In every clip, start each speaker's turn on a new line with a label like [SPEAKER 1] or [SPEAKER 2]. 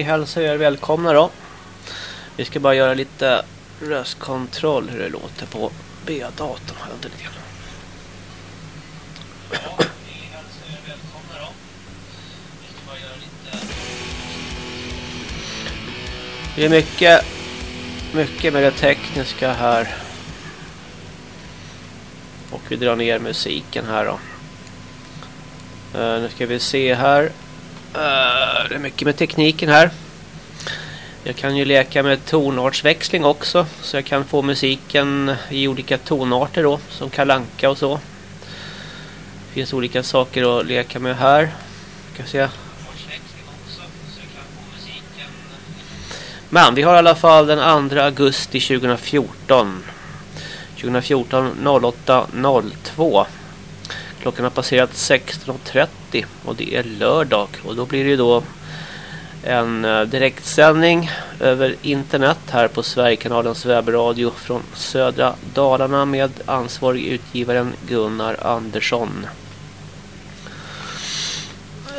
[SPEAKER 1] Vi hälsar er välkomna då. Vi ska bara göra lite röstkontroll hur det låter på B-datorn. Det är mycket mycket med det tekniska här. Och vi drar ner musiken här då. Uh, nu ska vi se här. Uh, det är mycket med tekniken här. Jag kan ju leka med tonartsväxling också. Så jag kan få musiken i olika tonarter då. Som kalanka och så. Det finns olika saker att leka med här. Ska se. Men vi har i alla fall den 2 augusti 2014. 2014 08 02. Klockan har passerat 16.30 och det är lördag. Och då blir det då en eh, direktsändning över internet här på Sverigekanalens webbradio från södra Dalarna med ansvarig utgivaren Gunnar Andersson.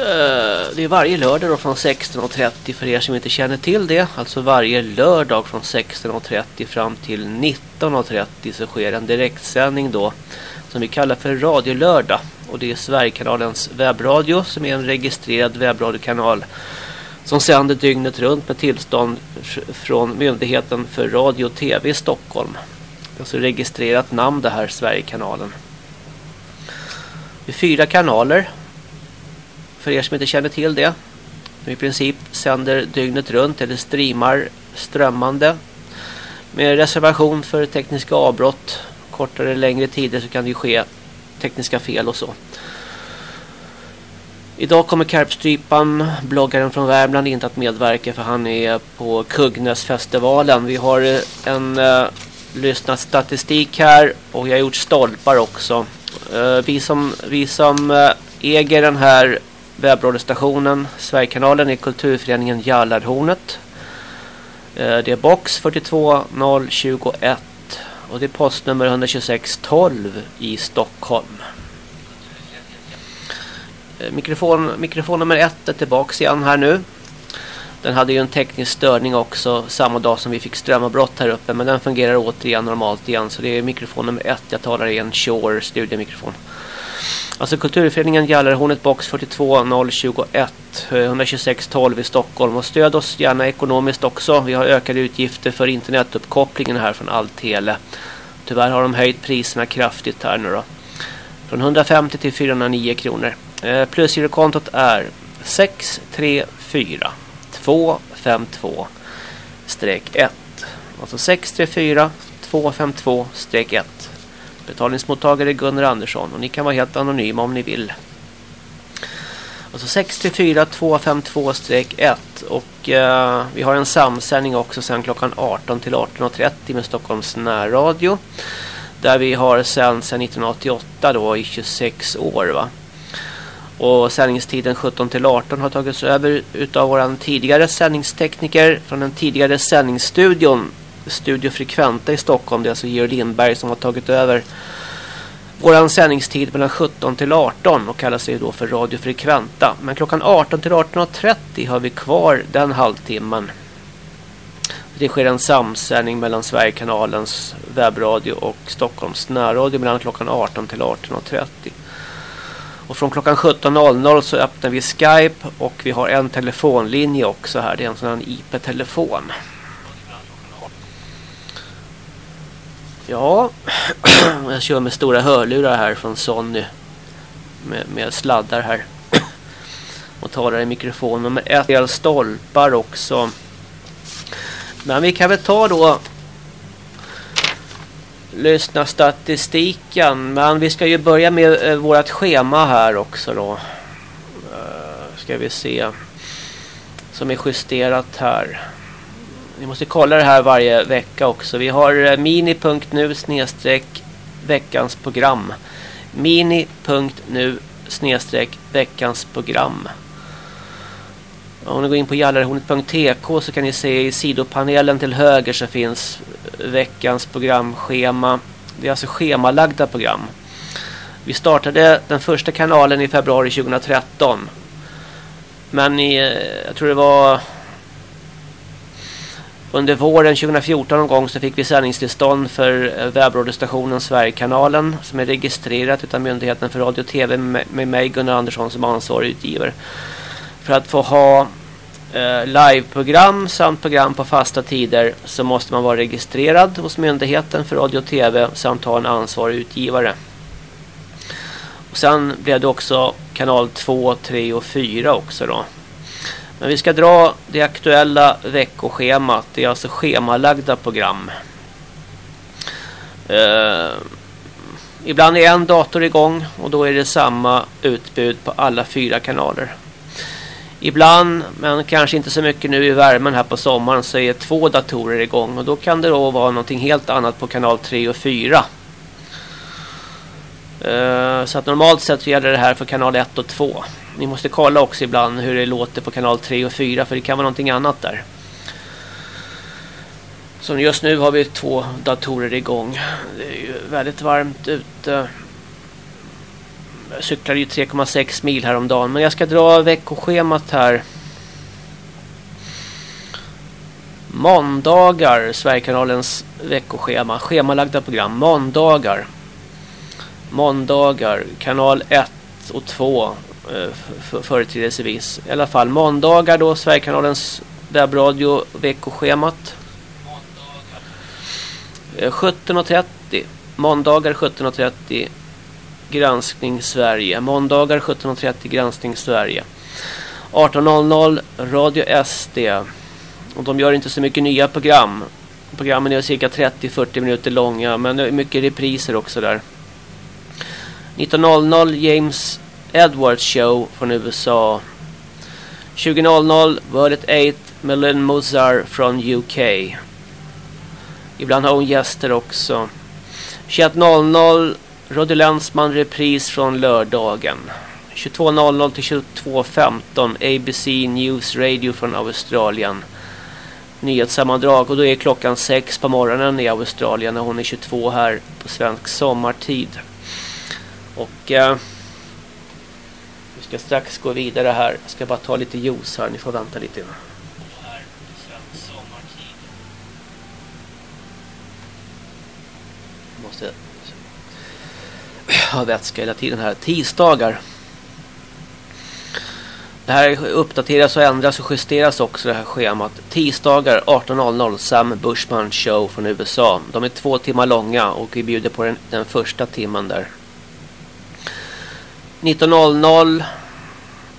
[SPEAKER 1] Eh, det är varje lördag då från 16.30 för er som inte känner till det. Alltså varje lördag från 16.30 fram till 19.30 så sker en direktsändning då som vi kallar för radiolördag. Och det är Sverigekanalens webbradio som är en registrerad webbradiokanal som sänder dygnet runt med tillstånd från Myndigheten för radio och tv i Stockholm. Det är alltså registrerat namn det här Sverigekanalen. Det är fyra kanaler för er som inte känner till det. I princip sänder dygnet runt eller streamar strömmande. Med reservation för tekniska avbrott. Kortare eller längre tider så kan det ju ske tekniska fel och så. Idag kommer Karpstrypan, bloggaren från Värmland, inte att medverka för han är på Kugnäsfestivalen. Vi har eh, en eh, lyssnat statistik här och jag har gjort stolpar också. Eh, vi som, vi som eh, äger den här webbradiostationen Sverigekanalen är kulturföreningen Jallarhornet. Eh, det är box 42021 och det är postnummer 12612 i Stockholm. Eh, mikrofon, mikrofon nummer ett är tillbaka igen här nu. Den hade ju en teknisk störning också samma dag som vi fick strömavbrott här uppe. Men den fungerar återigen normalt igen. Så det är mikrofon nummer ett. Jag talar i en Shure studiemikrofon. Alltså Kulturföreningen Gallerhornet box 42021 126 12 i Stockholm och stöd oss gärna ekonomiskt också. Vi har ökade utgifter för internetuppkopplingen här från Alltele. Tyvärr har de höjt priserna kraftigt här nu då. Från 150 till 409 kronor. Eh, plusgirokontot är 634 252 1. Alltså 634 252 1. Betalningsmottagare Gunnar Andersson och ni kan vara helt anonyma om ni vill. Alltså 64 252-1 och uh, vi har en samsändning också sen klockan 18 till 18.30 med Stockholms närradio. Där vi har sänt sedan 1988 då i 26 år va. Och sändningstiden 17 till 18 har tagits över utav våran tidigare sändningstekniker från den tidigare sändningsstudion Studio Frekventa i Stockholm. Det är alltså Georg Lindberg som har tagit över vår sändningstid mellan 17 till 18 och kallar sig då för Radio Frekventa. Men klockan 18 till 18.30 har vi kvar den halvtimmen. Det sker en samsändning mellan Sverigekanalens webbradio och Stockholms närradio mellan klockan 18 till 18.30. Och från klockan 17.00 så öppnar vi Skype och vi har en telefonlinje också här. Det är en sån här IP-telefon. Ja, jag kör med stora hörlurar här från Sony. Med, med sladdar här. Och talar i mikrofon nummer ett del stolpar också. Men vi kan väl ta då lyssna statistiken. Men vi ska ju börja med eh, vårt schema här också då. Uh, ska vi se. Som är justerat här. Vi måste kolla det här varje vecka också. Vi har eh, mini.nu snedstreck veckans program. Mini.nu snedstreck veckans program. Om ni går in på jallarhornet.tk så kan ni se i sidopanelen till höger så finns eh, veckans programschema. Det är alltså schemalagda program. Vi startade den första kanalen i februari 2013. Men i, eh, jag tror det var under våren 2014 någon gång så fick vi sändningstillstånd för eh, webbradiostationen Sverigekanalen som är registrerat av Myndigheten för radio och tv med mig Gunnar Andersson som ansvarig utgivare. För att få ha eh, liveprogram samt program på fasta tider så måste man vara registrerad hos Myndigheten för radio och tv samt ha en ansvarig utgivare. Och sen blev det också kanal 2, 3 och 4 också då. Men vi ska dra det aktuella veckoschemat. Det är alltså schemalagda program. Uh, ibland är en dator igång och då är det samma utbud på alla fyra kanaler. Ibland, men kanske inte så mycket nu i värmen här på sommaren, så är två datorer igång. Och då kan det då vara någonting helt annat på kanal 3 och 4. Uh, eh, så att normalt sett gäller det här för kanal 1 och 2. Ni måste kolla också ibland hur det låter på kanal 3 och 4 för det kan vara någonting annat där. Så just nu har vi två datorer igång. Det är ju väldigt varmt ute. Jag cyklade ju 3,6 mil häromdagen. Men jag ska dra veckoschemat här. Måndagar, Sverigekanalens veckoschema. Schemalagda program. Måndagar. Måndagar, kanal 1 och 2 Eh, företrädelsevis. I alla fall måndagar då Sverigekanalens webbradio veckoschemat. Eh, 17.30 måndagar 17.30 granskning Sverige. Måndagar 17.30 granskning Sverige. 18.00 Radio SD. Och de gör inte så mycket nya program. Programmen är cirka 30-40 minuter långa men det är mycket repriser också där. 19.00 James Edwards Show från USA. 20.00 World at 8 med Lynn Mozart från UK. Ibland har hon gäster också. 21.00 Roddy Länsman repris från lördagen. 22.00 till 22.15 ABC News Radio från Australien. Nyhetssammandrag och då är klockan 6 på morgonen i Australien när hon är 22 här på svensk sommartid. Och... Eh, ska strax gå vidare här. Jag ska bara ta lite juice här. Ni får vänta lite. Jag måste ha vätska hela tiden här. Tisdagar. Det här uppdateras och ändras och justeras också det här schemat. Tisdagar 18.00 Sam Bushman Show från USA. De är två timmar långa och vi bjuder på den, den första timmen där. 19.00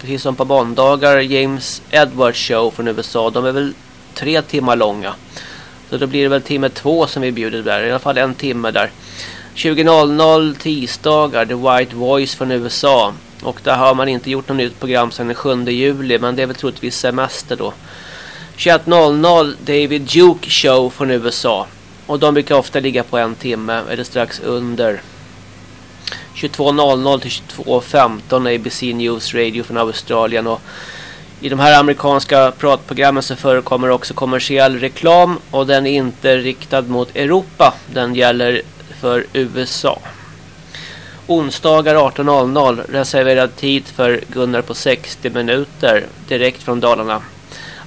[SPEAKER 1] precis som på måndagar James Edwards show från USA. De är väl tre timmar långa. Så då blir det väl timme två som vi bjuder där. I alla fall en timme där. 20.00 tisdagar The White Voice från USA. Och där har man inte gjort något nytt program sedan den 7 juli. Men det är väl troligtvis semester då. 21.00 David Duke Show från USA. Och de brukar ofta ligga på en timme eller strax under. 22.00 till 22.15 ABC News Radio från Australien och i de här amerikanska pratprogrammen så förekommer också kommersiell reklam och den är inte riktad mot Europa, den gäller för USA. Onsdagar 18.00 reserverad tid för Gunnar på 60 minuter direkt från Dalarna.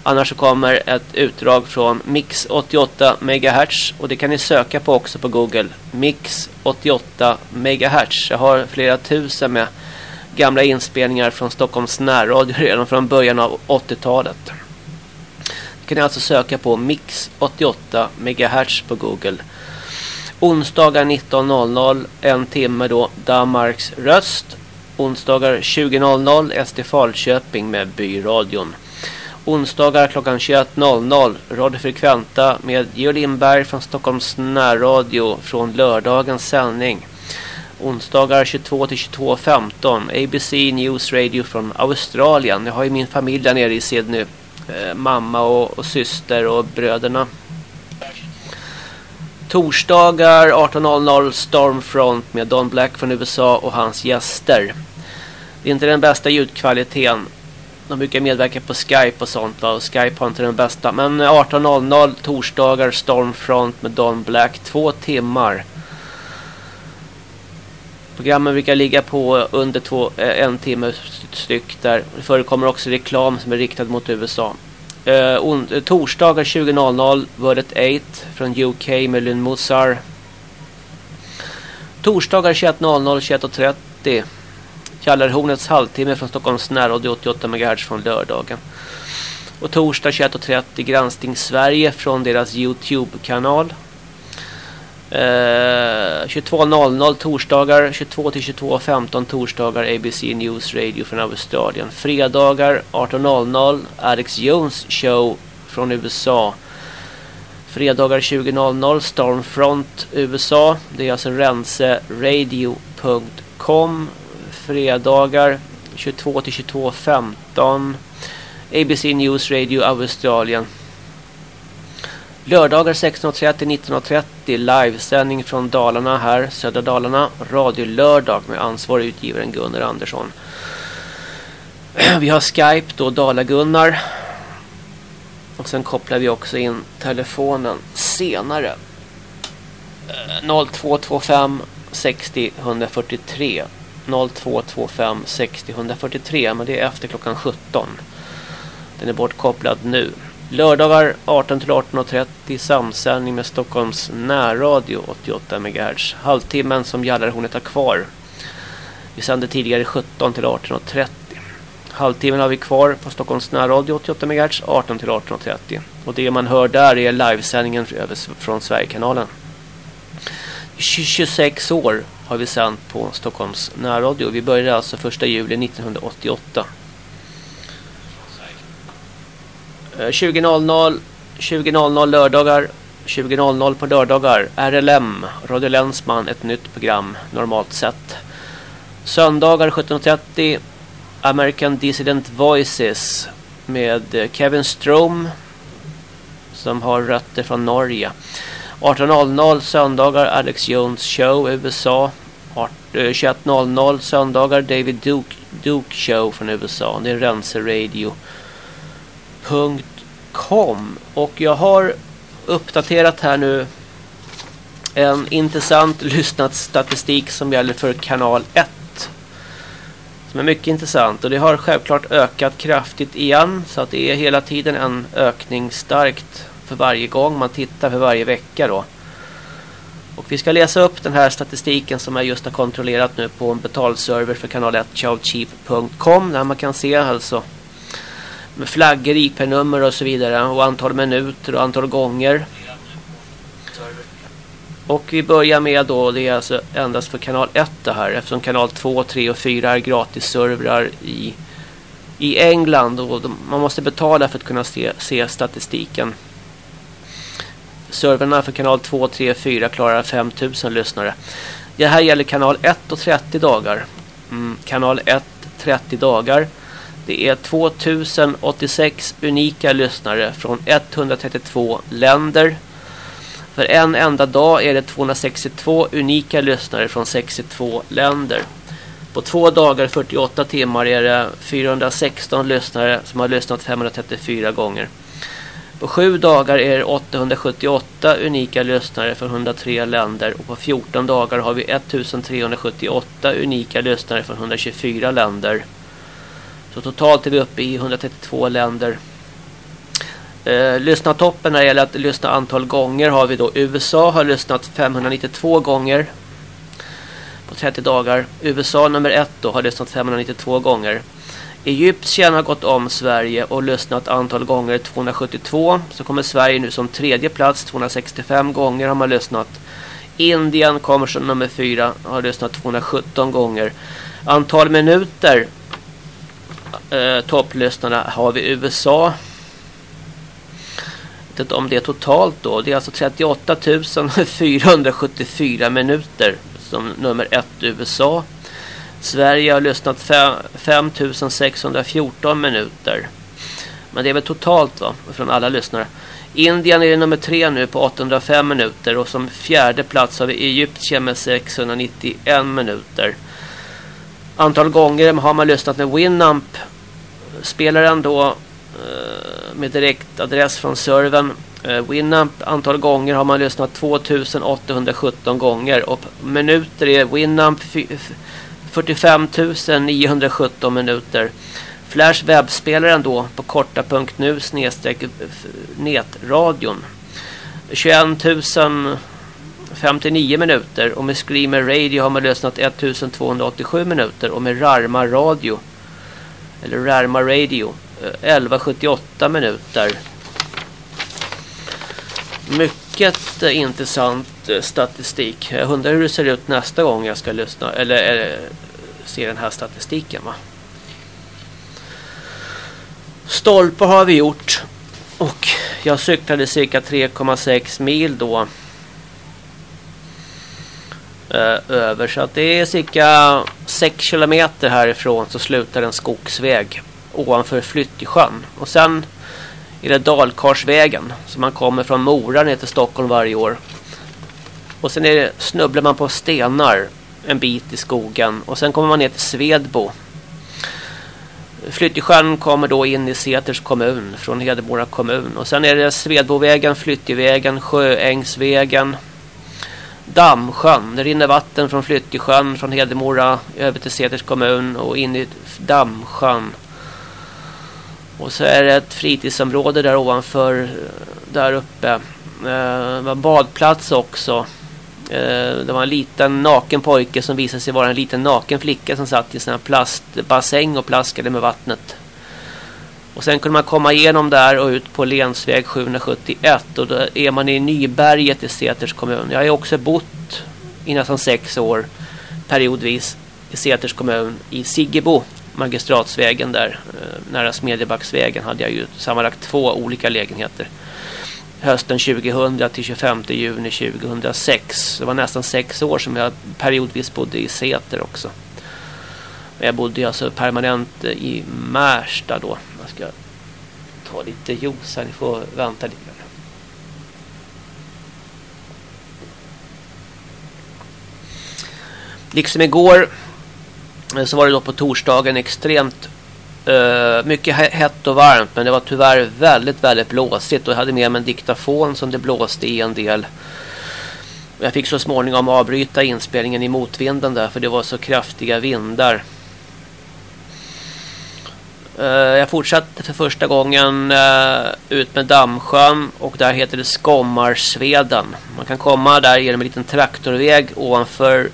[SPEAKER 1] Annars så kommer ett utdrag från Mix 88 MHz och det kan ni söka på också på Google. Mix 88 MHz. Jag har flera tusen med gamla inspelningar från Stockholms närradio redan från början av 80-talet. Det kan ni alltså söka på Mix 88 MHz på Google. Onsdagar 19.00 en timme då Danmarks röst. Onsdagar 20.00 SD Falköping med Byradion. Onsdagar klockan 21.00 Radio Frekventa med Georg Lindberg från Stockholms närradio från lördagens sändning. Onsdagar 22 till 22.15 ABC News Radio från Australien. Jag har ju min familj där nere i Sydney. Eh, mamma och, och syster och bröderna. Torsdagar 18.00 Stormfront med Don Black från USA och hans gäster. Det är inte den bästa ljudkvaliteten de brukar medverka på Skype och sånt va? och Skype har inte den bästa. Men eh, 18.00 torsdagar Stormfront med Don Black. Två timmar. Programmen brukar ligga på eh, under två, eh, en timme styck där. Det förekommer också reklam som är riktad mot USA. Eh, eh torsdagar 20.00 Wordet 8 från UK med Lynn Mussar. Torsdagar 21.00 21.30 Kallarhornets halvtimme från Stockholms närradio 88 MHz från lördagen. Och torsdag 21.30 Granskning Sverige från deras Youtube-kanal. Eh, 22.00 torsdagar, 22 22.15 torsdagar ABC News Radio från Australien. Fredagar 18.00 Alex Jones show från USA. Fredagar 20.00 Stormfront USA. Det är alltså renseradio.com. Fredagar 22 till 22.15 ABC News Radio Australien. Lördagar 16.30 19.30 livesändning från Dalarna här, södra Dalarna. Radio lördag med ansvarig utgivaren Gunnar Andersson. Vi har Skype då Dala-Gunnar. Och sen kopplar vi också in telefonen senare. 0225 60 143 0225 60 143 men det är efter klockan 17. Den är bortkopplad nu. Lördagar 18 till 18.30 samsändning med Stockholms närradio 88 MHz. Halvtimmen som Jallarhornet har kvar. Vi sände tidigare 17 till 18.30. Halvtimmen har vi kvar på Stockholms närradio 88 MHz 18 till 18.30. Och det man hör där är livesändningen från Sverigekanalen. 26 år har vi sänt på Stockholms närradio. Vi började alltså 1 juli 1988. 20.00 20.00 lördagar 20.00 på lördagar RLM Radio Länsman ett nytt program normalt sett Söndagar 17.30 American Dissident Voices med eh, Kevin Strom som har rötter från Norge 18.00 söndagar Alex Jones show USA 21.00 eh, söndagar David Duke, Duke show från USA det är renseradio.com. Och jag har uppdaterat här nu en intressant lyssnadsstatistik som gäller för kanal 1 som är mycket intressant. Och det har självklart ökat kraftigt igen så att det är hela tiden en ökning starkt för varje gång man tittar för varje vecka då. Och vi ska läsa upp den här statistiken som jag just har kontrollerat nu på en betalserver för kanal 1 chowcheap.com där man kan se alltså med flaggor, IP-nummer och så vidare och antal minuter och antal gånger. Och vi börjar med då, det är alltså endast för kanal 1 det här eftersom kanal 2, 3 och 4 är gratis servrar i, i England och de, man måste betala för att kunna se, se statistiken. Serverna för kanal 2, 3 4 klarar 5000 lyssnare. Det här gäller kanal 1 och 30 dagar. Mm, kanal 1 30 dagar. Det är 2086 unika lyssnare från 132 länder. För en enda dag är det 262 unika lyssnare från 62 länder. På två dagar 48 timmar är det 416 lyssnare som har lyssnat 534 gånger. På sju dagar är det 878 unika lyssnare från 103 länder och på 14 dagar har vi 1378 unika lyssnare från 124 länder. Så totalt är vi uppe i 132 länder. Eh, lyssna toppen när det gäller att lyssna antal gånger har vi då USA har lyssnat 592 gånger på 30 dagar. USA nummer ett då har lyssnat 592 gånger. Egyptien har gått om Sverige och lyssnat antal gånger 272. Så kommer Sverige nu som tredje plats 265 gånger har man lyssnat. Indien kommer som nummer fyra har lyssnat 217 gånger. Antal minuter eh, topplyssnarna har vi USA. Jag vet inte om det är totalt då. Det är alltså 38 474 minuter som nummer ett USA. Sverige har lyssnat 5614 minuter. Men det är väl totalt va? Från alla lyssnare. Indien är nummer tre nu på 805 minuter. Och som fjärde plats har vi Egypten med 691 minuter. Antal gånger har man lyssnat med Winamp spelaren då eh, med direkt adress från servern eh, Winamp antal gånger har man lyssnat 2817 gånger och minuter är Winamp 45 917 minuter Flash webbspelaren då på korta.nu snedstreck netradion. 21 059 minuter och med Screamer Radio har man lyssnat 1287 minuter och med Rarma Radio eller Rarma Radio eh, 1178 minuter. Mycket mycket eh, intressant eh, statistik. Jag undrar hur det ser ut nästa gång jag ska lyssna eller, eller se den här statistiken va. Stolpar har vi gjort och jag cyklade cirka 3,6 mil då eh, över så att det är cirka 6 kilometer härifrån så slutar en skogsväg ovanför Flyttjesjön och sen är det Dalkarsvägen som man kommer från Mora ner till Stockholm varje år och sen är det, snubblar man på stenar en bit i skogen och sen kommer man ner till Svedbo Flyttjesjön kommer då in i Seters kommun från Hedemora kommun. Och sen är det Svedbovägen, Flyttjevägen, Sjöängsvägen, Dammsjön. Det rinner vatten från Flyttjesjön från Hedemora över till Seters kommun och in i Dammsjön. Och så är det ett fritidsområde där ovanför, där uppe. Eh, det var badplats också. Eh, det var en liten naken pojke som visade sig vara en liten naken flicka som satt i sina plastbassäng och plaskade med vattnet. Och sen kunde man komma igenom där och ut på Länsväg 771 och då är man i Nyberget i Seters kommun. Jag har också bott i nästan sex år periodvis i Seters kommun i Siggebo, magistratsvägen där eh, nära Smedjebacksvägen hade jag ju sammanlagt två olika lägenheter hösten 2000 till 25 juni 2006. Det var nästan sex år som jag periodvis bodde i Säter också. Jag bodde alltså permanent eh, i Märsta då. Jag ska ta lite juice här, ni får vänta lite. Liksom igår så var det då på torsdagen extremt Uh, mycket hett och varmt men det var tyvärr väldigt väldigt blåsigt och jag hade med mig en diktafon som det blåste i en del. Jag fick så småningom avbryta inspelningen i motvinden där för det var så kraftiga vindar. Uh, jag fortsatte för första gången uh, ut med Dammsjön och där heter det Skommarsveden. Man kan komma där genom en liten traktorväg ovanför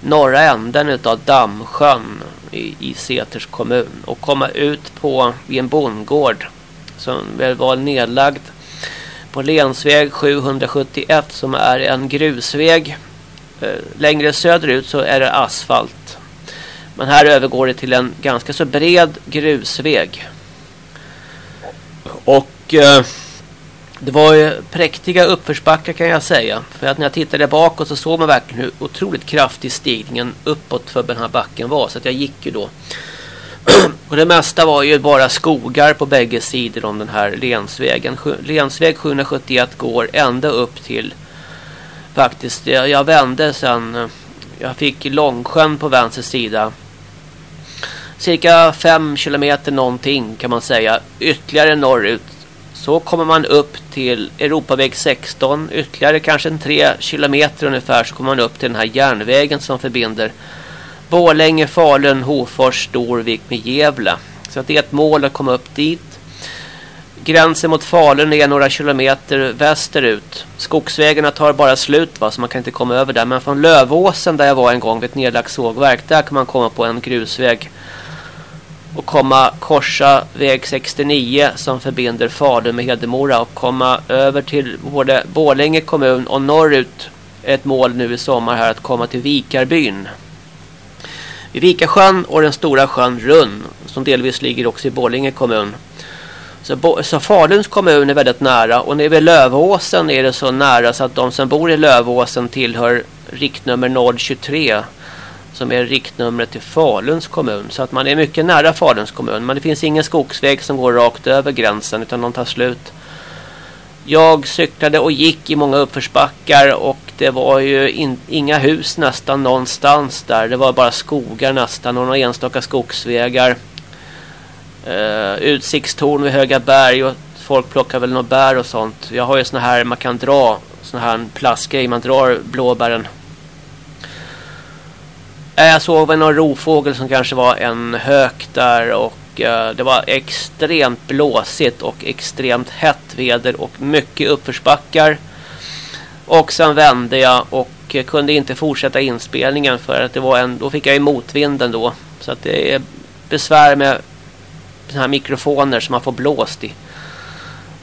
[SPEAKER 1] norra änden utav Dammsjön i, i Seters kommun och komma ut på vid en bondgård som väl var nedlagd på länsväg 771 som är en grusväg. Eh, längre söderut så är det asfalt. Men här övergår det till en ganska så bred grusväg. Och eh, det var ju präktiga uppförsbackar kan jag säga. För att när jag tittade bakåt så såg man verkligen hur otroligt kraftig stigningen uppåt för den här backen var. Så att jag gick ju då. Och det mesta var ju bara skogar på bägge sidor om den här länsvägen. Länsväg 771 går ända upp till faktiskt, jag, jag vände sen. Eh, jag fick Långsjön på vänster sida. Cirka 5 kilometer någonting kan man säga. Ytterligare norrut så kommer man upp till Europaväg 16. Ytterligare kanske en 3 kilometer ungefär så kommer man upp till den här järnvägen som förbinder Borlänge, Falun, Hofors, Storvik med Gävle. Så att det är ett mål att komma upp dit. Gränsen mot Falun är några kilometer västerut. Skogsvägarna tar bara slut va, så man kan inte komma över där. Men från Lövåsen där jag var en gång vid ett nedlagt sågverk, där kan man komma på en grusväg och komma korsa väg 69 som förbinder Falun med Hedemora och komma över till både Borlänge kommun och norrut ett mål nu i sommar här att komma till Vikarbyn. Vid Vikarsjön och den stora sjön Runn som delvis ligger också i Borlänge kommun. Så, så Faluns kommun är väldigt nära och nere vid Lövåsen är det så nära så att de som bor i Lövåsen tillhör riktnummer 023 som är riktnumret till Faluns kommun. Så att man är mycket nära Faluns kommun. Men det finns ingen skogsväg som går rakt över gränsen utan de tar slut. Jag cyklade och gick i många uppförsbackar och det var ju in, inga hus nästan någonstans där. Det var bara skogar nästan och några enstaka skogsvägar. Eh, uh, utsiktstorn vid höga berg och folk plockar väl några bär och sånt. Jag har ju såna här man kan dra såna här plastgrej man drar blåbären Eh, jag såg väl någon rovfågel som kanske var en hök där och eh, det var extremt blåsigt och extremt hett väder och mycket uppförsbackar. Och sen vände jag och kunde inte fortsätta inspelningen för att det var en då fick jag motvinden då så att det är besvär med såna här mikrofoner som man får blåst i.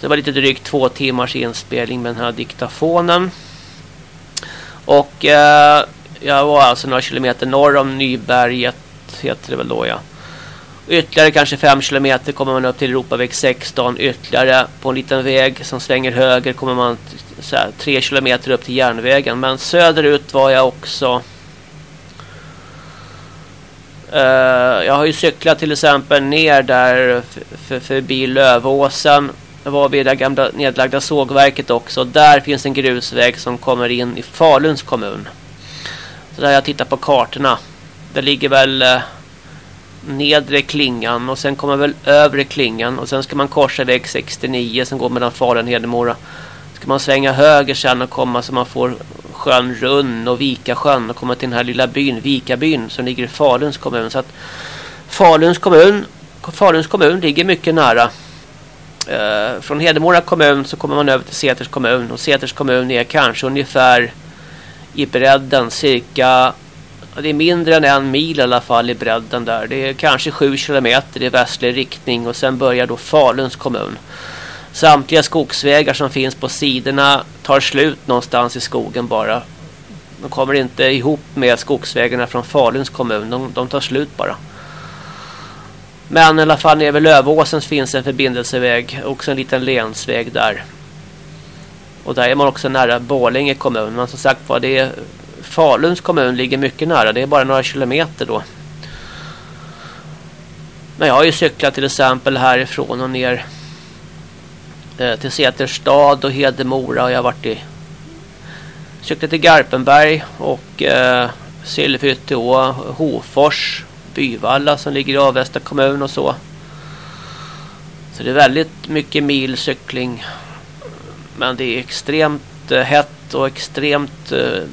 [SPEAKER 1] Det var lite drygt två timmars inspelning med den här diktafonen. Och eh, jag var alltså några kilometer norr om Nyberget heter det väl då ja. Ytterligare kanske 5 kilometer kommer man upp till Europaväg 16. Ytterligare på en liten väg som svänger höger kommer man 3 kilometer upp till järnvägen. Men söderut var jag också. Uh, jag har ju cyklat till exempel ner där förbi Lövåsen. Det var vid det gamla nedlagda sågverket också. Där finns en grusväg som kommer in i Faluns kommun. Så där jag tittar på kartorna. Det ligger väl eh, nedre klingan och sen kommer väl övre klingan och sen ska man korsa väg 69 som går mellan Falun och Hedemora. Ska man svänga höger sen och komma så man får sjön Runn och Vika sjön och komma till den här lilla byn Vikabyn som ligger i Faluns kommun så att Faluns kommun Faluns kommun ligger mycket nära. Eh, från Hedemora kommun så kommer man över till Säters kommun och Säters kommun är kanske ungefär i bredden cirka det är mindre än en mil i alla fall i bredden där. Det är kanske sju kilometer i västlig riktning och sen börjar då Faluns kommun. Samtliga skogsvägar som finns på sidorna tar slut någonstans i skogen bara. De kommer inte ihop med skogsvägarna från Faluns kommun. De, de tar slut bara. Men i alla fall nere vid Lövåsen finns en förbindelseväg. Också en liten länsväg där. Och där är man också nära Borlänge kommun. Men som sagt var det är Faluns kommun ligger mycket nära. Det är bara några kilometer då. Men jag har ju cyklat till exempel härifrån och ner eh, till Säterstad och Hedemora och jag har varit i cyklat till Garpenberg och eh, Silverhytteå, Hofors, Byvalla som ligger i Avesta kommun och så. Så det är väldigt mycket mil cykling. Men det är extremt eh, hett och extremt eh,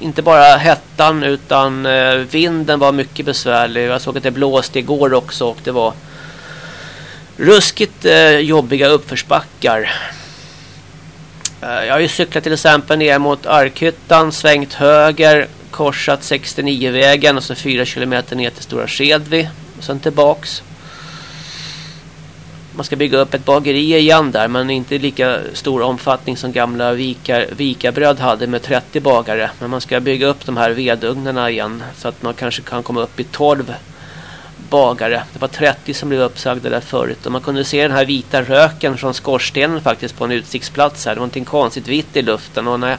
[SPEAKER 1] inte bara hettan utan eh, vinden var mycket besvärlig. Jag såg att det blåste igår också och det var ruskigt eh, jobbiga uppförsbackar. Eh, jag har ju cyklat till exempel ner mot Arkhyttan, svängt höger, korsat 69-vägen och så 4 kilometer ner till Stora Skedvi och sen tillbaks man ska bygga upp ett bageri igen där men inte i lika stor omfattning som gamla vikar, vikabröd hade med 30 bagare. Men man ska bygga upp de här vedugnarna igen så att man kanske kan komma upp i 12 bagare. Det var 30 som blev uppsagda där förut och man kunde se den här vita röken från skorstenen faktiskt på en utsiktsplats här. Det var någonting konstigt vitt i luften och när jag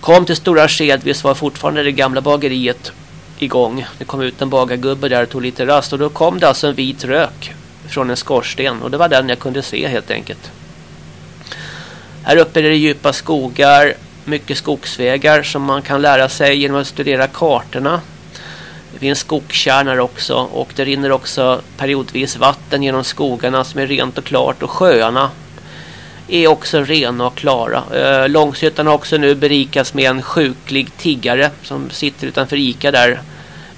[SPEAKER 1] kom till Stora Skedvis var fortfarande det gamla bageriet igång. Det kom ut en bagargubbe där och tog lite rast och då kom det alltså en vit rök från en skorsten och det var den jag kunde se helt enkelt. Här uppe är det djupa skogar, mycket skogsvägar som man kan lära sig genom att studera kartorna. Det finns skogskärnor också och det rinner också periodvis vatten genom skogarna som är rent och klart och sjöarna är också rena och klara. Eh, Långshyttan har också nu berikats med en sjuklig tiggare som sitter utanför Ica där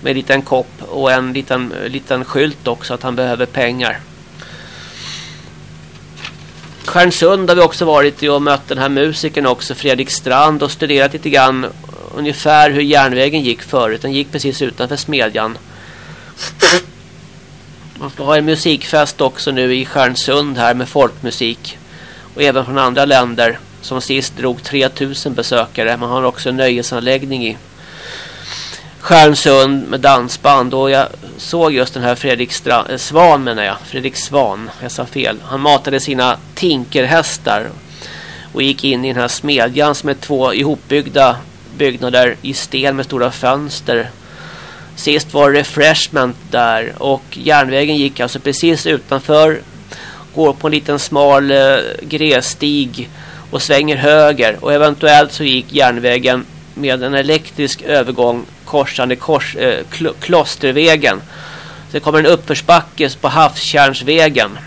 [SPEAKER 1] med en liten kopp och en liten, liten skylt också att han behöver pengar. Stjärnsund har vi också varit i och mött den här musikern också, Fredrik Strand och studerat lite grann ungefär hur järnvägen gick förut. Den gick precis utanför Smedjan. Man ska ha en musikfest också nu i Stjärnsund här med folkmusik. Och även från andra länder. Som sist drog 3000 besökare. Man har också en nöjesanläggning i Stjärnsund med dansband och jag såg just den här Fredrik Stra eh, Svan menar jag, Fredrik Svan, jag sa fel. Han matade sina tinkerhästar och gick in i den här smedjan som är två ihopbyggda byggnader i sten med stora fönster. Sist var refreshment där och järnvägen gick alltså precis utanför går på en liten smal eh, grässtig och svänger höger och eventuellt så gick järnvägen med en elektrisk övergång korsande kors, eh, kl klostervägen. Sen kommer en uppförsbacke på havskärnsvägen.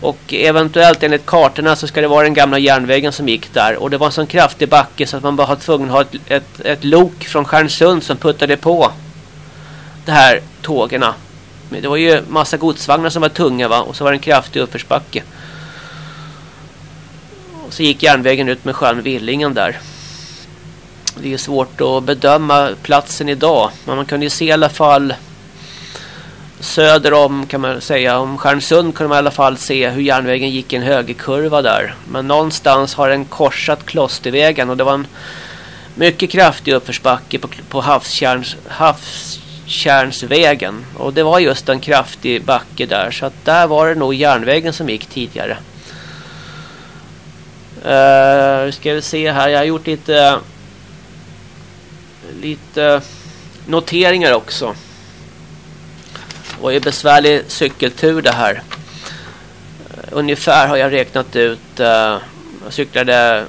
[SPEAKER 1] Och eventuellt enligt kartorna så ska det vara den gamla järnvägen som gick där. Och det var en sån kraftig backe så att man bara var tvungen att ha ett, ett, ett lok från Stjärnsund som puttade på de här tågerna. det var ju massa godsvagnar som var tunga va. Och så var det en kraftig uppförsbacke. Och så gick järnvägen ut med sjön Villingen där. Det är svårt att bedöma platsen idag. Men man kunde ju se i alla fall söder om kan man säga om Stjärnsund kunde man i alla fall se hur järnvägen gick i en högerkurva där. Men någonstans har den korsat Klostervägen och det var en mycket kraftig uppförsbacke på, på havskärns, havskärnsvägen. Och det var just en kraftig backe där så att där var det nog järnvägen som gick tidigare. Uh, ska vi se här, jag har gjort lite lite eh, noteringar också. Och är besvärlig cykeltur det här. Eh, ungefär har jag räknat ut. Eh, jag cyklade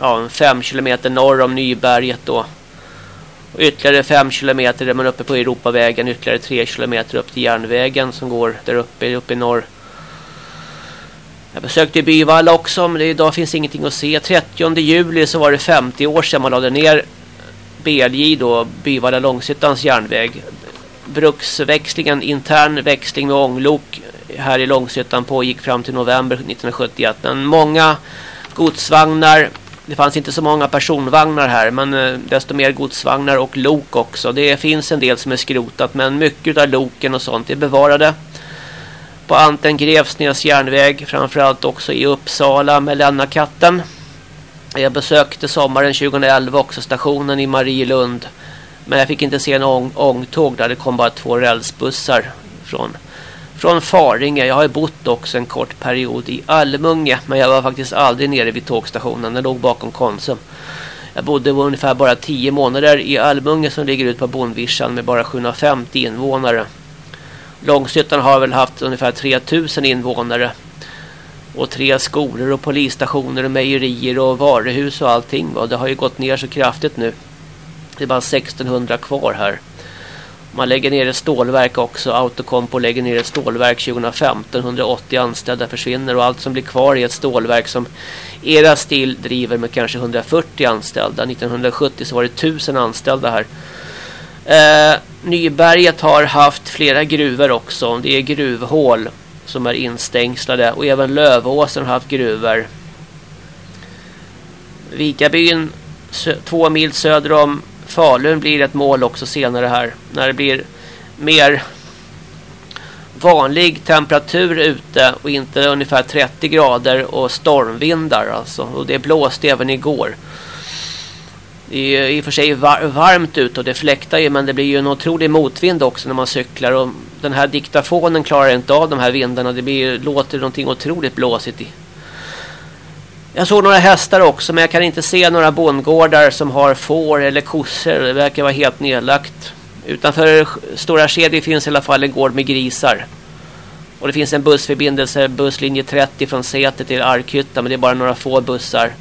[SPEAKER 1] ja, fem kilometer norr om Nyberget då. Och ytterligare 5 kilometer är man uppe på Europavägen. Ytterligare 3 kilometer upp till järnvägen som går där uppe, uppe i norr. Jag besökte Byvalla också men idag finns ingenting att se. 30 juli så var det 50 år sedan man lade ner BLJ då, Byvalla Långsittans järnväg. Bruksväxlingen, intern växling med ånglok här i Långshyttan pågick fram till november 1971. Men många godsvagnar, det fanns inte så många personvagnar här men eh, desto mer godsvagnar och lok också. Det finns en del som är skrotat men mycket av loken och sånt är bevarade. På Anten Grevsnäs järnväg, framförallt också i Uppsala med Lennakatten. Jag besökte sommaren 2011 också stationen i Marielund. Men jag fick inte se en ång, ångtåg där det kom bara två rälsbussar från, från Faringe. Jag har ju bott också en kort period i Almunge. Men jag var faktiskt aldrig nere vid tågstationen. Den låg bakom Konsum. Jag bodde ungefär bara tio månader i Almunge som ligger ut på Bondvischan med bara 750 invånare. Långshyttan har väl haft ungefär 3000 invånare och tre skolor och polisstationer och mejerier och varuhus och allting. Va? Det har ju gått ner så kraftigt nu. Det är bara 1600 kvar här. Man lägger ner ett stålverk också. Autocompo lägger ner ett stålverk 2015. 180 anställda försvinner och allt som blir kvar är ett stålverk som era stil driver med kanske 140 anställda. 1970 så var det 1000 anställda här. Eh, Nyberget har haft flera gruvor också. Det är gruvhål som är instängslade och även Lövåsen har haft gruvor. Vikabyn två mil söder om Falun blir ett mål också senare här när det blir mer vanlig temperatur ute och inte ungefär 30 grader och stormvindar alltså och det blåste även igår. Det är i och för sig varmt ute och det fläktar ju men det blir ju en otrolig motvind också när man cyklar och den här diktafonen klarar inte av de här vindarna. Det blir, låter någonting otroligt blåsigt i. Jag såg några hästar också men jag kan inte se några bondgårdar som har får eller kossor. Det verkar vara helt nedlagt. Utanför Stora Kedje finns i alla fall en gård med grisar. Och det finns en bussförbindelse, busslinje 30 från Säter till Arkhytta men det är bara några få bussar.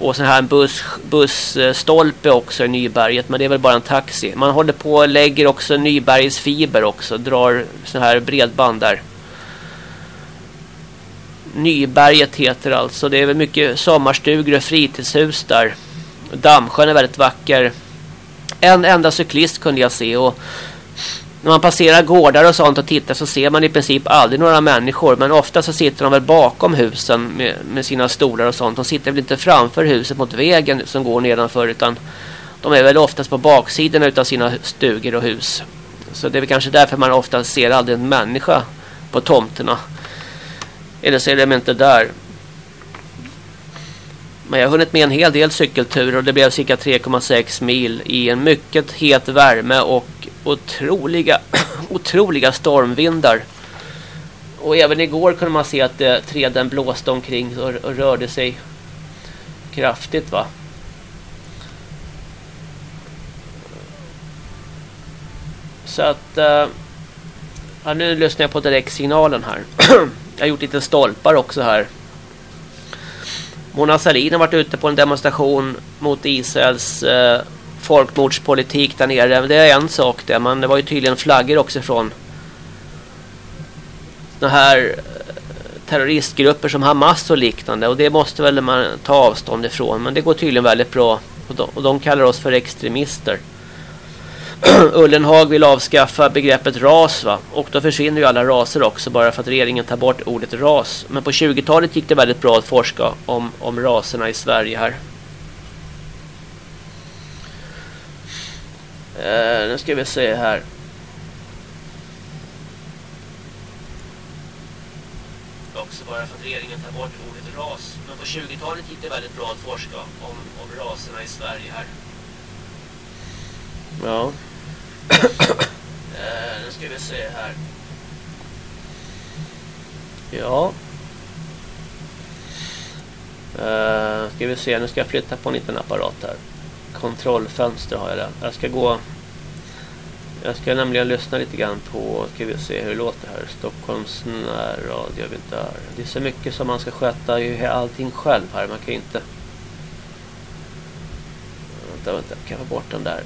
[SPEAKER 1] Och så här en buss, bussstolpe också i Nyberget. Men det är väl bara en taxi. Man håller på och lägger också Nybergs fiber också. Drar sån här bredband där. Nyberget heter alltså. Det är väl mycket sommarstugor och fritidshus där. Dammsjön är väldigt vacker. En enda cyklist kunde jag se och när man passerar gårdar och sånt och tittar så ser man i princip aldrig några människor. Men ofta så sitter de väl bakom husen med, med sina stolar och sånt. De sitter väl inte framför huset mot vägen som går nedanför utan de är väl oftast på baksidan av sina stugor och hus. Så det är väl kanske därför man ofta ser aldrig en människa på tomterna. Eller så är de inte där. Men jag har hunnit med en hel del cykelturer och det blev cirka 3,6 mil i en mycket het värme och otroliga, otroliga stormvindar. Och även igår kunde man se att eh, träden blåste omkring och, och rörde sig kraftigt va. Så att eh, ja, nu lyssnar jag på direktsignalen här. jag har gjort lite stolpar också här. Mona Sahlin har varit ute på en demonstration mot Israels eh, folkmordspolitik där nere. Det är en sak det. Men det var ju tydligen flaggor också från de här eh, terroristgrupper som Hamas och liknande. Och det måste väl man ta avstånd ifrån. Men det går tydligen väldigt bra. Och de, och de kallar oss för extremister. Ullenhag vill avskaffa begreppet ras va? Och då försvinner ju alla raser också bara för att regeringen tar bort ordet ras. Men på 20-talet gick det väldigt bra att forska om, om raserna i Sverige här. Eh, nu ska vi se här. Också bara för att regeringen tar bort ordet ras. Men på 20-talet gick det väldigt bra att forska om, om raserna i Sverige här. Ja. Eh, nu ska vi se här. Ja. Uh, ska vi se, nu ska jag flytta på en liten apparat här kontrollfönster har jag där. Jag ska gå jag ska nämligen lyssna lite grann på ska vi se hur det låter här. Stockholms närradio vi inte här. Det är så mycket som man ska sköta ju allting själv här. Man kan ju inte Vänta, vänta. Kan jag få bort den där?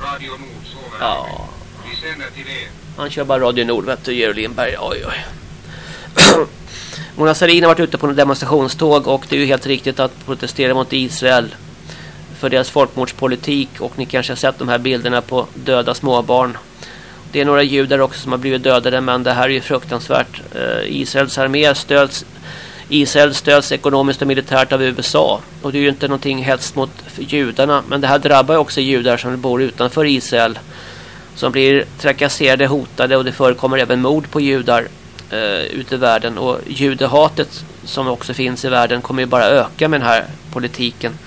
[SPEAKER 1] Radio Nord Ja. Vi sänder till er. Han kör bara Radio Nord, vet du, Georg Lindberg. Oj, oj. Mona Sahlin har varit ute på en demonstrationståg och det är ju helt riktigt att protestera mot Israel för deras folkmordspolitik och ni kanske har sett de här bilderna på döda småbarn. Det är några judar också som har blivit dödade men det här är ju fruktansvärt. Eh, Israels armé stöds Israel stöds ekonomiskt och militärt av USA och det är ju inte någonting hets mot judarna men det här drabbar ju också judar som bor utanför Israel som blir trakasserade, hotade och det förekommer även mord på judar eh, ute i världen och judehatet som också finns i världen kommer ju bara öka med den här politiken.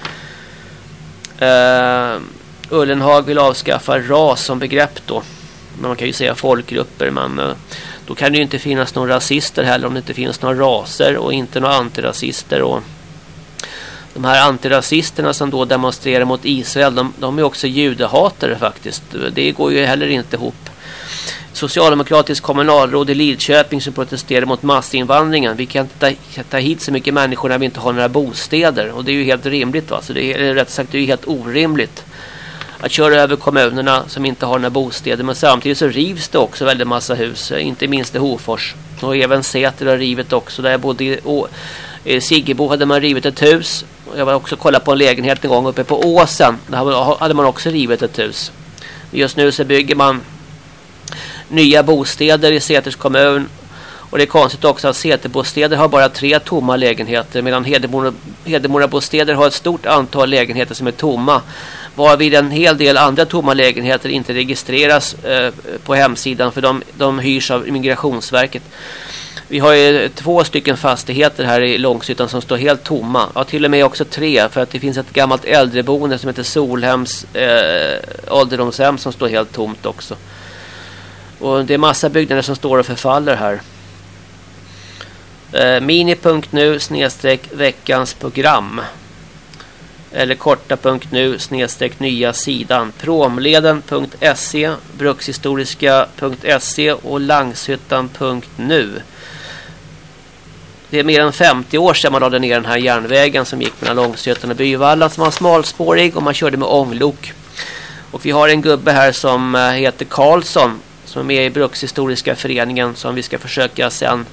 [SPEAKER 1] Eh, Ullenhag vill avskaffa ras som begrepp då. Men man kan ju säga folkgrupper men eh, då kan det ju inte finnas några rasister heller om det inte finns några raser och inte några antirasister och de här antirasisterna som då demonstrerar mot Israel de, de är också judehatare faktiskt. Det går ju heller inte ihop socialdemokratisk kommunalråd i Lidköping som protesterar mot massinvandringen. Vi kan inte ta, ta hit så mycket människor när vi inte har några bostäder. Och det är ju helt rimligt va. Så det är rätt sagt det är helt orimligt att köra över kommunerna som inte har några bostäder. Men samtidigt så rivs det också väldigt massa hus. Inte minst i Hofors. Och även Säter har rivit också. Där jag bodde i i eh, Siggebo hade man rivit ett hus. Jag var också kolla på en lägenhet en gång uppe på Åsen. Där hade man också rivit ett hus. Just nu så bygger man nya bostäder i Säters kommun. Och det är konstigt också att Säterbostäder har bara tre tomma lägenheter medan Hedemora, Hedemora bostäder har ett stort antal lägenheter som är tomma. Varvid en hel del andra tomma lägenheter inte registreras eh, på hemsidan för de, de hyrs av Migrationsverket. Vi har ju två stycken fastigheter här i Långshyttan som står helt tomma. Ja, till och med också tre för att det finns ett gammalt äldreboende som heter Solhems eh, ålderdomshem som står helt tomt också. Och det är massa byggnader som står och förfaller här. Eh, Mini.nu snedstreck veckans program. Eller korta.nu snedstreck nya sidan. Promleden.se Brukshistoriska.se och Langshyttan.nu Det är mer än 50 år sedan man lade ner den här järnvägen som gick mellan Långshyttan och Byvalla som var smalspårig och man körde med ånglok. Och vi har en gubbe här som eh, heter Karlsson som är med i Brukshistoriska föreningen som vi ska försöka sen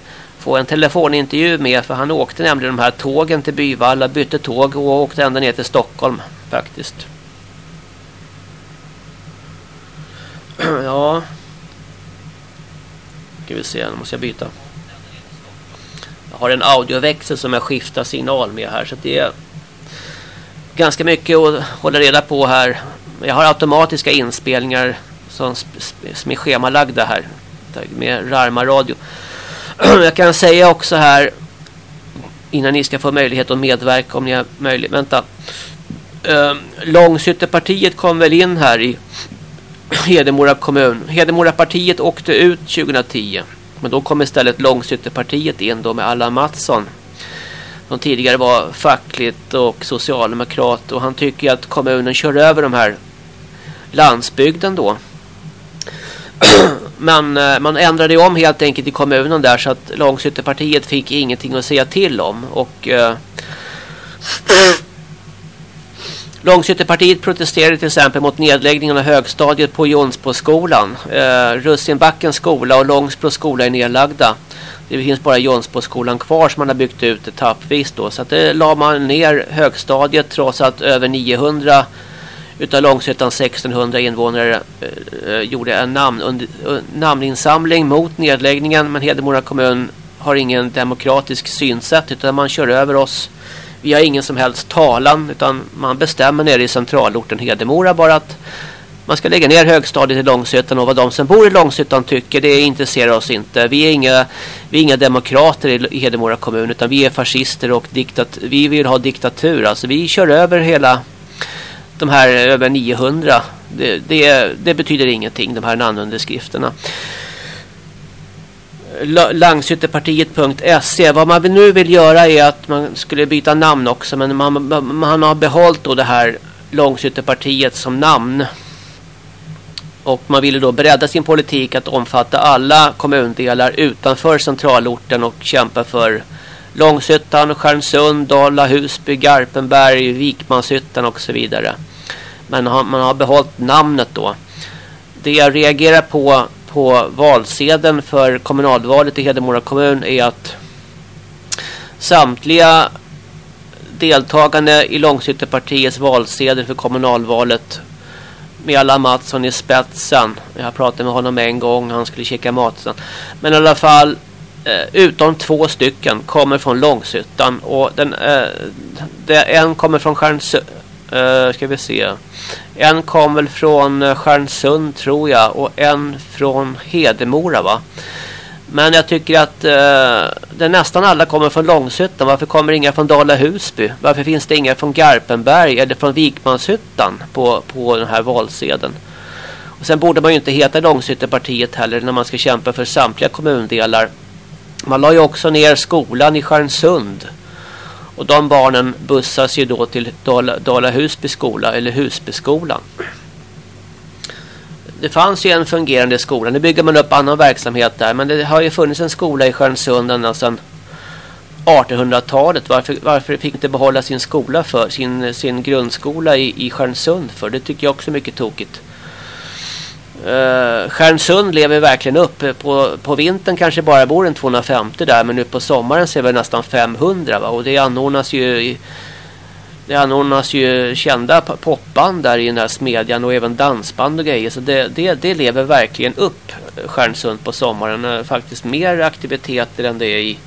[SPEAKER 1] få en telefonintervju med för han åkte nämligen de här tågen till Byvalla, bytte tåg och åkte ända ner till Stockholm faktiskt. ja. Ska vi se, nu måste jag byta. Jag har en audioväxel som jag skiftar signal med här så det är ganska mycket att hålla reda på här. Jag har automatiska inspelningar som, som är schemalagda här med Rarma radio. Jag kan säga också här innan ni ska få möjlighet att medverka om ni har möjlighet. Vänta. Ehm, Långsytterpartiet kom väl in här i Hedemora kommun. Hedemora partiet åkte ut 2010. Men då kom istället Långsytterpartiet in då med Allan Mattsson. Som tidigare var fackligt och socialdemokrat. Och han tycker att kommunen kör över de här landsbygden då. Men eh, man ändrade om helt enkelt i kommunen där så att Långshyttepartiet fick ingenting att säga till om. Och eh, Långshyttepartiet protesterade till exempel mot nedläggningen av högstadiet på Jonsboskolan. Eh, Russinbackens skola och Långsbro skola är nedlagda. Det finns bara Jonsboskolan kvar som man har byggt ut etappvis då. Så att det la man ner högstadiet trots att över 900 utav Långsötan 1600 invånare eh, eh, gjorde en namn, under, eh, namninsamling mot nedläggningen men Hedemora kommun har ingen demokratisk synsätt utan man kör över oss. Vi har ingen som helst talan utan man bestämmer nere i centralorten Hedemora bara att man ska lägga ner högstadiet i Långsötan och vad de som bor i Långsötan tycker det intresserar oss inte. Vi är inga, vi är inga demokrater i Hedemora kommun utan vi är fascister och diktat, vi vill ha diktatur. Alltså vi kör över hela de här över 900. Det, det, det betyder ingenting de här namnunderskrifterna. Langshyttepartiet.se Vad man nu vill göra är att man skulle byta namn också men man, man har behållit då det här Långshyttepartiet som namn. Och man ville då bredda sin politik att omfatta alla kommundelar utanför centralorten och kämpa för Långshyttan, Stjärnsund, Dala, Husby, Garpenberg, Vikmanshyttan och så vidare. Men man har, man har behållit namnet då. Det jag reagerar på på valsedeln för kommunalvalet i Hedemora kommun är att samtliga deltagande i Långshyttepartiets valsedel för kommunalvalet med alla Mattsson i spetsen. Jag pratade med honom en gång, han skulle kika mat Men i alla fall, Eh, utom två stycken kommer från Långshyttan. Och den, eh, det, en kommer från Stjärnsund. Eh, ska vi se. En kom väl från eh, Stjärnsund tror jag. Och en från Hedemora va. Men jag tycker att eh, det nästan alla kommer från Långshyttan. Varför kommer inga från Dala Husby? Varför finns det inga från Garpenberg eller från Vikmanshyttan på, på den här valsedeln? Och sen borde man ju inte heta Långshyttepartiet heller när man ska kämpa för samtliga kommundelar. Man la ju också ner skolan i Stjärnsund. Och de barnen bussas ju då till Dala, Dala Husby skola eller Husbyskolan det fanns ju en fungerande skola. Nu bygger man upp annan verksamhet där. Men det har ju funnits en skola i Stjärnsund ända sedan 1800-talet. Varför, varför fick inte behålla sin skola för sin, sin grundskola i, i Stjärnsund för? Det tycker jag också är mycket tokigt. Uh, Stjärnsund lever verkligen upp. Eh, på, på vintern kanske bara bor en 250 där. Men nu på sommaren ser vi nästan 500. Va? Och det anordnas ju... I, det anordnas ju kända popband där i den här smedjan och även dansband och grejer. Så det, det, det lever verkligen upp eh, Stjärnsund på sommaren. Faktiskt mer aktiviteter än det är i,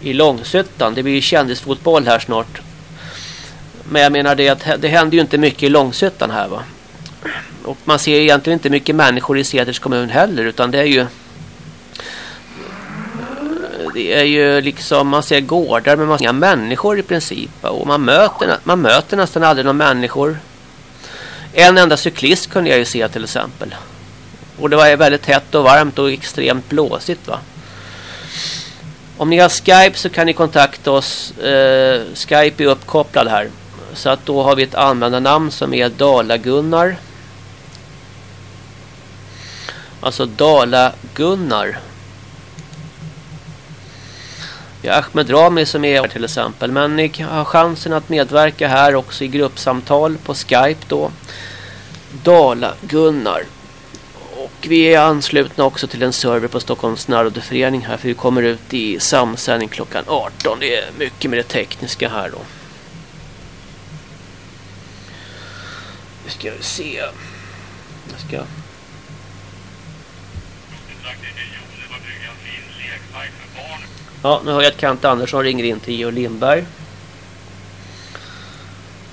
[SPEAKER 1] i Långsötan. Det blir ju kändisfotboll här snart. Men jag menar det att det händer ju inte mycket i Långsötan här va. Och man ser egentligen inte mycket människor i Säters kommun heller utan det är ju det är ju liksom, man ser gårdar men man ser inga människor i princip. Och man möter, man möter nästan aldrig några människor. En enda cyklist kunde jag ju se till exempel. Och det var väldigt hett och varmt och extremt blåsigt va. Om ni har Skype så kan ni kontakta oss. Eh, Skype är uppkopplad här. Så att då har vi ett användarnamn som är Dala-Gunnar. Alltså Dala-Gunnar. Ja, Ahmed Rami som är här till exempel. Men ni har chansen att medverka här också i gruppsamtal på Skype då. Dala Gunnar. Och vi är anslutna också till en server på Stockholms närrådeförening här. För vi kommer ut i samsändning klockan 18. Det är mycket med det tekniska här då. Nu ska vi se. Jag ska... Ja, nu hör jag att Kent Andersson ringer in till Geo Lindberg.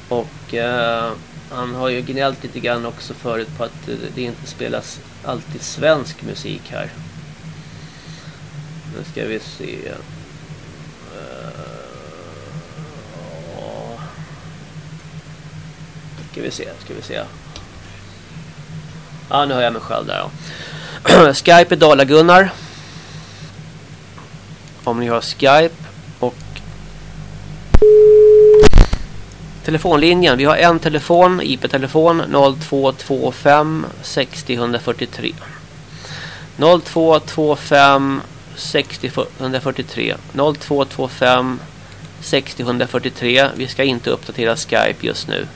[SPEAKER 1] Och eh, han har ju gnällt lite grann också förut på att det inte spelas alltid svensk musik här. Nu ska vi se. Uh, ska vi se, ska vi se. Ja, nu hör jag mig själv där Ja. Skype är Dala-Gunnar om ni har Skype och telefonlinjen. Vi har en telefon, IP-telefon 0225 60 143. 0225 60 143. 0225 60 143. Vi ska inte uppdatera Skype just nu.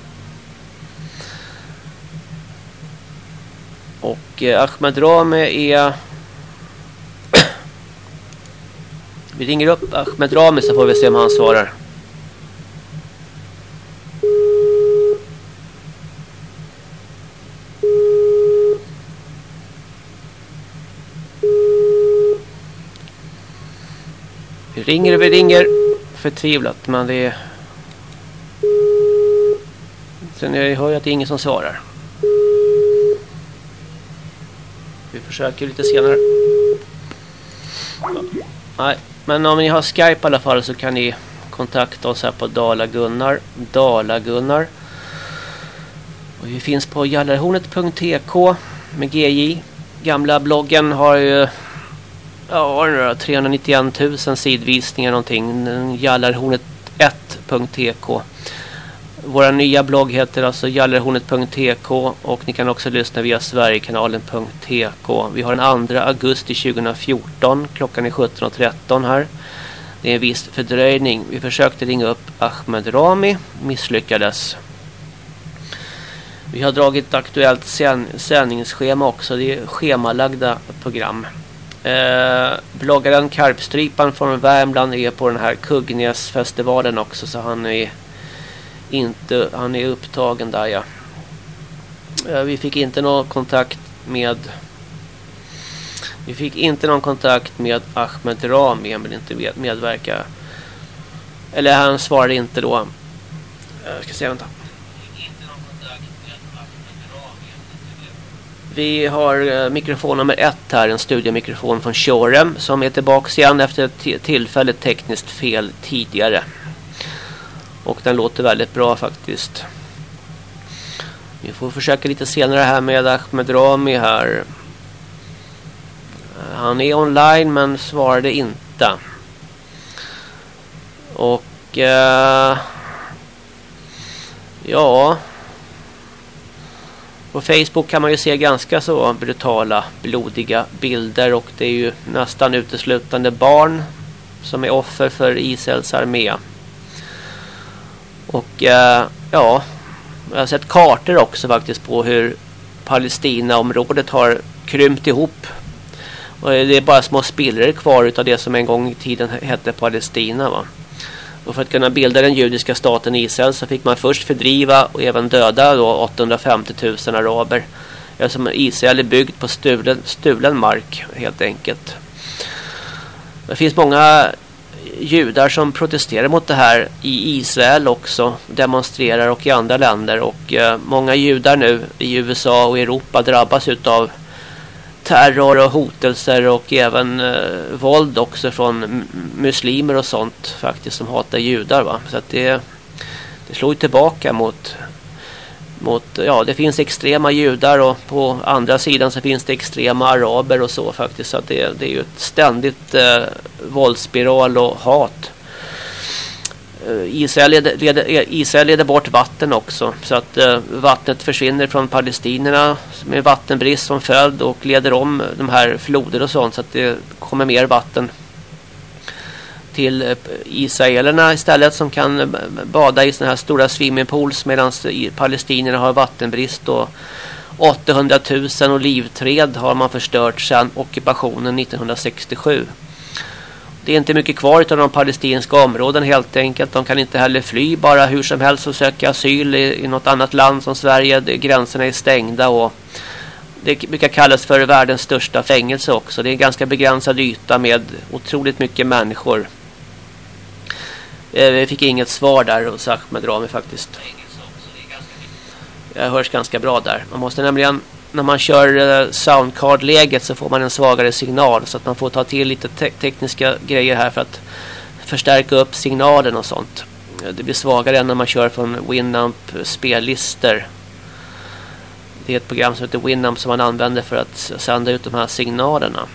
[SPEAKER 1] Och eh, Ahmed Rame är Vi ringer upp Ahmed Rami så får vi se om han svarar. Vi ringer och vi ringer förtvivlat men det är... Sen jag hör jag att det är ingen som svarar. Vi försöker lite senare. Nej men om ni har Skype i alla fall så kan ni kontakta oss här på Dala Gunnar. Dala Gunnar. Och vi finns på jallarhornet.tk med GJ. Gamla bloggen har ju ja, 391 000 sidvisningar någonting. Jallarhornet1.tk vår nya blogg heter alltså Jallerhornet.tk och ni kan också lyssna via sverigekanalen.tk. Vi har den 2 augusti 2014. Klockan är 17.13 här. Det är en viss fördröjning. Vi försökte ringa upp Ahmed Rami. Misslyckades. Vi har dragit aktuellt sändningsschema också. Det är schemalagda program. Eh, bloggaren Karpstrypan från Värmland är på den här Kuggnäsfestivalen också så han är inte han är upptagen där ja. Eh, vi fick inte någon kontakt med vi fick inte någon kontakt med Ahmed Rami han vill inte medverka. Eller han svarade inte då. Eh, jag ska se vänta. Vi har eh, mikrofon nummer ett här, en studiemikrofon från Shorem som är tillbaka igen efter ett tillfälligt tekniskt fel tidigare. Och den låter väldigt bra faktiskt. Vi får försöka lite senare här med Ahmed Rami här. Han är online men svarade inte. Och eh, ja, på Facebook kan man ju se ganska så brutala, blodiga bilder och det är ju nästan uteslutande barn som är offer för Israels armé. Och eh, ja, jag har sett kartor också faktiskt på hur Palestinaområdet har krympt ihop. Och det är bara små spillror kvar av det som en gång i tiden hette Palestina va. Och för att kunna bilda den judiska staten Israel så fick man först fördriva och även döda då 850 000 araber. Eftersom Israel är byggt på stulen, stulen mark helt enkelt. Det finns många judar som protesterar mot det här i Israel också. Demonstrerar och i andra länder. Och eh, många judar nu i USA och Europa drabbas utav terror och hotelser och även eh, våld också från muslimer och sånt faktiskt som hatar judar va. Så att det, det slår tillbaka mot mot ja det finns extrema judar och på andra sidan så finns det extrema araber och så faktiskt. Så att det, det är ju ett ständigt eh, våldsspiral och hat. Eh, Israel leder, leder, eh, Israel leder bort vatten också. Så att eh, vattnet försvinner från palestinerna med vattenbrist som följd och leder om de här floder och sånt. Så att det kommer mer vatten till eh, israelerna istället som kan eh, bada i såna här stora swimmingpools medan palestinierna har vattenbrist och 800 000 olivträd har man förstört sedan ockupationen 1967. Det är inte mycket kvar av de palestinska områden helt enkelt. De kan inte heller fly bara hur som helst och söka asyl i, i något annat land som Sverige. Gränserna är stängda och det brukar kallas för världens största fängelse också. Det är en ganska begränsad yta med otroligt mycket människor. Jag vi fick inget svar där hos Ahmed Rami faktiskt. Jag hörs ganska bra där. Man måste nämligen när man kör eh, soundcard-läget så får man en svagare signal så att man får ta till lite te tekniska grejer här för att förstärka upp signalen och sånt. Eh, det blir svagare än när man kör från Winamp spellister. Det är ett program som heter Winamp som man använder för att sända ut de här signalerna.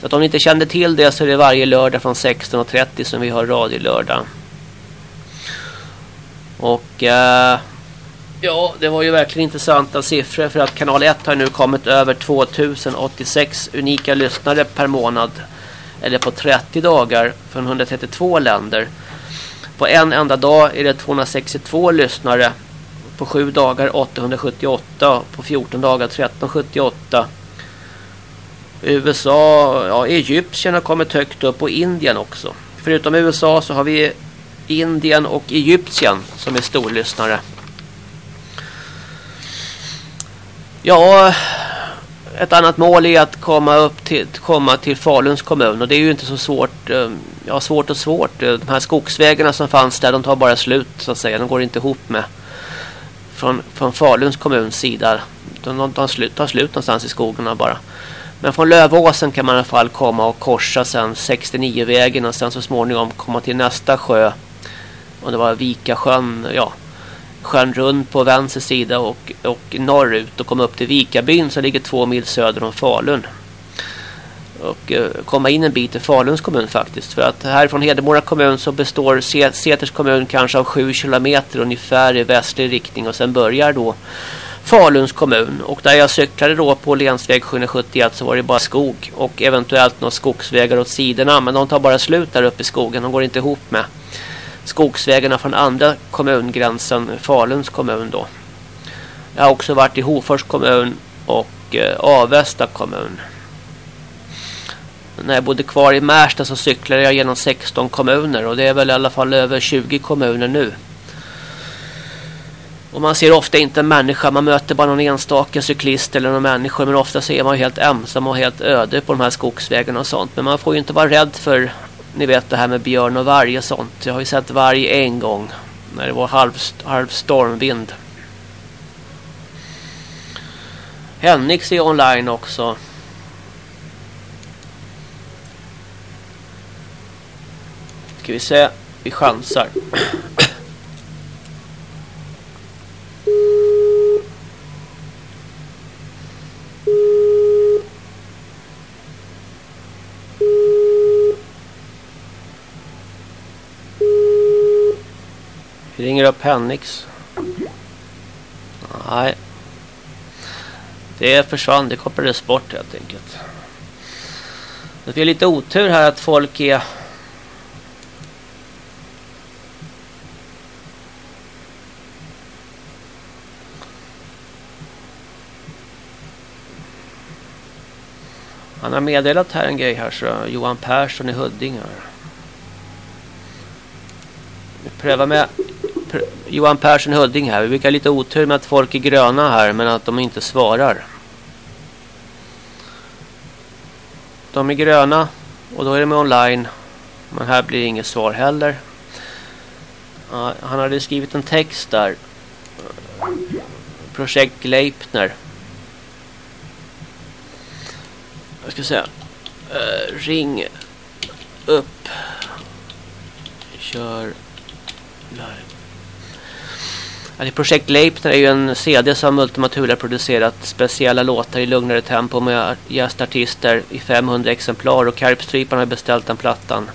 [SPEAKER 1] Så att om ni inte kände till det så är det varje lördag från 16.30 som vi har radiolördag. Och... Eh, Ja, det var ju verkligen intressanta siffror för att kanal 1 har nu kommit över 2086 unika lyssnare per månad. Eller på 30 dagar från 132 länder. På en enda dag är det 262 lyssnare. På 7 dagar 878. På 14 dagar 1378. USA, ja Egypten har kommit högt upp och Indien också. Förutom USA så har vi Indien och Egypten som är storlyssnare. Ja, ett annat mål är att komma upp till komma till Faluns kommun och det är ju inte så svårt. Eh, ja, svårt och svårt. Eh, de här skogsvägarna som fanns där, de tar bara slut så att säga. De går inte ihop med från, från Faluns kommuns sida. De, de tar, slut, tar slut någonstans i skogarna bara. Men från Lövåsen kan man i alla fall komma och korsa sen 69-vägen och sen så småningom komma till nästa sjö. Och det var Vikasjön, ja. Sjön runt på vänster sida och, och norrut och komma upp till Vikabyn som ligger två mil söder om Falun och eh, komma in en bit i Faluns kommun faktiskt. För att härifrån Hedemora kommun så består Seters kommun kanske av sju kilometer ungefär i västlig riktning och sen börjar då Faluns kommun. Och där jag cyklade då på länsväg 771 så var det bara skog och eventuellt några skogsvägar åt sidorna. Men de tar bara slut där uppe i skogen. De går inte ihop med skogsvägarna från andra kommungränsen, Faluns kommun då. Jag har också varit i Hofors kommun och eh, Avesta kommun när jag bodde kvar i Märsta så cyklade jag genom 16 kommuner och det är väl i alla fall över 20 kommuner nu. Och man ser ofta inte en människa, man möter bara någon enstaka cyklist eller någon människa men ofta ser man helt ensam och helt öde på de här skogsvägarna och sånt. Men man får ju inte vara rädd för, ni vet det här med björn och varg och sånt. Jag har ju sett varg en gång när det var halv, halv stormvind. Hennix är online också. Ska vi se. Vi chansar. Vi ringer upp Hennix. Nej. Det försvann. Det kopplades bort helt enkelt. Det är lite otur här att folk är Han har meddelat här en grej här så Johan Persson i Huddinge. Vi prövar med Johan Persson Hudding här. Vi brukar ha lite otur med att folk är gröna här men att de inte svarar. De är gröna och då är de online. Men här blir inget svar heller. han hade skrivit en text där. Projekt Gleipner. jag ska säga uh, ring upp kör live alltså, Projekt Leipner är ju en CD som Ultima Thule producerat speciella låtar i lugnare tempo med gästartister i 500 exemplar och Karpstrypan har beställt den plattan.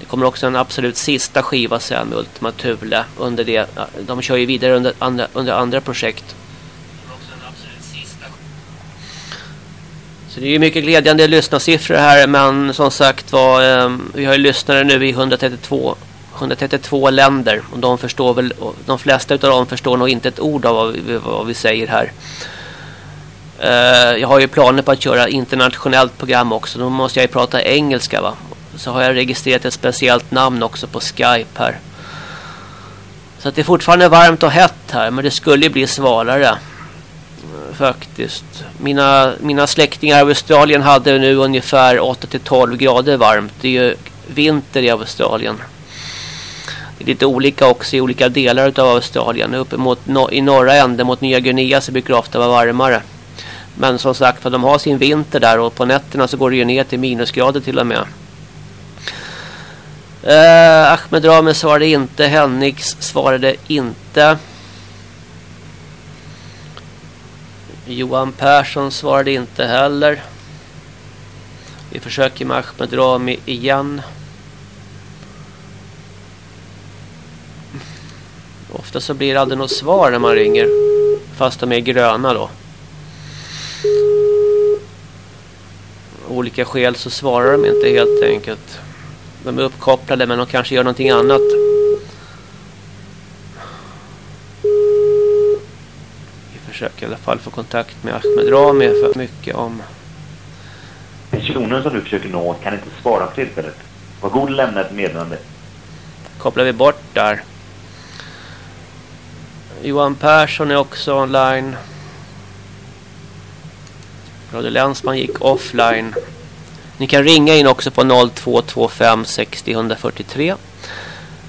[SPEAKER 1] Det kommer också en absolut sista skiva sen med Ultima Thule under det. De kör ju vidare under andra, under andra projekt. Så det är ju mycket glädjande lyssnarsiffror här men som sagt var ehm, vi har ju lyssnare nu i 132 132 länder och de förstår väl de flesta av dem förstår nog inte ett ord av vad vi, vad vi säger här. Uh, jag har ju planer på att köra internationellt program också. Då måste jag ju prata engelska va. Så har jag registrerat ett speciellt namn också på Skype här. Så att det är fortfarande varmt och hett här men det skulle bli svalare eh, faktiskt. Mina, mina släktingar i Australien hade nu ungefär 8-12 grader varmt. Det är ju vinter i Australien. Lite olika också i olika delar av Australien. Uppe mot, no, i norra änden mot Nya Guinea så brukar det ofta vara varmare. Men som sagt, för de har sin vinter där och på nätterna så går det ju ner till minusgrader till och med. Eh, Ahmed Rame svarade inte. Hennix svarade inte. Johan Persson svarade inte heller. Vi försöker med Ahmed Rami igen. Ofta så blir det aldrig något svar när man ringer. Fast de är gröna då. Olika skäl så svarar de inte helt enkelt. De är uppkopplade men de kanske gör någonting annat. försöker i alla fall få kontakt med Ahmed Rami för mycket om...
[SPEAKER 2] Personen som du försöker nå kan inte svara för tillfället. Var god lämna ett meddelande.
[SPEAKER 1] Kopplar vi bort där. Johan Persson är också online. Radio Länsman gick offline. Ni kan ringa in också på 0225 60 143.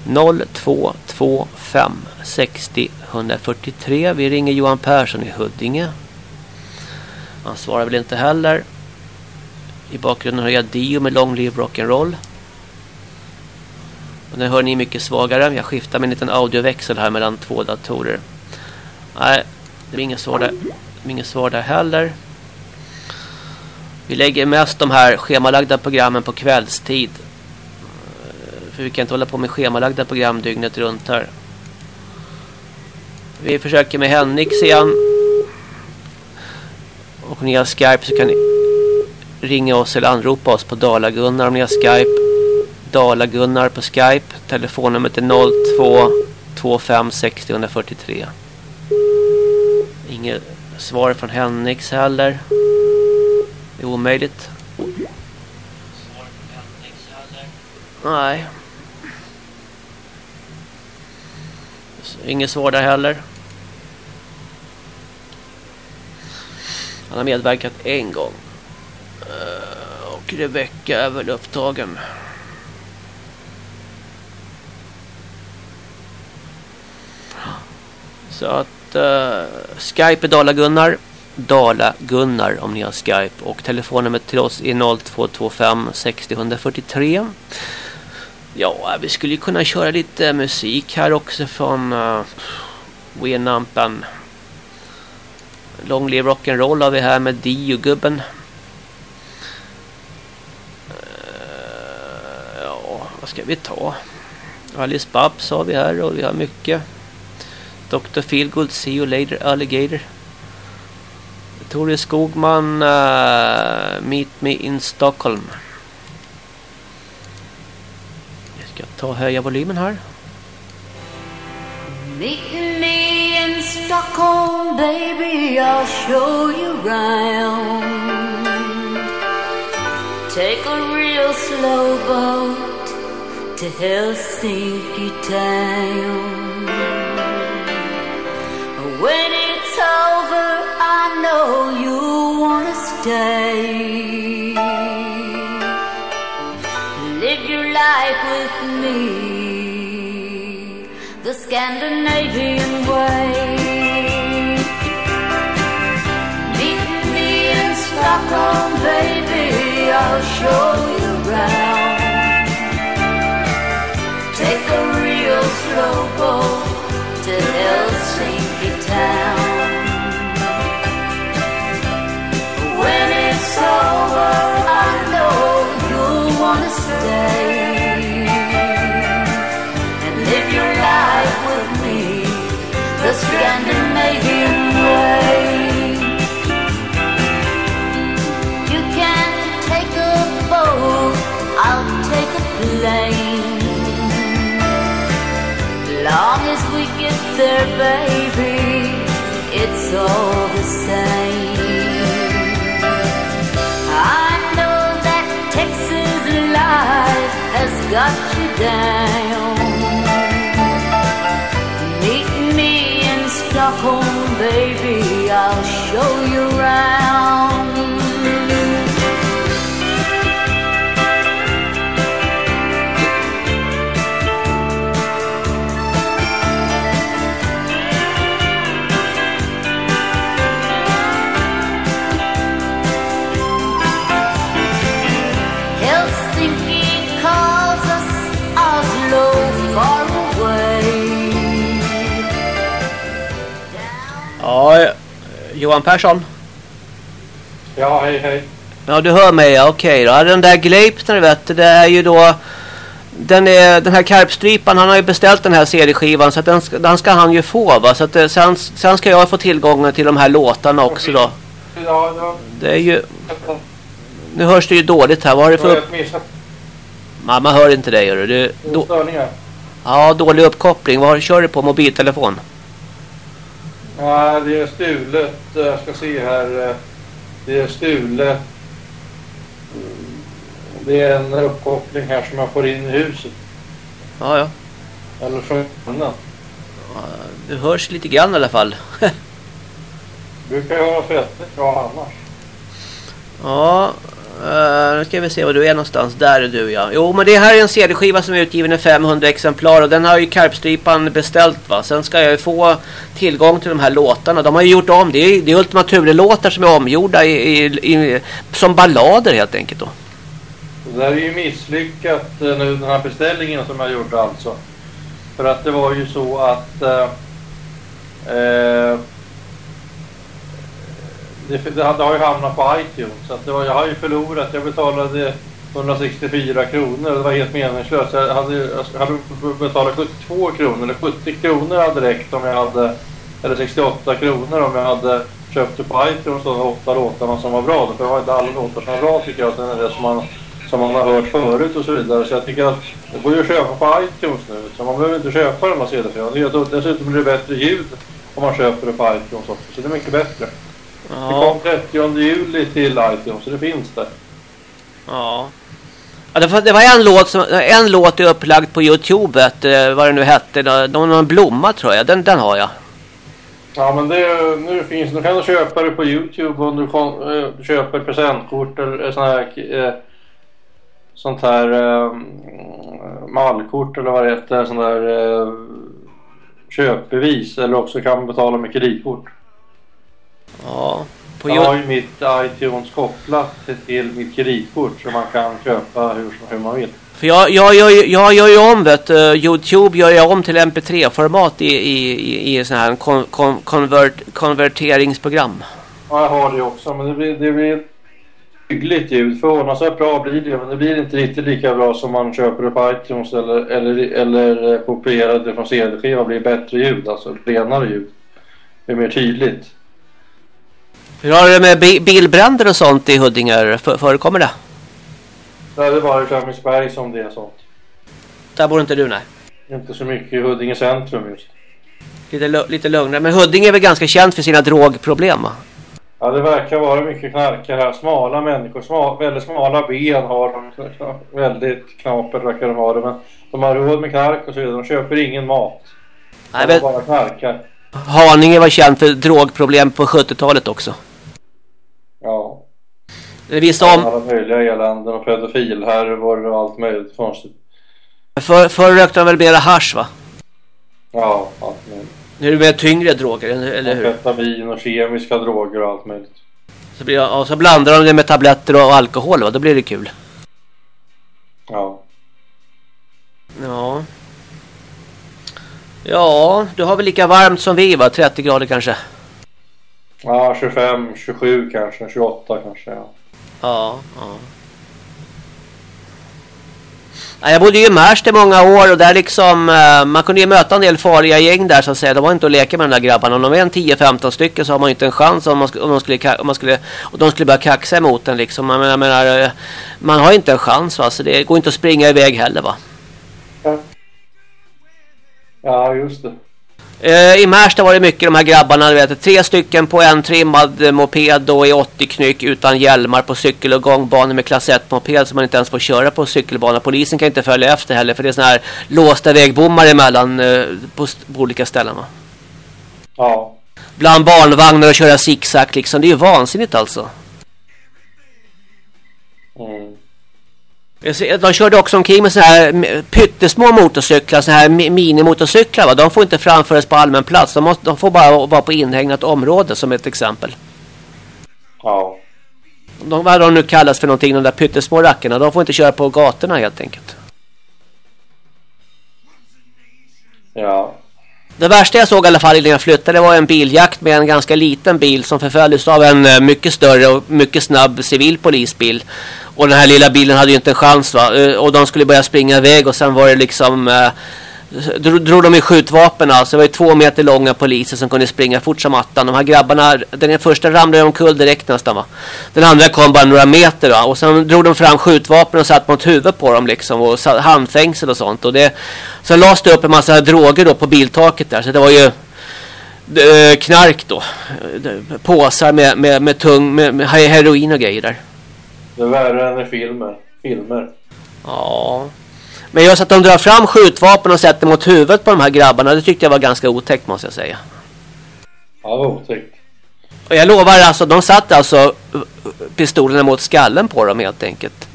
[SPEAKER 1] 0225 60 143. Vi ringer Johan Persson i Huddinge. Han svarar väl inte heller. I bakgrunden har jag Dio med Long Live Rock'n'Roll. Och nu hör ni mycket svagare. Jag skiftar med en liten audioväxel här mellan två datorer. Nej, det blir inget svar där, inget svar där heller. Vi lägger mest de här schemalagda programmen på kvällstid. Eh, för vi kan inte hålla på med schemalagda program dygnet runt här. Vi försöker med Henrik igen. Och om ni har Skype så kan ni ringa oss eller anropa oss på Dalagunnar om ni har Skype. Dala-Gunnar på Skype. Telefonnumret är 02 25 60 143. Inget svar från Henriks heller. Det är omöjligt. Nej. Inget svar där heller. Han har medverkat en gång. Eh, och Rebecka är väl upptagen. Så att uh, Skype är Dala-Gunnar. Dala-Gunnar om ni har Skype. Och telefonnumret till oss är 0225 60 143. Ja, vi skulle kunna köra lite musik här också från eh, uh, Winampen. Long Live Rock'n'Roll har vi här med Dio-gubben. Uh, ja, vad ska vi ta? Alice Babs har vi här och vi har mycket. Dr. Feelgood, See You Later, Alligator. Tore Skogman, uh, Meet Me in Stockholm. Jag ska ta och höja volymen här.
[SPEAKER 3] Meet me in Stockholm, baby, I'll show you round. Take a real slow boat to Helsinki town. When it's over, I know you wanna stay. Live your life with me, the Scandinavian way. Meet me in Stockholm, baby, I'll show you round. Take a real slow boat to Helsinki When it's over, I know you'll wanna stay and live your life with me, way. You can take a boat, I'll take a plane. Long as there, baby, it's all the same. I know that Texas life has got you down. Meet me in Stockholm, baby, I'll show you around.
[SPEAKER 1] Ja, eh, Johan Persson.
[SPEAKER 4] Ja, hej hej.
[SPEAKER 1] Ja, du hör mig. ja, Okej då. Den där Gleipner vet du, det är ju då... Den, är, den här Karpstrypan, han har ju beställt den här CD-skivan så att den, ska- den ska han ju få va. Så att det, sen, sen ska jag få tillgång till de här låtarna också då.
[SPEAKER 4] Ja, ja.
[SPEAKER 1] Det är ju... Nu hörs det ju dåligt här. Vad har du för upp... Mamma hör inte dig. Hör du. Då,
[SPEAKER 4] störningar.
[SPEAKER 1] ja, dålig uppkoppling. Vad kör du på mobiltelefon?
[SPEAKER 4] Ja, det är stulet. Jag ska se här. eh, Det är stulet. Det är en uppkoppling här som jag får in i huset.
[SPEAKER 1] Ja, ja.
[SPEAKER 4] Eller från grannen.
[SPEAKER 1] Du hörs lite grann i alla fall.
[SPEAKER 4] Brukar jag höra fettigt bra annars.
[SPEAKER 1] Ja, Uh, nu ska vi se var du är någonstans. Där är du ja. Jo men det här är en CD-skiva som är utgiven i 500 exemplar och den har ju Karpstrypan beställt va. Sen ska jag ju få tillgång till de här låtarna. De har ju gjort om. Det är, det är Ultima Thule-låtar som är omgjorda i, i, i, som ballader helt enkelt då.
[SPEAKER 4] Det där är ju misslyckat eh, nu den här beställningen som jag gjorde alltså. För att det var ju så att eh, eh, det, det, har ju hamnat på iTunes. Så att det var, jag har ju förlorat. Jag betalade 164 kronor. Det var helt meningslöst. Jag hade, jag hade betalat 72 kronor eller 70 kronor hade räckt om jag hade eller 68 kronor om jag hade köpt det på iTunes de åtta låtarna som var bra. För det var inte alla låtar som var bra tycker jag. Sen är det som man, som man har hört förut och så vidare. Så jag tycker att det går ju att köpa på iTunes nu. Så man behöver inte köpa den här CD-skivan. Dessutom blir det bättre ljud om man köper det på iTunes också. Så det är mycket bättre. Ja. Det kom 30 juli till iTunes så det finns där.
[SPEAKER 1] Ja. Ja, det, var, det var en låt som en låt är upplagd på Youtube eh, vad det nu hette någon, någon blomma tror jag. Den den har jag.
[SPEAKER 4] Ja, men det nu finns nu kan du köpa det på Youtube om du äh, köper presentkort eller sån här äh, sånt här äh, mallkort eller vad det heter, sån där köpbevis eller också kan man betala med kreditkort.
[SPEAKER 1] Ja.
[SPEAKER 4] På jag har ju mitt iTunes kopplat till mitt kreditkort så man kan köpa hur, hur man vill.
[SPEAKER 1] För jag, jag, jag, jag gör ju om vet uh, Youtube gör jag om till MP3-format i, i, i, i sån här kon, kon, konvert, konverteringsprogram.
[SPEAKER 4] Ja, jag har det också. Men det blir, det blir hyggligt ljud. Förvånansvärt bra blir det. Men det blir inte riktigt lika bra som man köper det på iTunes eller, eller, eller kopierar det från CD-skiva. Det blir bättre ljud. Alltså renare ljud. Det är mer tydligt.
[SPEAKER 1] Hur har du det med bilbränder och sånt i Huddinge? Förekommer det?
[SPEAKER 4] Nej, det är bara i Flemingsberg som det är sånt.
[SPEAKER 1] Där bor inte du, nej?
[SPEAKER 4] Inte så mycket i Huddinge centrum just.
[SPEAKER 1] Lite, lite lugnare. Men Huddinge är väl ganska känt för sina drogproblem, va?
[SPEAKER 4] Ja, det verkar vara mycket knarkare här. Smala människor, smal, väldigt smala ben har de. Väldigt knapert verkar de ha det. Men de har råd med knark och så vidare. De köper ingen mat. Nej, de bara knarkar.
[SPEAKER 1] Haninge var känd för drogproblem på 70-talet också.
[SPEAKER 4] Ja.
[SPEAKER 1] Det visste om...
[SPEAKER 4] Alla möjliga eländen och pedofilhärvor och allt möjligt konstigt.
[SPEAKER 1] För, förr rökte de väl mera hash va?
[SPEAKER 4] Ja, allt möjligt.
[SPEAKER 1] Nu är det mer tyngre droger, eller hur?
[SPEAKER 4] Amfetamin och kemiska droger och allt möjligt.
[SPEAKER 1] Så, blir, och så blandar de det med tabletter och alkohol va? Då blir det kul.
[SPEAKER 4] Ja.
[SPEAKER 1] Ja. Ja, du har väl lika varmt som vi va? 30 grader kanske?
[SPEAKER 4] Ja, 25, 27 kanske, 28 kanske. Ja,
[SPEAKER 1] ja. ja. Jag bodde ju i Märsta i många år och där liksom eh, man kunde ju möta en del farliga gäng där så att säga. Det var inte att leka med de där grabbarna. Om de är en 10-15 stycken så har man inte en chans om, man, om, de skulle, om man skulle och de skulle börja kaxa emot en liksom. Man, jag menar, eh, man har inte en chans va. Så det går inte att springa iväg heller va.
[SPEAKER 4] Ja, ja just det.
[SPEAKER 1] Eh, I Märsta var det mycket de här grabbarna, du vet, tre stycken på en trimmad moped och i 80 knyck utan hjälmar på cykel- och gångbanor med klass 1 moped som man inte ens får köra på cykelbana. Polisen kan inte följa efter heller för det är såna här låsta vägbommar emellan eh, på, på olika ställen va?
[SPEAKER 4] Ja.
[SPEAKER 1] Bland barnvagnar och köra zigzag liksom, det är ju vansinnigt alltså.
[SPEAKER 4] Mm.
[SPEAKER 1] De körde också omkring med så här pyttesmå motorcyklar, så här minimotorcyklar. Va? De får inte framföras på allmän plats. De, måste, de får bara vara på inhägnat område som ett exempel.
[SPEAKER 4] Ja.
[SPEAKER 1] De, vad de nu kallas för någonting, de där pyttesmå rackarna. De får inte köra på gatorna helt enkelt.
[SPEAKER 4] Ja.
[SPEAKER 1] Det värsta jag såg i alla fall innan jag flyttade var en biljakt med en ganska liten bil som förföljdes av en eh, mycket större och mycket snabb civil polisbil. Och den här lilla bilen hade ju inte en chans va. Eh, och de skulle börja springa iväg och sen var det liksom... Eh, drog de i skjutvapen alltså. Det var ju två meter långa poliser som kunde springa fort som attan. De här grabbarna, den första ramlade omkull direkt nästan va. Den andra kom bara några meter va. Och sen drog de fram skjutvapen och satt mot huvudet på dem liksom. Och handfängsel och sånt. Och det, sen lades det upp en massa droger då på biltaket där. Så det var ju eh, knark då. Eh, påsar med, med, med tung, med, med heroin och grejer där.
[SPEAKER 4] Det är värre än i filmer. filmer.
[SPEAKER 1] Ja. Men just att de drar fram skjutvapen och sätter mot huvudet på de här grabbarna, det tyckte jag var ganska otäckt måste jag säga.
[SPEAKER 4] Ja, det var otäckt.
[SPEAKER 1] Och jag lovar alltså, de satt alltså pistolerna mot skallen på dem helt enkelt.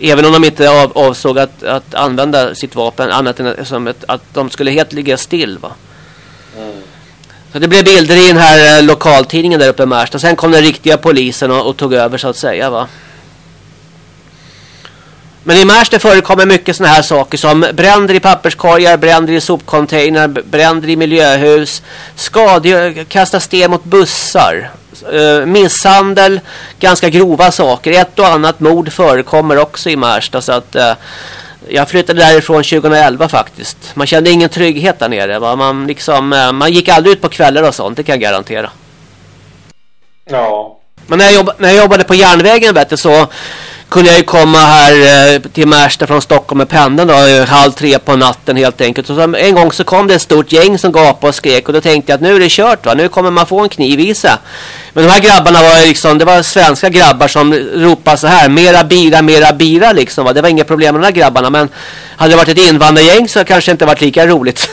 [SPEAKER 1] Även om de inte av, avsåg att, att använda sitt vapen annat än som ett, att de skulle helt ligga still va. Så det blev bilder i den här eh, lokaltidningen där uppe i Märsta. Sen kom den riktiga polisen och, och, tog över så att säga va. Men i Märsta förekommer mycket sådana här saker som bränder i papperskorgar, bränder i sopcontainer, bränder i miljöhus, skador, kasta sten mot bussar, uh, misshandel, ganska grova saker. Ett och annat mord förekommer också i Märsta så att uh, jag flyttade därifrån 2011 faktiskt. Man kände ingen trygghet där nere. Va? Man, liksom, uh, man gick aldrig ut på kvällar och sånt, det kan jag garantera.
[SPEAKER 4] Ja.
[SPEAKER 1] Men när jag, jobb när jag jobbade på järnvägen vet du, så kunde jag ju komma här eh, till Märsta från Stockholm med pendeln då, eh, halv tre på natten helt enkelt. Och så en gång så kom det ett stort gäng som gapade och skrek och då tänkte jag att nu är det kört va, nu kommer man få en kniv i sig. Men de här grabbarna var liksom, det var svenska grabbar som ropade så här, mera bira, mera bira liksom va. Det var inga problem med de här grabbarna men hade det varit ett invandrargäng så kanske det inte varit lika roligt.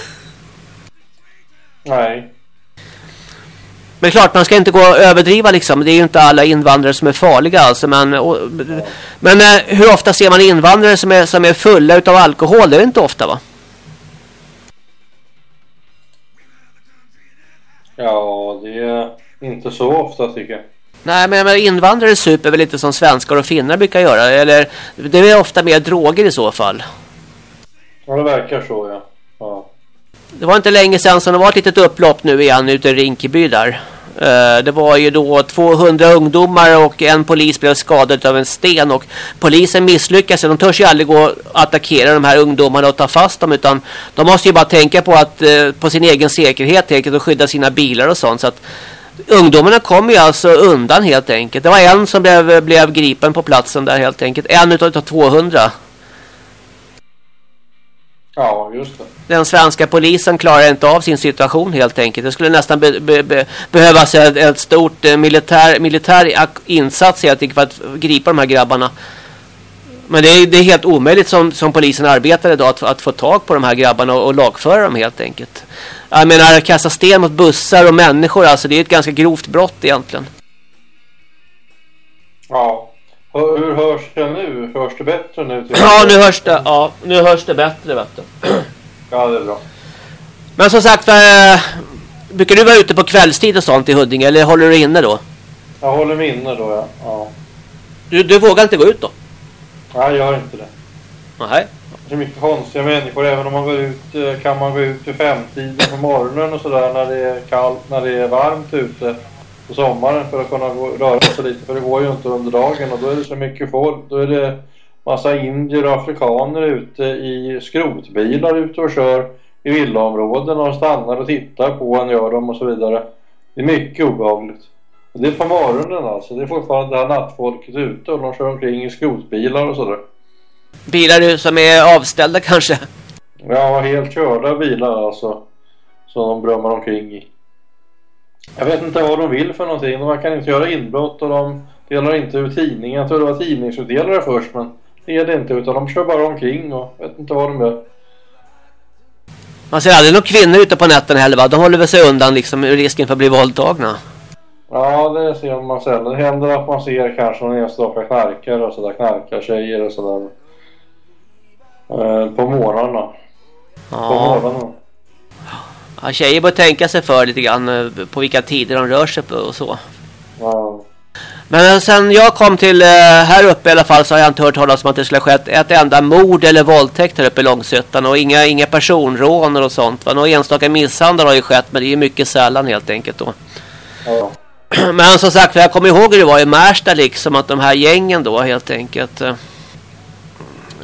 [SPEAKER 4] Nej.
[SPEAKER 1] Men klart, man ska inte gå och överdriva liksom. Det är ju inte alla invandrare som är farliga alltså. Men, och, men eh, hur ofta ser man invandrare som är, som är fulla utav alkohol? Det är inte ofta va?
[SPEAKER 4] Ja, det är inte så ofta tycker jag.
[SPEAKER 1] Nej, men, men invandrare super väl lite som svenskar och finnar brukar göra. Eller det är ofta mer droger i så fall.
[SPEAKER 4] Ja, det verkar så ja. ja.
[SPEAKER 1] Det var inte länge sedan som det var ett litet upplopp nu igen ute i Rinkeby där. Eh, det var ju då 200 ungdomar och en polis blev skadad av en sten och polisen misslyckades. De törs ju aldrig gå och attackera de här ungdomarna och ta fast dem utan de måste ju bara tänka på att eh, på sin egen säkerhet helt enkelt och skydda sina bilar och sånt så att ungdomarna kom ju alltså undan helt enkelt. Det var en som blev, blev gripen på platsen där helt enkelt. En utav 200.
[SPEAKER 4] Ja, just det.
[SPEAKER 1] Den svenska polisen klarar inte av sin situation helt enkelt. Det skulle nästan be, be, be, behövas ett, ett stort eh, militär, militär insats helt enkelt för att gripa de här grabbarna. Men det är, det är helt omöjligt som, som polisen arbetar idag att, att få tag på de här grabbarna och, och lagföra dem helt enkelt. Jag menar, kasta sten mot bussar och människor, alltså det är ett ganska grovt brott egentligen.
[SPEAKER 4] Ja. Hur hörs det nu? Hörs det bättre nu?
[SPEAKER 1] Ja, nu hörs det, ja, nu hörs det bättre, vet du.
[SPEAKER 4] Ja, det är bra.
[SPEAKER 1] Men som sagt, äh, brukar du vara ute på kvällstid och sånt i Huddinge, eller håller du inne då?
[SPEAKER 4] Jag håller mig inne då, ja. ja.
[SPEAKER 1] Du, du vågar inte gå ut då?
[SPEAKER 4] Nej, jag gör inte det.
[SPEAKER 1] Nej.
[SPEAKER 4] Det är mycket konstiga människor. Även om man går ut eh, kan man gå ut vid femtiden på morgonen och sådär när det är kallt, när det är varmt ute på sommaren för att kunna röra sig lite. För det går ju inte under dagen och då är det så mycket folk. Då är det massa indier och afrikaner ute i skrotbilar ute och kör i villaområden och stannar och tittar på en gör dem och så vidare. Det är mycket obehagligt. Och det är på morgonen alltså. Det är fortfarande det här nattfolket ute och de kör omkring i skrotbilar och sådär.
[SPEAKER 1] Bilar som är avställda kanske?
[SPEAKER 4] Ja, helt körda bilar alltså. Som de brömmar omkring i. Jag vet inte vad de vill för någonting. De kan inte göra inbrott och de delar inte ut tidningar. Jag tror det var tidningsutdelare först men det är det inte utan de kör bara omkring och vet inte vad de gör.
[SPEAKER 1] Man ser aldrig några kvinnor ute på natten heller va? De håller väl sig undan liksom risken för att bli våldtagna.
[SPEAKER 4] Ja, det ser man sällan. Det händer att man ser kanske någon enstaka knarkare och sådär, knarkartjejer och sådär. Eh, på morgnarna.
[SPEAKER 1] Ja. På morgnarna. Ja, tjejer bör tänka sig för lite grann eh, på vilka tider de rör sig på och så.
[SPEAKER 4] Ja.
[SPEAKER 1] Men sen jag kom till eh, här uppe i alla fall så har jag inte hört talas om att det skulle ha skett ett enda mord eller våldtäkt här uppe i Långsötan och inga, inga personrån och sånt. Va? Några enstaka misshandel har ju skett men det är mycket sällan helt enkelt då.
[SPEAKER 4] Ja.
[SPEAKER 1] Men som sagt, jag kommer ihåg hur det var i Märsta liksom att de här gängen då helt enkelt eh,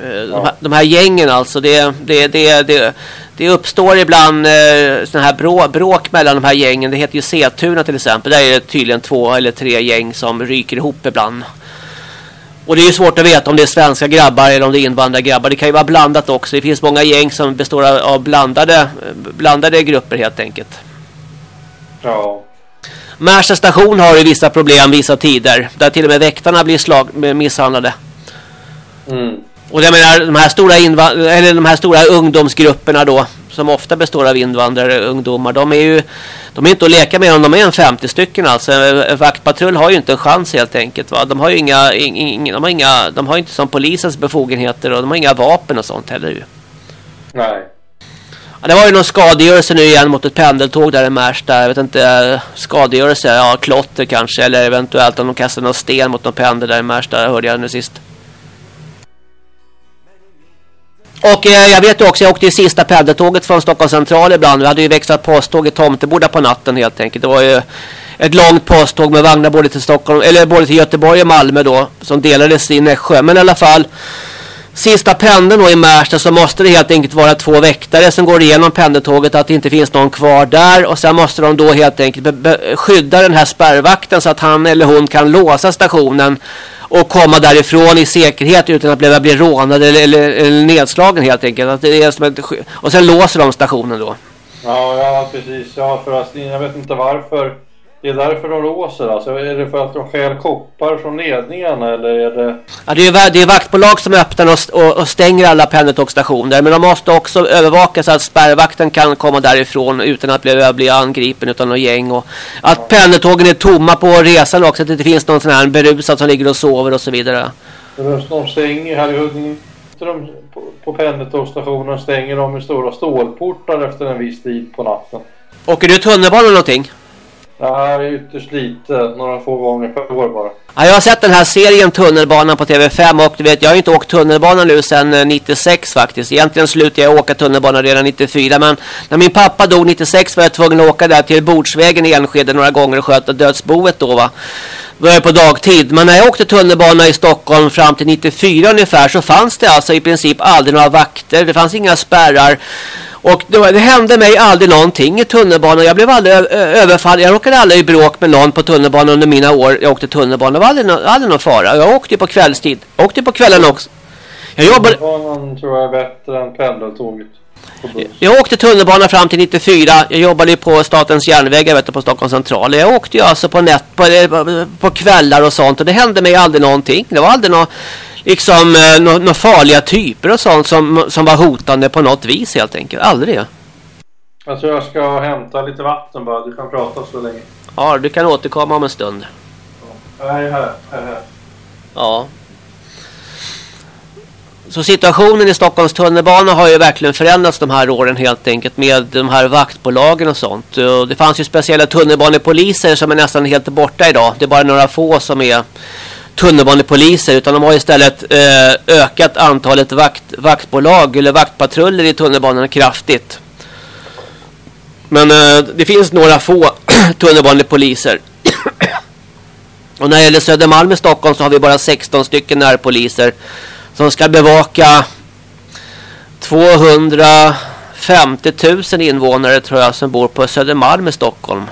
[SPEAKER 1] de, här, de här gängen alltså det, det, det, det, det uppstår ibland eh, såna här brå, bråk mellan de här gängen. Det heter ju Setuna till exempel. Där är det tydligen två eller tre gäng som ryker ihop ibland. Och det är ju svårt att veta om det är svenska grabbar eller om det är invandrargrabbar. Det kan ju vara blandat också. Det finns många gäng som består av blandade, blandade grupper helt enkelt.
[SPEAKER 4] Ja.
[SPEAKER 1] Märsta station har ju vissa problem vissa tider. Där till och med väktarna blir slag, misshandlade.
[SPEAKER 4] Mm.
[SPEAKER 1] Och jag menar de här stora eller de här stora ungdomsgrupperna då som ofta består av invandrare ungdomar. De är ju de är inte att leka med om de är en 50 stycken alltså. En vaktpatrull har ju inte en chans helt enkelt va. De har ju inga, inga de har inga de har inte som polisens befogenheter och de har inga vapen och sånt heller ju.
[SPEAKER 4] Nej.
[SPEAKER 1] Ja, det var ju någon skadegörelse nu igen mot ett pendeltåg där i Märsta. Jag vet inte, skadegörelse, ja klotter kanske. Eller eventuellt om de kastar någon sten mot någon pendel där i Märsta, hörde jag nu sist. Och eh, jag vet också, jag åkte ju sista pendeltåget från Stockholm central ibland. Vi hade ju växlat posttåg i Tomteboda på natten helt enkelt. Det var ju ett långt posttåg med vagnar både till Stockholm, eller både till Göteborg och Malmö då. Som delades i Nässjö. Men i alla fall sista pendeln då i Märsta så måste det helt enkelt vara två väktare som går igenom pendeltåget att det inte finns någon kvar där och sen måste de då helt enkelt skydda den här spärrvakten så att han eller hon kan låsa stationen och komma därifrån i säkerhet utan att behöva bli rånad eller, eller, eller nedslagen helt enkelt. Att det är som ett, och sen låser de stationen då.
[SPEAKER 4] Ja, ja precis. Ja, för att, jag vet inte varför det är därför de låser alltså. Är det för att de skäl koppar från ledningarna eller är det...
[SPEAKER 1] Ja, det är, det är vaktbolag som öppnar och, och, och stänger alla pendeltågsstationer. Men de måste också övervaka så att spärrvakten kan komma därifrån utan att bli, bli angripen utan något gäng. Och att ja. pendeltågen är tomma på resan också. Att det inte finns någon sån här berusad som ligger och sover och så vidare.
[SPEAKER 4] De stänger här i Huddinge. De, på, på pendeltågsstationen stänger de med stora stålportar efter en viss tid på natten.
[SPEAKER 1] Åker du tunnelbana någonting?
[SPEAKER 4] Nej, ytterst lite. Några få gånger per år bara.
[SPEAKER 1] Ja, jag har sett den här serien Tunnelbanan på TV5 och du vet, jag har inte åkt tunnelbana nu sedan eh, 96 faktiskt. Egentligen slutade jag åka tunnelbana redan 94 men när min pappa dog 96 var jag tvungen att åka där till Bordsvägen i Enskede några gånger och sköta dödsboet då va. Började på dagtid. Men när jag åkte tunnelbana i Stockholm fram till 94 ungefär så fanns det alltså i princip aldrig några vakter. Det fanns inga spärrar. Och det, det, hände mig aldrig någonting i tunnelbanan. Jag blev aldrig överfall. Jag råkade aldrig i bråk med någon på tunnelbanan under mina år. Jag åkte tunnelbanan. Det var aldrig, no aldrig någon fara. Jag åkte på kvällstid. Jag åkte på kvällen också.
[SPEAKER 4] Jag jobbade... Tunnelbanan tror jag är bättre än pendeltåget.
[SPEAKER 1] Jag åkte tunnelbana fram till 94. Jag jobbade på Statens järnvägar vet du, på Stockholms central. Jag åkte ju alltså på, nät, på, på kvällar och sånt. Och det hände mig aldrig någonting. Det var aldrig något liksom eh, några farliga typer och sånt som, som var hotande på något vis helt enkelt. Aldrig.
[SPEAKER 4] Jag tror jag ska hämta lite vatten bara. Du kan prata så länge.
[SPEAKER 1] Ja, du kan återkomma om en stund.
[SPEAKER 4] Ja, här, här, här.
[SPEAKER 1] Ja. Så situationen i Stockholms tunnelbana har ju verkligen förändrats de här åren helt enkelt med de här vaktbolagen och sånt. Det fanns ju speciella tunnelbanepoliser som är nästan helt borta idag. Det är bara några få som är tunnelbanepoliser utan de har istället eh, ökat antalet vakt, vaktbolag eller vaktpatruller i tunnelbanan kraftigt. Men eh, det finns några få tunnelbanepoliser. Och när det gäller Södermalm i Stockholm så har vi bara 16 stycken närpoliser som ska bevaka 250 000 invånare tror jag som bor på Södermalm i Stockholm.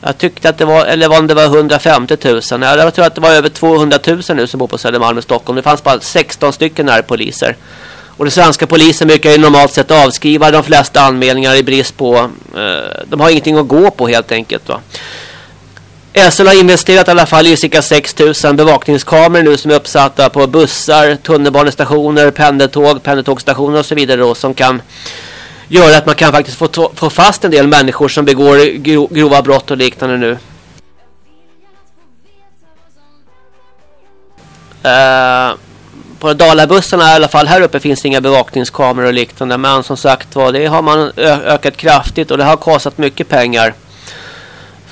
[SPEAKER 1] Jag tyckte att det var, eller om det var 150 000. Jag tror att det var över 200 000 nu som bor på Södermalm i Stockholm. Det fanns bara 16 stycken närpoliser. Och den svenska polisen brukar ju normalt sett avskriva de flesta anmälningar i brist på... Eh, de har ingenting att gå på helt enkelt va. SL har investerat i alla fall i cirka 6 000 bevakningskameror nu som är uppsatta på bussar, tunnelbanestationer, pendeltåg, pendeltågstationer och så vidare då som kan göra att man kan faktiskt få, få fast en del människor som begår gro, grova brott och liknande nu. Uh, på Dalabussarna i alla fall här uppe finns inga bevakningskameror och liknande. Men som sagt var, det har man ökat kraftigt och det har kostat mycket pengar.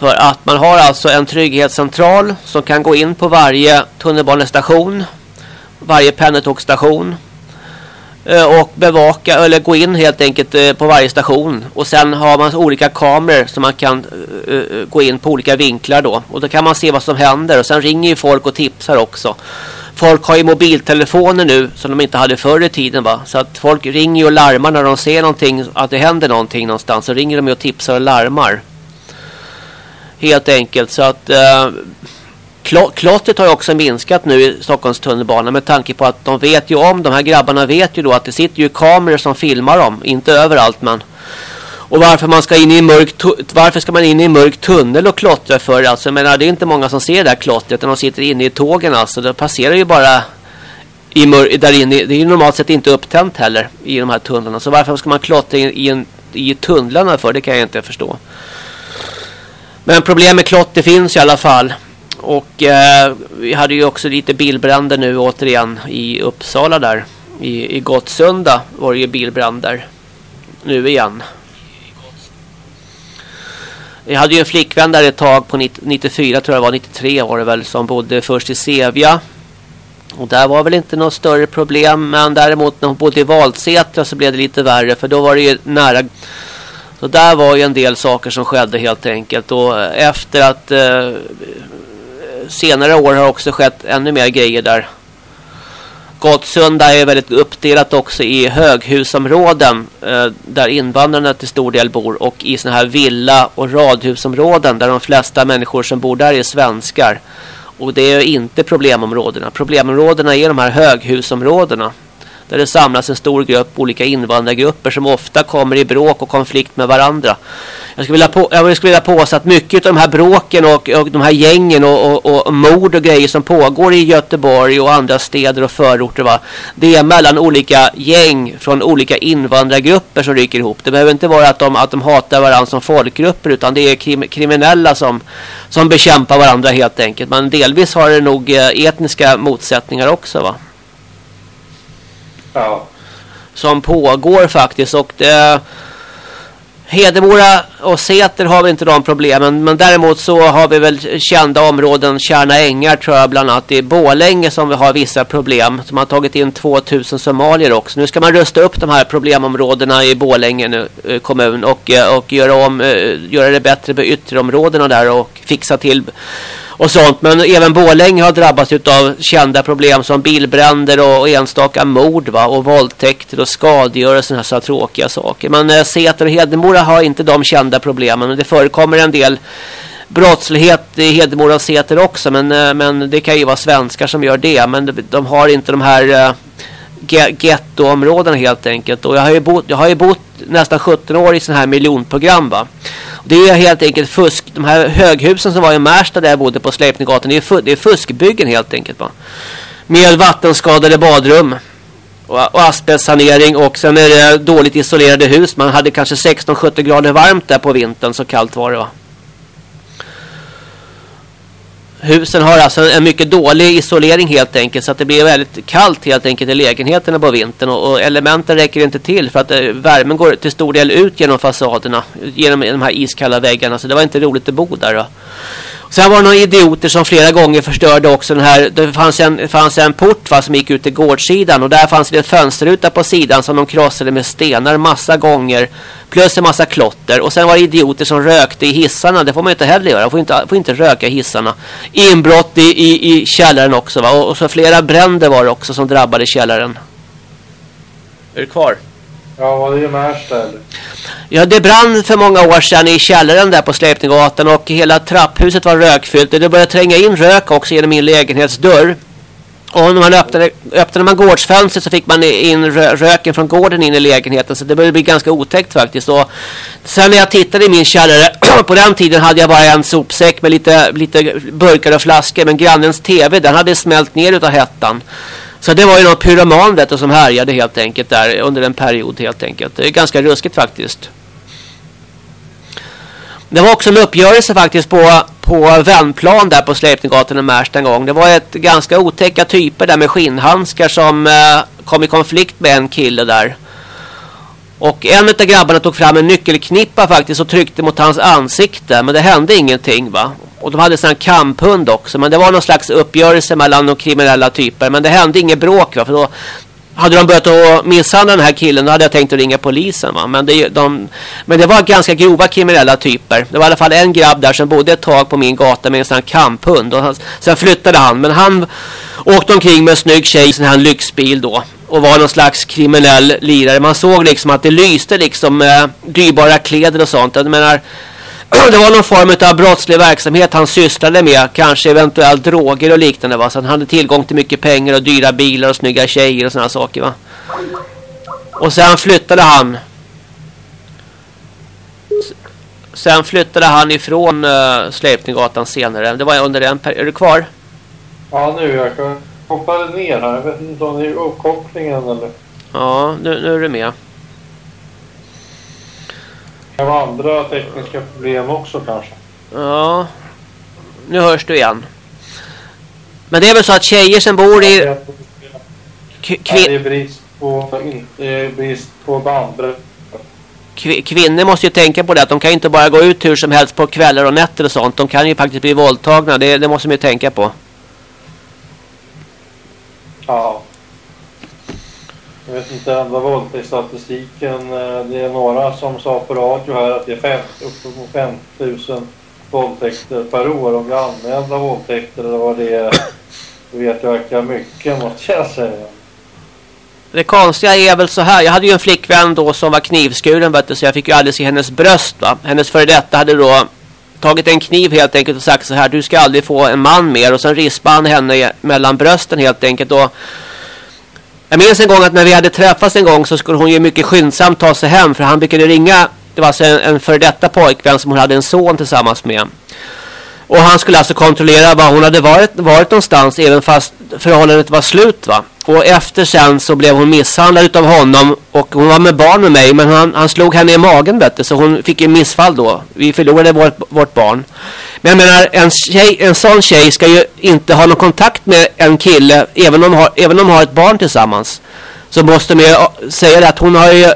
[SPEAKER 1] För att man har alltså en trygghetscentral som kan gå in på varje tunnelbanestation, varje pendeltågsstation eh, och bevaka eller gå in helt enkelt eh, på varje station. Och sen har man olika kameror som man kan eh, gå in på olika vinklar då. Och då kan man se vad som händer. Och sen ringer ju folk och tipsar också. Folk har ju mobiltelefoner nu som de inte hade förr i tiden va? Så att folk ringer och larmar när de ser någonting att det händer någonting någonstans. Så ringer de och tipsar och larmar. Helt enkelt så att eh, Klottret har ju också minskat nu i Stockholms tunnelbana med tanke på att de vet ju om, de här grabbarna vet ju då att det sitter ju kameror som filmar dem, inte överallt men och varför man ska in i mörk varför ska man in i en mörk tunnel och klottra för alltså jag menar det är inte många som ser det här klottret när de sitter inne i tågen alltså det passerar ju bara i där inne. Det är ju normalt sett inte upptänt heller i de här tunnlarna. Så varför ska man klottra in, i, en, i tunnlarna för? Det kan jag inte förstå. Men problem med klotter finns i alla fall. Och eh, vi hade ju också lite bilbränder nu återigen i Uppsala där. I, i Gottsunda var det ju bilbränder. Nu igen. Jag hade ju en flickvän där ett tag på 94 tror jag det var 93 var det väl som bodde först i Sevja. Och där var väl inte något större problem men däremot när hon bodde i Valsätra så blev det lite värre för då var det ju nära så där var ju en del saker som skedde helt enkelt och eh, efter att eh, senare år har också skett ännu mer grejer där. Gottsunda är väldigt uppdelat också i höghusområden eh, där invandrarna till stor del bor och i såna här villa- och radhusområden där de flesta människor som bor där är svenskar. Och det är inte problemområdena. Problemområdena är de här höghusområdena där det samlas en stor grupp olika invandrargrupper som ofta kommer i bråk och konflikt med varandra. Jag skulle vilja, på, jag skulle vilja påstå att mycket av de här bråken och, och de här gängen och, och, och mord och grejer som pågår i Göteborg och andra städer och förorter va, det är mellan olika gäng från olika invandrargrupper som ryker ihop. Det behöver inte vara att de, att de hatar varandra som folkgrupper utan det är krim, kriminella som, som bekämpar varandra helt enkelt. Men delvis har det nog eh, etniska motsättningar också va.
[SPEAKER 4] Ja.
[SPEAKER 1] Som pågår faktiskt. Och det Hedemora och Säter har vi inte de problemen. Men däremot så har vi väl kända områden Kärna Ängar tror jag bland annat. I Bålänge som vi har vissa problem. Som har tagit in 2000 somalier också. Nu ska man rusta upp de här problemområdena i Bålänge nu, eh, kommun. Och, eh, och göra, om, eh, göra det bättre på ytterområdena där och fixa till och sånt. Men även Bålänge har drabbats av kända problem som bilbränder och, och enstaka mord va? och våldtäkter och skadegörelse och sådana tråkiga saker. Men eh, Säter och Hedemora har inte de kända problemen. Men det förekommer en del brottslighet i Hedemora och Säter också. Men, eh, men det kan ju vara svenskar som gör det. Men de, de har inte de här... Eh, Gettoområden helt enkelt. Och jag har ju bott, jag har ju bott nästan 17 år i sådana här miljonprogram va. Det är helt enkelt fusk. De här höghusen som var i Märsta där jag bodde på Släpninggatan. Det är, fu det är fuskbyggen helt enkelt va. Med vattenskadade badrum. Och, och asbestsanering och sen är det dåligt isolerade hus. Man hade kanske 16-17 grader varmt där på vintern. Så kallt var det va. Husen har alltså en mycket dålig isolering helt enkelt så att det blir väldigt kallt helt enkelt i lägenheterna på vintern och, och elementen räcker inte till för att eh, värmen går till stor del ut genom fasaderna genom de här iskalla väggarna så det var inte roligt att bo där då. Sen var det några idioter som flera gånger förstörde också den här. Det fanns en, fanns en port va, som gick ut till gårdsidan. Och där fanns det en fönsterruta på sidan som de krossade med stenar massa gånger. Plus en massa klotter. Och sen var det idioter som rökte i hissarna. Det får man inte heller göra. Man får inte, får inte röka i hissarna. Inbrott i, i, i källaren också va. Och, och så flera bränder var det också som drabbade källaren. Är du kvar?
[SPEAKER 4] Ja, var det i Märsta eller?
[SPEAKER 1] Ja, det brann för många år sedan i källaren där på Släpninggatan och hela trapphuset var rökfyllt. Det började tränga in rök också genom min lägenhetsdörr. Och när man öppnade, öppnade man gårdsfönstret så fick man in röken från gården in i lägenheten. Så det började bli ganska otäckt faktiskt. Och sen när jag tittade i min källare, på den tiden hade jag bara en sopsäck med lite, lite burkar och flaskor. Men grannens tv, den hade smält ner utav hettan. Så det var ju någon pyroman vet du, som härjade helt enkelt där under en period helt enkelt. Det är ganska ruskigt faktiskt. Det var också en uppgörelse faktiskt på, på Vänplan där på Sleipninggatan i Märsta en gång. Det var ett ganska otäcka typer där med skinnhandskar som eh, kom i konflikt med en kille där. Och en av grabbarna tog fram en nyckelknippa faktiskt och tryckte mot hans ansikte. Men det hände ingenting va. Och de hade en kamphund också. Men det var någon slags uppgörelse mellan de kriminella typer. Men det hände inget bråk va. För då hade de börjat att misshandla den här killen då hade jag tänkt att ringa polisen va. Men det, de, men det var ganska grova kriminella typer. Det var i alla fall en grabb där som bodde ett tag på min gata med en sån här kamphund. Och han, sen flyttade han. Men han åkte omkring med en snygg tjej i en här lyxbil då. Och var någon slags kriminell lirare. Man såg liksom att det lyste liksom eh, dyrbara kläder och sånt. Jag menar det var någon form av brottslig verksamhet han sysslade med. Kanske eventuellt droger och liknande va. Så han hade tillgång till mycket pengar och dyra bilar och snygga tjejer och sådana saker va. Och sen flyttade han. Sen flyttade han ifrån uh, Släpninggatan senare. Det var under en period. Är du kvar?
[SPEAKER 4] Ja, nu är jag kvar. kopplade ner här. Jag vet inte om det är uppkopplingen eller...
[SPEAKER 1] Ja, nu, nu är du med.
[SPEAKER 4] Det vara andra tekniska problem också kanske.
[SPEAKER 1] Ja. Nu hörs du igen. Men det är väl så att tjejer som bor i...
[SPEAKER 4] Ja,
[SPEAKER 1] K-
[SPEAKER 4] det är
[SPEAKER 1] kvin,
[SPEAKER 4] brist på, inte, eh, brist på bandbredd.
[SPEAKER 1] kvi- kvinnor måste ju tänka på det. Att de kan inte bara gå ut hur som helst på kvällar och nätter och sånt. De kan ju faktiskt bli våldtagna. Det, det måste man ju tänka på.
[SPEAKER 4] Ja. Jag vet inte ända våldtäktsstatistiken. Eh, det är några som sa på radio här att det är fem, uppemot 50 000 våldtäkter per år. Om vi anmälda våldtäkter eller vad det är. Det vet jag verkar mycket måste jag säga.
[SPEAKER 1] Det konstiga är väl så här. Jag hade ju en flickvän då som var knivskuren vet du, så jag fick ju aldrig se hennes bröst va. Hennes före detta hade då tagit en kniv helt enkelt och sagt så här. Du ska aldrig få en man mer. Och sen rispade han henne mellan brösten helt enkelt. Och jag minns en gång att när vi hade träffats en gång så skulle hon ju mycket skyndsamt ta sig hem. För han brukade ringa. Det var alltså en, en före detta pojkvän som hon hade en son tillsammans med. Och han skulle alltså kontrollera var hon hade varit, varit någonstans även fast förhållandet var slut va. Och efter sen så blev hon misshandlad utav honom och hon var med barn med mig men han, han slog henne i magen bättre så hon fick en missfall då. Vi förlorade vårt, vårt barn. Men jag menar en, tjej, en sån tjej ska ju inte ha någon kontakt med en kille även om, de har, även om de har ett barn tillsammans. Så måste man ju säga det att hon har ju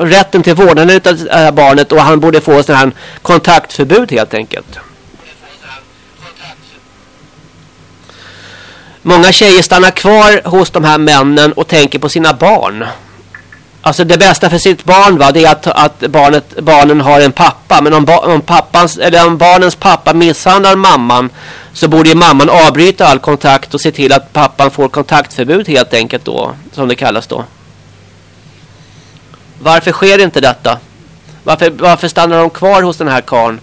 [SPEAKER 1] rätten till vårdnaden utav barnet och han borde få sån här kontaktförbud helt enkelt. Många tjejer stannar kvar hos de här männen och tänker på sina barn. Alltså det bästa för sitt barn va, det är att, att barnet, barnen har en pappa. Men om, ba, om, pappans, eller om barnens pappa misshandlar mamman så borde ju mamman avbryta all kontakt och se till att pappan får kontaktförbud helt enkelt då, som det kallas då. Varför sker inte detta? Varför, varför stannar de kvar hos den här karn?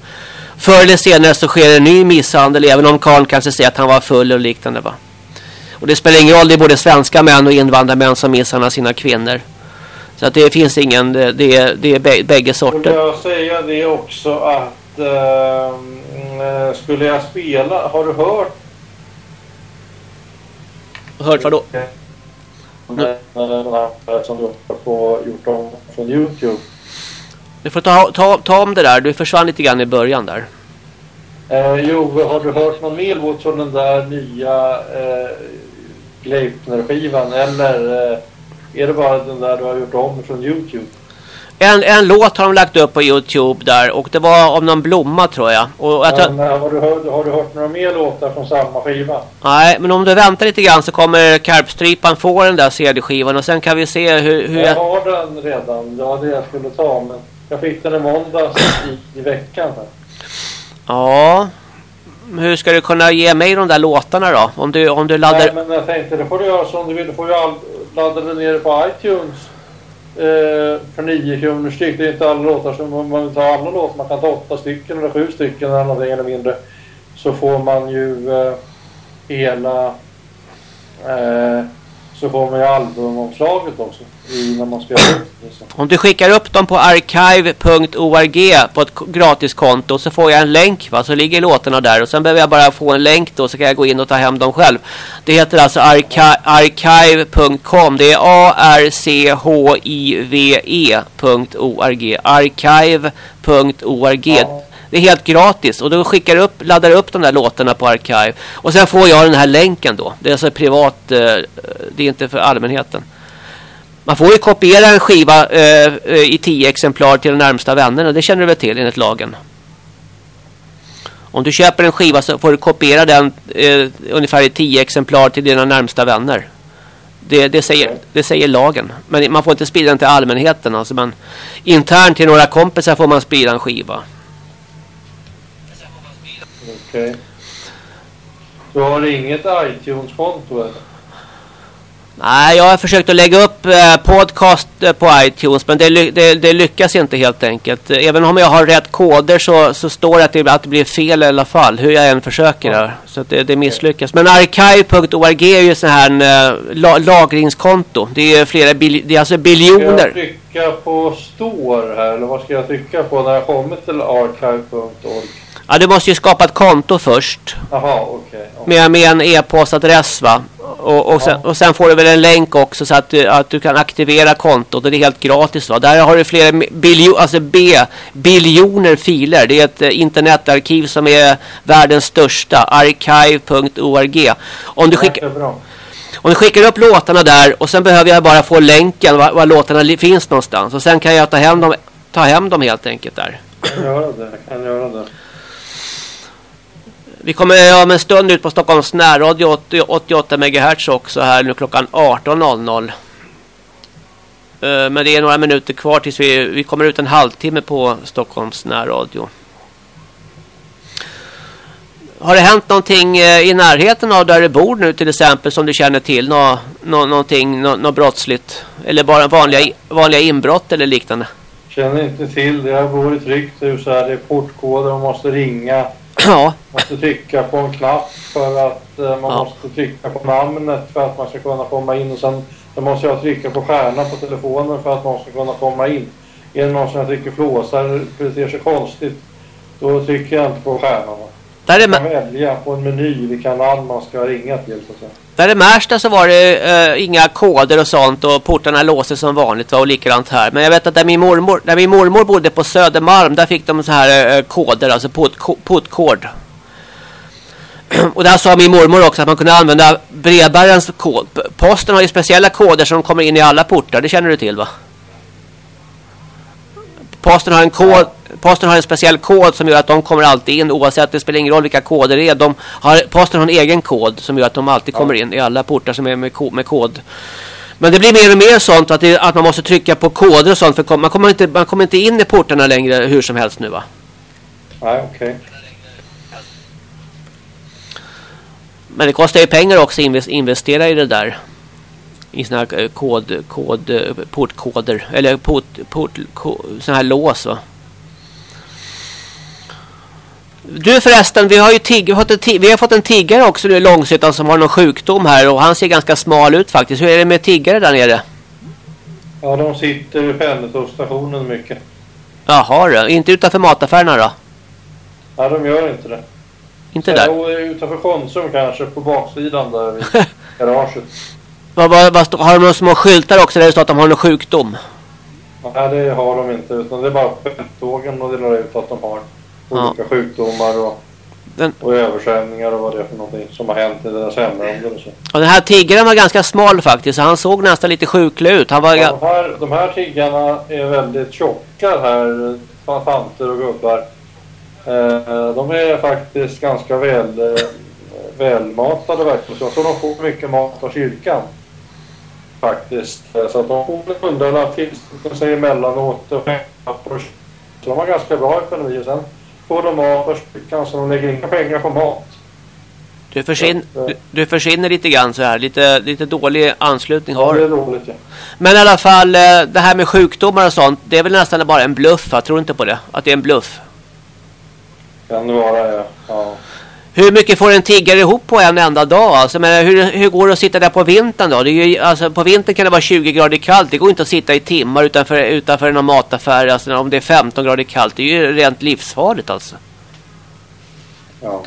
[SPEAKER 1] Förr eller senare så sker en ny misshandel även om karn kanske säger att han var full och liknande va. Och det spelar ingen roll, det är både svenska män och invandrarmän som misshandlar sina kvinnor. Så att det finns ingen, det är, det är bä, bägge sorter.
[SPEAKER 4] jag säga det också att eh, skulle jag spela, har du hört
[SPEAKER 1] Hört vad då?
[SPEAKER 4] här som du har på, gjort om från Youtube?
[SPEAKER 1] Du får ta, ta, ta om det där, du försvann lite grann i början där.
[SPEAKER 4] Eh, jo, har du hört någon mer låt från den där nya eh, Gleipner-skivan eller eh, är det bara den där du har gjort om från Youtube?
[SPEAKER 1] En, en låt har de lagt upp på Youtube där och det var om någon blomma tror jag. Och jag
[SPEAKER 4] Men, har, du hört, har du hört några mer låtar från samma skiva?
[SPEAKER 1] nej, men om du väntar lite grann så kommer Karpstrypan få den där CD-skivan och sen kan vi se hur... hur
[SPEAKER 4] Jag
[SPEAKER 1] jag,
[SPEAKER 4] har den redan, det var det jag skulle ta men jag fick den i måndags i, i veckan. Här.
[SPEAKER 1] ja, hur ska du kunna ge mig de där låtarna då? Om du, om du laddar...
[SPEAKER 4] Nej, men jag tänkte det får du göra som du vill. Du får ju all, ladda det ner på iTunes eh, för 9 kronor styck. Det är inte alla låtar som man vill ta alla låtar. Man kan ta åtta stycken eller sju stycken eller någonting eller mindre. Så får man ju eh, hela eh, så man ju albumomslaget också när man spelar upp.
[SPEAKER 1] Om du skickar upp dem på archive.org på ett gratiskonto så får jag en länk va, så ligger låtarna där och sen behöver jag bara få en länk då så kan jag gå in och ta hem dem själv. Det heter alltså archi- archive.com. Det är A-R-C-H-I-V-E.org. Archive.org.
[SPEAKER 4] Ja.
[SPEAKER 1] Det är helt gratis och då skickar upp, laddar du upp de där låtarna på Archive. Och sen får jag den här länken då. Det är alltså privat, eh, det är inte för allmänheten. Man får ju kopiera en skiva eh, eh, i tio exemplar till de närmsta vännerna. Det känner du väl till enligt lagen? Om du köper en skiva så får du kopiera den eh, ungefär i tio exemplar till dina närmsta vänner. Det, det, säger, det säger lagen. Men man får inte sprida den till allmänheten. Alltså, men internt till några kompisar får man sprida en skiva.
[SPEAKER 4] Okej. Du har inget iTunes-konto eller?
[SPEAKER 1] Nej, jag har försökt att lägga upp eh, podcast eh, på iTunes men det, det, det lyckas inte helt enkelt. Även om jag har rätt koder så, så står det att det, att det blir fel i alla fall. Hur jag än försöker där. Så det, det misslyckas. Men archive.org är ju så här en eh, la, lagringskonto. Det är flera bil, det är alltså
[SPEAKER 4] Ska jag
[SPEAKER 1] biljoner.
[SPEAKER 4] trycka på store här eller vad ska jag trycka på när jag kommer till archive.org?
[SPEAKER 1] Ja, du måste ju skapa ett konto först.
[SPEAKER 4] Jaha, okej. ja.
[SPEAKER 1] Med, med en e-postadress va? Och, och, sen,
[SPEAKER 4] Ja.
[SPEAKER 1] och sen får du väl en länk också så att du, att du kan aktivera kontot och det är helt gratis va? Där har du flera biljo, alltså B, biljoner filer. Det är ett eh, internetarkiv som är världens största. Archive.org. Om du skickar... Om du skickar upp låtarna där och sen behöver jag bara få länken var, var låtarna finns någonstans. Och sen kan jag ta hem dem, ta hem dem helt enkelt där.
[SPEAKER 4] Jag kan göra det. Jag kan göra det.
[SPEAKER 1] Vi kommer om en stund ut på Stockholms närradio 80, 88 MHz också här nu klockan 18.00. Eh, men det är några minuter kvar tills vi, vi kommer ut en halvtimme på Stockholms närradio. Har det hänt någonting eh, i närheten av där du bor nu till exempel som du känner till? Nå, nå, någonting, nå, något brottsligt? Eller bara vanliga, vanliga inbrott eller liknande?
[SPEAKER 4] Känner inte till det. Jag bor i ett tryggt hus här. Det är portkoder. Man måste ringa.
[SPEAKER 1] Ja,
[SPEAKER 4] måste trycka på en knapp för att eh, man
[SPEAKER 1] Ja.
[SPEAKER 4] måste trycka på namnet för att man ska kunna komma in. Och sen måste jag trycka på stjärnan på telefonen för att någon ska kunna komma in. Är det någon som jag trycker flåsar beter sig konstigt, då trycker jag inte på stjärnan.
[SPEAKER 1] där är,
[SPEAKER 4] Jag
[SPEAKER 1] Ma-
[SPEAKER 4] kan välja på en meny vilka namn man ska ringa till. Så att säga.
[SPEAKER 1] Där i Märsta så var det eh, inga koder och sånt och portarna låses som vanligt va, och likadant här. Men jag vet att där min mormor, där min mormor bodde på Södermalm där fick de så här eh, eh koder, alltså portkod. Och där sa min mormor också att man kunde använda brevbärarens kod. Posten har ju speciella koder som kommer in i alla portar, det känner du till va? Posten har en kod Posten har en speciell kod som gör att de kommer alltid in oavsett det spelar ingen roll vilka koder det är. De har, Posten har en egen kod som gör att de alltid kommer in i alla portar som är med, ko, med kod. Men det blir mer och mer sånt att, det, att man måste trycka på koder och sånt för man kommer, inte, man kommer inte in i portarna längre hur som helst nu va?
[SPEAKER 4] Nej, okej.
[SPEAKER 1] Men det kostar ju pengar också att inves- investera i det där. I såna här eh, kod, kod, eh, portkoder. Eller port, port, ko, såna här lås va. Du förresten, vi har ju tig, vi har fått en, ti- vi har fått en tiggare också nu i Långshyttan som har någon sjukdom här. Och han ser ganska smal ut faktiskt. Hur är det med tiggare där nere?
[SPEAKER 4] Ja, de sitter vid pendeltågsstationen mycket.
[SPEAKER 1] Jaha då, inte utanför mataffärerna då?
[SPEAKER 4] Nej, de gör inte det.
[SPEAKER 1] Inte där?
[SPEAKER 4] Jo, utanför Konsum kanske, på baksidan där vid garaget.
[SPEAKER 1] Vad, vad, vad, har de några små skyltar också där det står att de har någon sjukdom?
[SPEAKER 4] Nej, det har de inte. Utan det är bara pendeltågen och delar ut att de har olika sjukdomar och,
[SPEAKER 1] Den-
[SPEAKER 4] och översvämningar och vad det är för någonting som har hänt i deras hemländer och så.
[SPEAKER 1] Och den här tiggaren var ganska smal faktiskt. Så han såg nästan lite sjuklig ut. Han var...
[SPEAKER 4] Ja, de, här, de här tiggarna är väldigt tjocka här, fa- tanter och gubbar. Eh, de är faktiskt ganska väl, eh, välmatade verkligen. Så jag tror de får mycket mat av kyrkan. Faktiskt. Eh, Så att de får hundralapp till sig emellanåt och Så de har ganska bra ekonomi. Sen får de av kyrkan så de lägger inga pengar på mat.
[SPEAKER 1] Du, försvin, du, du försvinner lite grann så här. Lite, lite dålig anslutning
[SPEAKER 4] Ja,
[SPEAKER 1] har
[SPEAKER 4] det
[SPEAKER 1] du.
[SPEAKER 4] är dåligt ja.
[SPEAKER 1] Men i alla fall, eh, det här med sjukdomar och sånt. Det är väl nästan bara en bluff. Jag tror inte på det. Att det är en bluff.
[SPEAKER 4] Kan det vara ja. ja.
[SPEAKER 1] Hur mycket får en tiggare ihop på en enda dag? Alltså, men hur, hur går det att sitta där på vintern då? Det är ju, alltså, på vintern kan det vara 20 grader kallt. Det går inte att sitta i timmar utanför, utanför någon mataffär. Alltså, om det är 15 grader kallt. Det är ju rent livsfarligt alltså.
[SPEAKER 4] ja.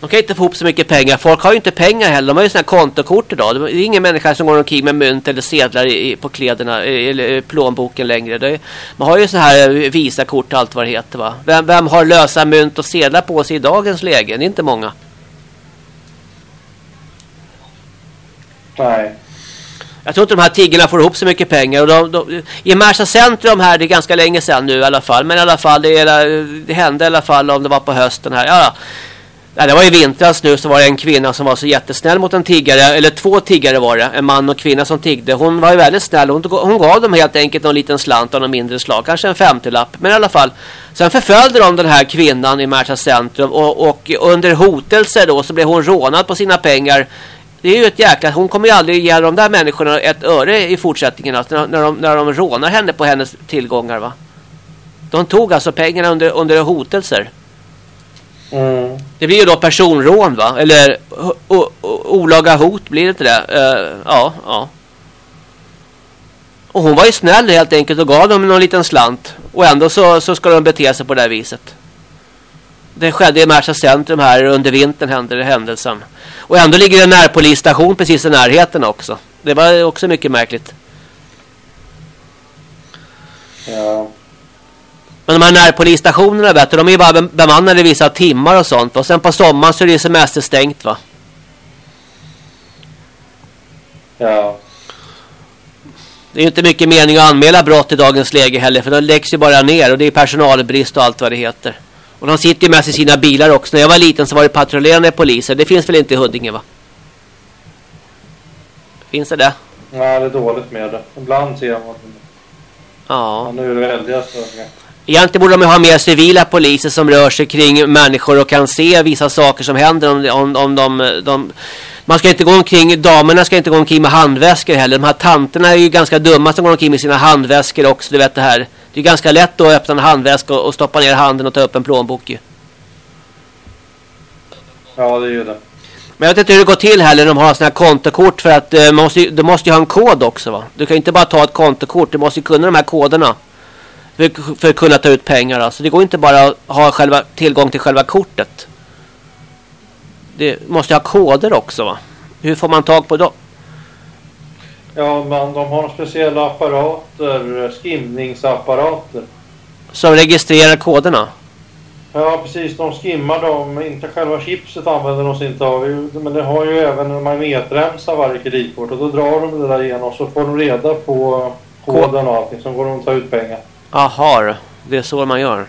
[SPEAKER 1] De kan inte få ihop så mycket pengar. Folk har ju inte pengar heller. De har ju här kontokort idag. Det är ingen människa som går omkring med mynt eller sedlar i, på kläderna eller plånboken längre. Är, man har ju såna här eh, visakort och allt vad det heter va. Vem, vem har lösa mynt och sedlar på sig i dagens läge? Det är inte många.
[SPEAKER 4] Nej.
[SPEAKER 1] Jag tror inte de här tiggarna får ihop så mycket pengar. Och de, de, I Märsta centrum här, det är ganska länge sedan nu i alla fall. Men i alla fall, det, är, det hände i alla fall om det var på hösten här. Ja, ja, det var i vintras nu så var det en kvinna som var så jättesnäll mot en tiggare. Eller två tiggare var det. En man och kvinna som tiggde. Hon var ju väldigt snäll. Hon, hon gav dem helt enkelt någon liten slant av någon mindre slag. Kanske en femtiolapp. Men i alla fall. Sen förföljde de den här kvinnan i Märsta centrum. Och, och under hotelse då så blev hon rånad på sina pengar. Det är ju ett jäkla... Hon kommer ju aldrig ge de där människorna ett öre i fortsättningen. Alltså, när, när, de, när de rånar henne på hennes tillgångar va. De tog alltså pengarna under, under hotelser.
[SPEAKER 4] Mm.
[SPEAKER 1] Det blir ju då personrån va? Eller olaga hot blir det inte det? Eh, ja, ja. Och hon var ju snäll helt enkelt och gav dem någon liten slant. Och ändå så, så ska de bete sig på det här viset. Det skedde i Märsta centrum här under vintern hände händelsen. Och ändå ligger det en närpolisstation precis i närheten också. Det var också mycket märkligt.
[SPEAKER 4] Ja.
[SPEAKER 1] Men de här närpolisstationerna vet du, de är bara bemannade vissa timmar och sånt. Och sen på sommaren så är det semesterstängt va?
[SPEAKER 4] Ja.
[SPEAKER 1] Det är inte mycket mening att anmäla brott i dagens läge heller. För de läggs ju bara ner och det är personalbrist och allt vad det heter. Och de sitter ju med sig sina bilar också. När jag var liten så var det patrullerande poliser. Det finns väl inte i Huddinge va? Finns det det?
[SPEAKER 4] Nej, det är dåligt med det. Ibland ser man.
[SPEAKER 1] Ja.
[SPEAKER 4] Men nu är det störningar.
[SPEAKER 1] Egentligen borde de ha mer civila poliser som rör sig kring människor och kan se vissa saker som händer om, om, om de, de... Man ska inte gå omkring, damerna ska inte gå omkring med handväskor heller. De här tanterna är ju ganska dumma som går omkring med sina handväskor också, du vet det här. Det är ganska lätt att öppna en handväska och, stoppa ner handen och ta upp en plånbok ju.
[SPEAKER 4] Ja, det är ju det.
[SPEAKER 1] Men jag vet inte hur det går till heller när de har sådana här kontokort för att eh, man måste, du måste ju ha en kod också va? Du kan ju inte bara ta ett kontokort, du måste ju kunna de här koderna. För, för att kunna ta ut pengar alltså. Det går inte bara att ha själva, tillgång till själva kortet. Det måste ju ha koder också va? Hur får man tag på dem?
[SPEAKER 4] Ja, men de har speciella apparater, skimningsapparater.
[SPEAKER 1] Som registrerar koderna?
[SPEAKER 4] Ja, precis. De skimmar dem. Inte själva chipset använder de sig inte av. Men det har ju även en magnetremsa varje kreditkort. Och då drar de det där igenom och så får de reda på koden och allting. Så går de att ta ut pengar.
[SPEAKER 1] Aha, det är så man gör.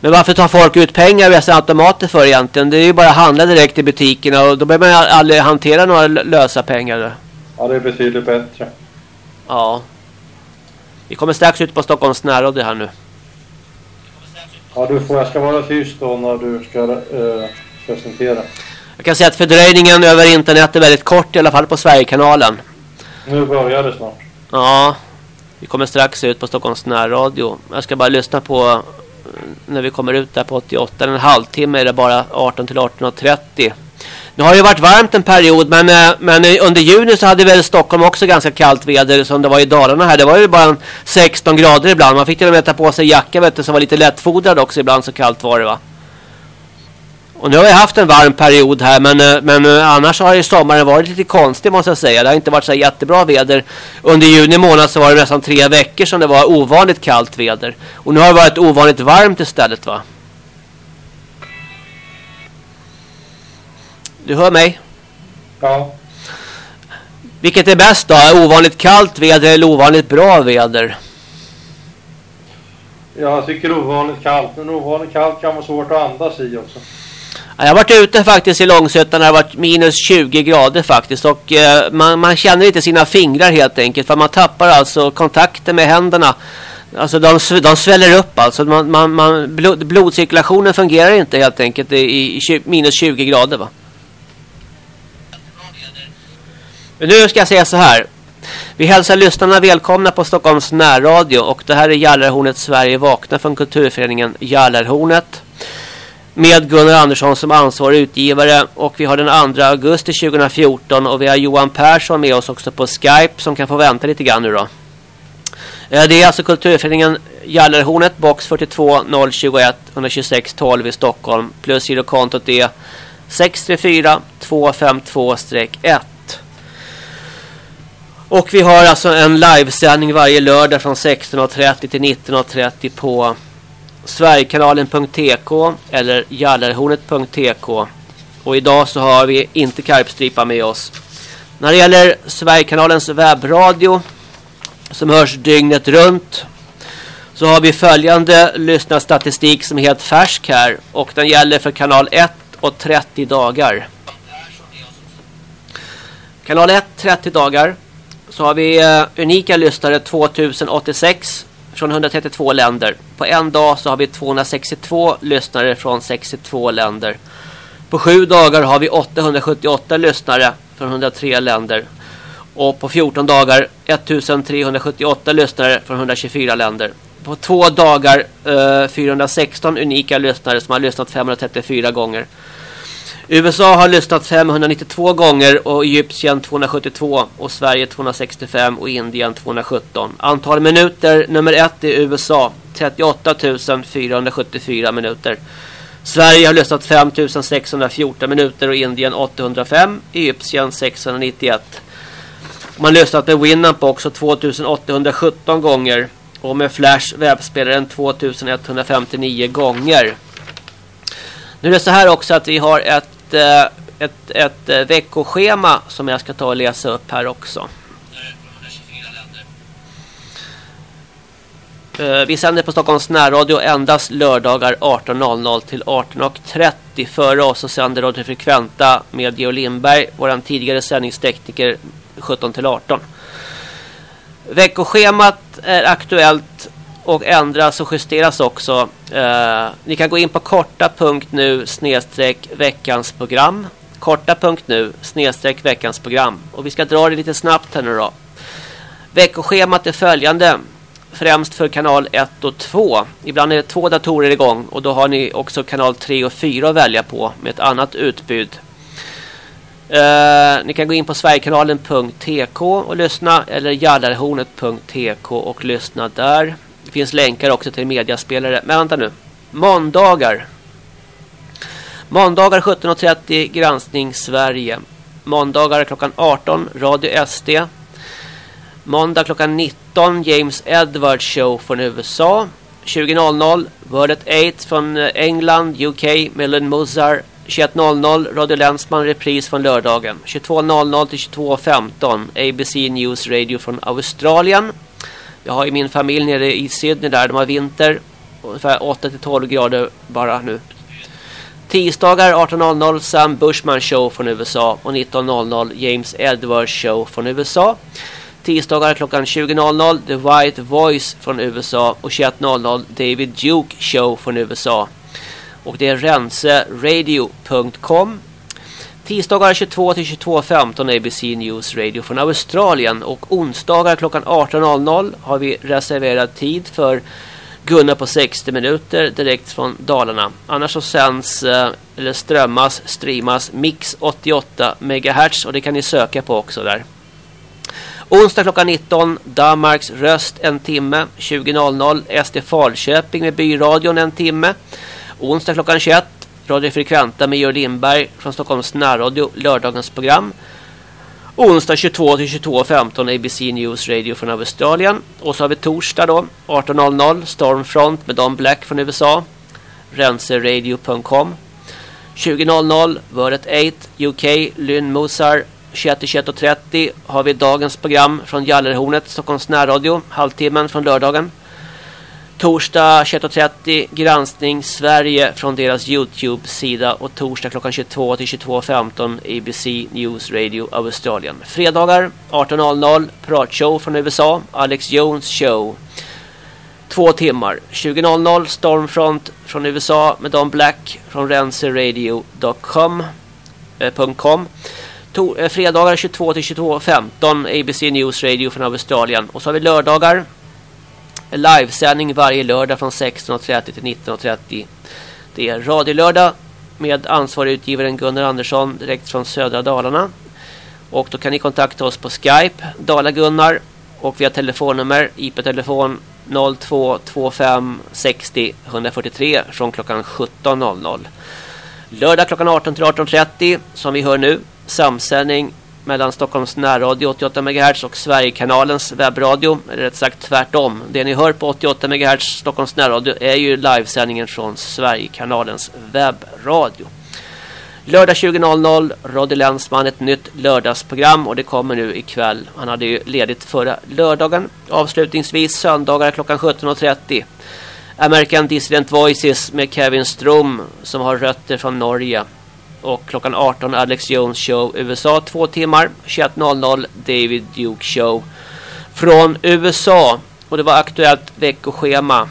[SPEAKER 1] Men varför tar folk ut pengar via sina automater för egentligen? Det är ju bara att handla direkt i butikerna och då behöver man aldrig hantera några lö- lösa pengar.
[SPEAKER 4] Ja, det är betydligt bättre.
[SPEAKER 1] Ja. Vi kommer strax ut på Stockholms närradio här nu.
[SPEAKER 4] Ja, du får, jag ska vara tyst då när du ska eh, presentera.
[SPEAKER 1] Jag kan säga att fördröjningen över internet är väldigt kort i alla fall på Sverigekanalen.
[SPEAKER 4] Nu börjar det snart.
[SPEAKER 1] Ja. Vi kommer strax ut på Stockholms närradio. Jag ska bara lyssna på eh, när vi kommer ut där på 88. En halvtimme är det bara 18 till 18.30. Nu har det ju varit varmt en period men, eh, men eh, under juni så hade väl Stockholm också ganska kallt väder som det var i Dalarna här. Det var ju bara 16 grader ibland. Man fick till och med ta på sig jacka vet du, som var lite lättfodrad också ibland så kallt var det va. Och nu har vi haft en varm period här men, eh, men eh, annars har ju sommaren varit lite konstig måste jag säga. Det har inte varit så jättebra väder. Under juni månad så var det nästan tre veckor som det var ovanligt kallt väder. Och nu har det varit ovanligt varmt istället va. Du hör mig?
[SPEAKER 4] Ja.
[SPEAKER 1] Vilket är bäst då? Ovanligt kallt väder eller ovanligt bra väder?
[SPEAKER 4] Jag tycker ovanligt kallt. Men ovanligt kallt kan vara svårt att andas i också.
[SPEAKER 1] Jag har varit ute faktiskt i Långsötan när det har varit minus 20 grader faktiskt. Och eh, man, man känner inte sina fingrar helt enkelt. För man tappar alltså kontakten med händerna. Alltså de, de sväller upp alltså. Man, man, man, blod, blodcirkulationen fungerar inte helt enkelt i, i, i minus 20 grader va. Men nu ska jag säga så här. Vi hälsar lyssnarna välkomna på Stockholms närradio. Och det här är Jallarhornet Sverige vakna från kulturföreningen Jallarhornet med Gunnar Andersson som ansvarig utgivare. Och vi har den 2 augusti 2014 och vi har Johan Persson med oss också på Skype som kan få vänta lite grann nu då. Eh, det är alltså kulturföreningen Jallarhornet box 42 021 126 12 i Stockholm. Plus girokontot är 634 252-1 och vi har alltså en livesändning varje lördag från 16.30 till 19.30 på Sverigekanalen.tk eller Jallarhornet.tk och idag så har vi inte Karpstripa med oss. När det gäller Sverigekanalens webbradio som hörs dygnet runt så har vi följande lyssnarstatistik som är helt färsk här och den gäller för kanal 1 och 30 dagar. Kanal 1 30 dagar så har vi eh, unika lyssnare 2086 från 132 länder. På en dag så har vi 262 lyssnare från 62 länder. På sju dagar har vi 878 lyssnare från 103 länder. Och på 14 dagar 1378 lyssnare från 124 länder. På två dagar eh, 416 unika lyssnare som har lyssnat 534 gånger. USA har lyssnat 592 gånger och Egypten 272 och Sverige 265 och Indien 217. Antal minuter nummer ett i USA 38 474 minuter. Sverige har lyssnat 5614 minuter och Indien 805. Egypten 691. Man har lyssnat med Winamp också 2817 gånger. Och med Flash webbspelaren 2159 gånger. Nu är det så här också att vi har ett, Eh, ett, ett, ett veckoschema som jag ska ta och läsa upp här också. Eh, vi sänder på Stockholms närradio endast lördagar 18.00 till 18.30. Före oss så sänder Radio Frekventa med Geo Lindberg, vår tidigare sändningstekniker 17 till 18. Veckoschemat är aktuellt och ändras och justeras också. Eh, ni kan gå in på korta.nu snedstreck veckans program. Korta.nu snedstreck veckans program. Och vi ska dra det lite snabbt här nu då. Veckoschemat är följande. Främst för kanal 1 och 2. Ibland är det två datorer igång och då har ni också kanal 3 och 4 att välja på med ett annat utbud. Eh, ni kan gå in på sverigekanalen.tk och lyssna eller jallarhornet.tk och lyssna där. Det finns länkar också till mediaspelare. Men vänta nu. Måndagar. Måndagar 17.30 Granskning Sverige. Måndagar klockan 18 Radio SD. Måndag klockan 19 James Edwards Show från USA. 20.00 World at 8 från eh, England, UK, Millen Mozart 21.00 Radio Länsman repris från lördagen. 22.00 till 22.15 ABC News Radio från Australien. Jag har i min familj nere i Sydney där de har vinter. Ungefär 8-12 grader bara nu. Tisdagar 18.00 Sam Bushman Show från USA och 19.00 James Edwards Show från USA. Tisdagar klockan 20.00 The White Voice från USA och 21.00 David Duke Show från USA. Och det är renseradio.com. Tisdagar 22 till 22.15 ABC News Radio från Australien och onsdagar klockan 18.00 har vi reserverad tid för Gunnar på 60 minuter direkt från Dalarna. Annars så sänds eh, eller strömmas, streamas Mix 88 MHz och det kan ni söka på också där. Onsdag klockan 19 Danmarks röst en timme 20.00 SD Falköping med byradion en timme. Onsdag klockan 21 Radio Frekventa med Georg Lindberg från Stockholms närradio lördagens program. Onsdag 22 till 22.15 ABC News Radio från Australien. Och så har vi torsdag då 18.00 Stormfront med Don Black från USA. Renseradio.com 20.00 Wordet 8 UK Lynn Mozart 21.30 har vi dagens program från Gallerhornet Stockholms närradio halvtimmen från lördagen. Torsdag 21.30 granskning Sverige från deras Youtube-sida och torsdag klockan 22 till 22.15 ABC News Radio Australien. Fredagar 18.00 pratshow från USA Alex Jones show. Två timmar. 20.00 Stormfront från USA med Don Black från renseradio.com eh, eh, fredagar 22 till 22.15 ABC News Radio från Australien. Och så har vi lördagar livesändning varje lördag från 16.30 till 19.30. Det är radiolördag med ansvarig utgivaren Gunnar Andersson direkt från södra Dalarna. Och då kan ni kontakta oss på Skype, Dala Gunnar och via telefonnummer IP-telefon 0225 60 143 från klockan 17.00. Lördag klockan 18 till 18.30 som vi hör nu samsändning mellan Stockholms närradio 88 MHz och Sverigekanalens webbradio. Eller rätt sagt tvärtom. Det ni hör på 88 MHz Stockholms närradio är ju livesändningen från Sverigekanalens webbradio. Lördag 20.00 Radio Länsman ett nytt lördagsprogram och det kommer nu ikväll. Han hade ju ledigt förra lördagen. Avslutningsvis söndagar klockan 17.30. American Dissident Voices med Kevin Strom som har rötter från Norge och klockan 18 Alex Jones show USA två timmar 21.00 David Duke show. Från USA och det var aktuellt veckoschema.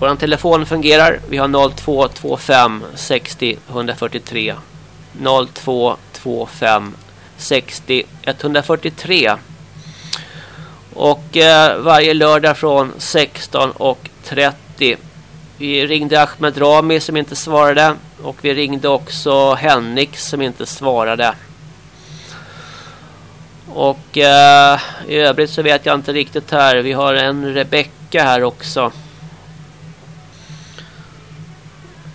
[SPEAKER 1] Vår telefon fungerar. Vi har 0225 60 143 0225 60 143 och eh, varje lördag från 16 och 30 vi ringde Ahmed Rami som inte svarade. Och vi ringde också Henrik som inte svarade. Och eh, i övrigt så vet jag inte riktigt här. Vi har en Rebecka här också.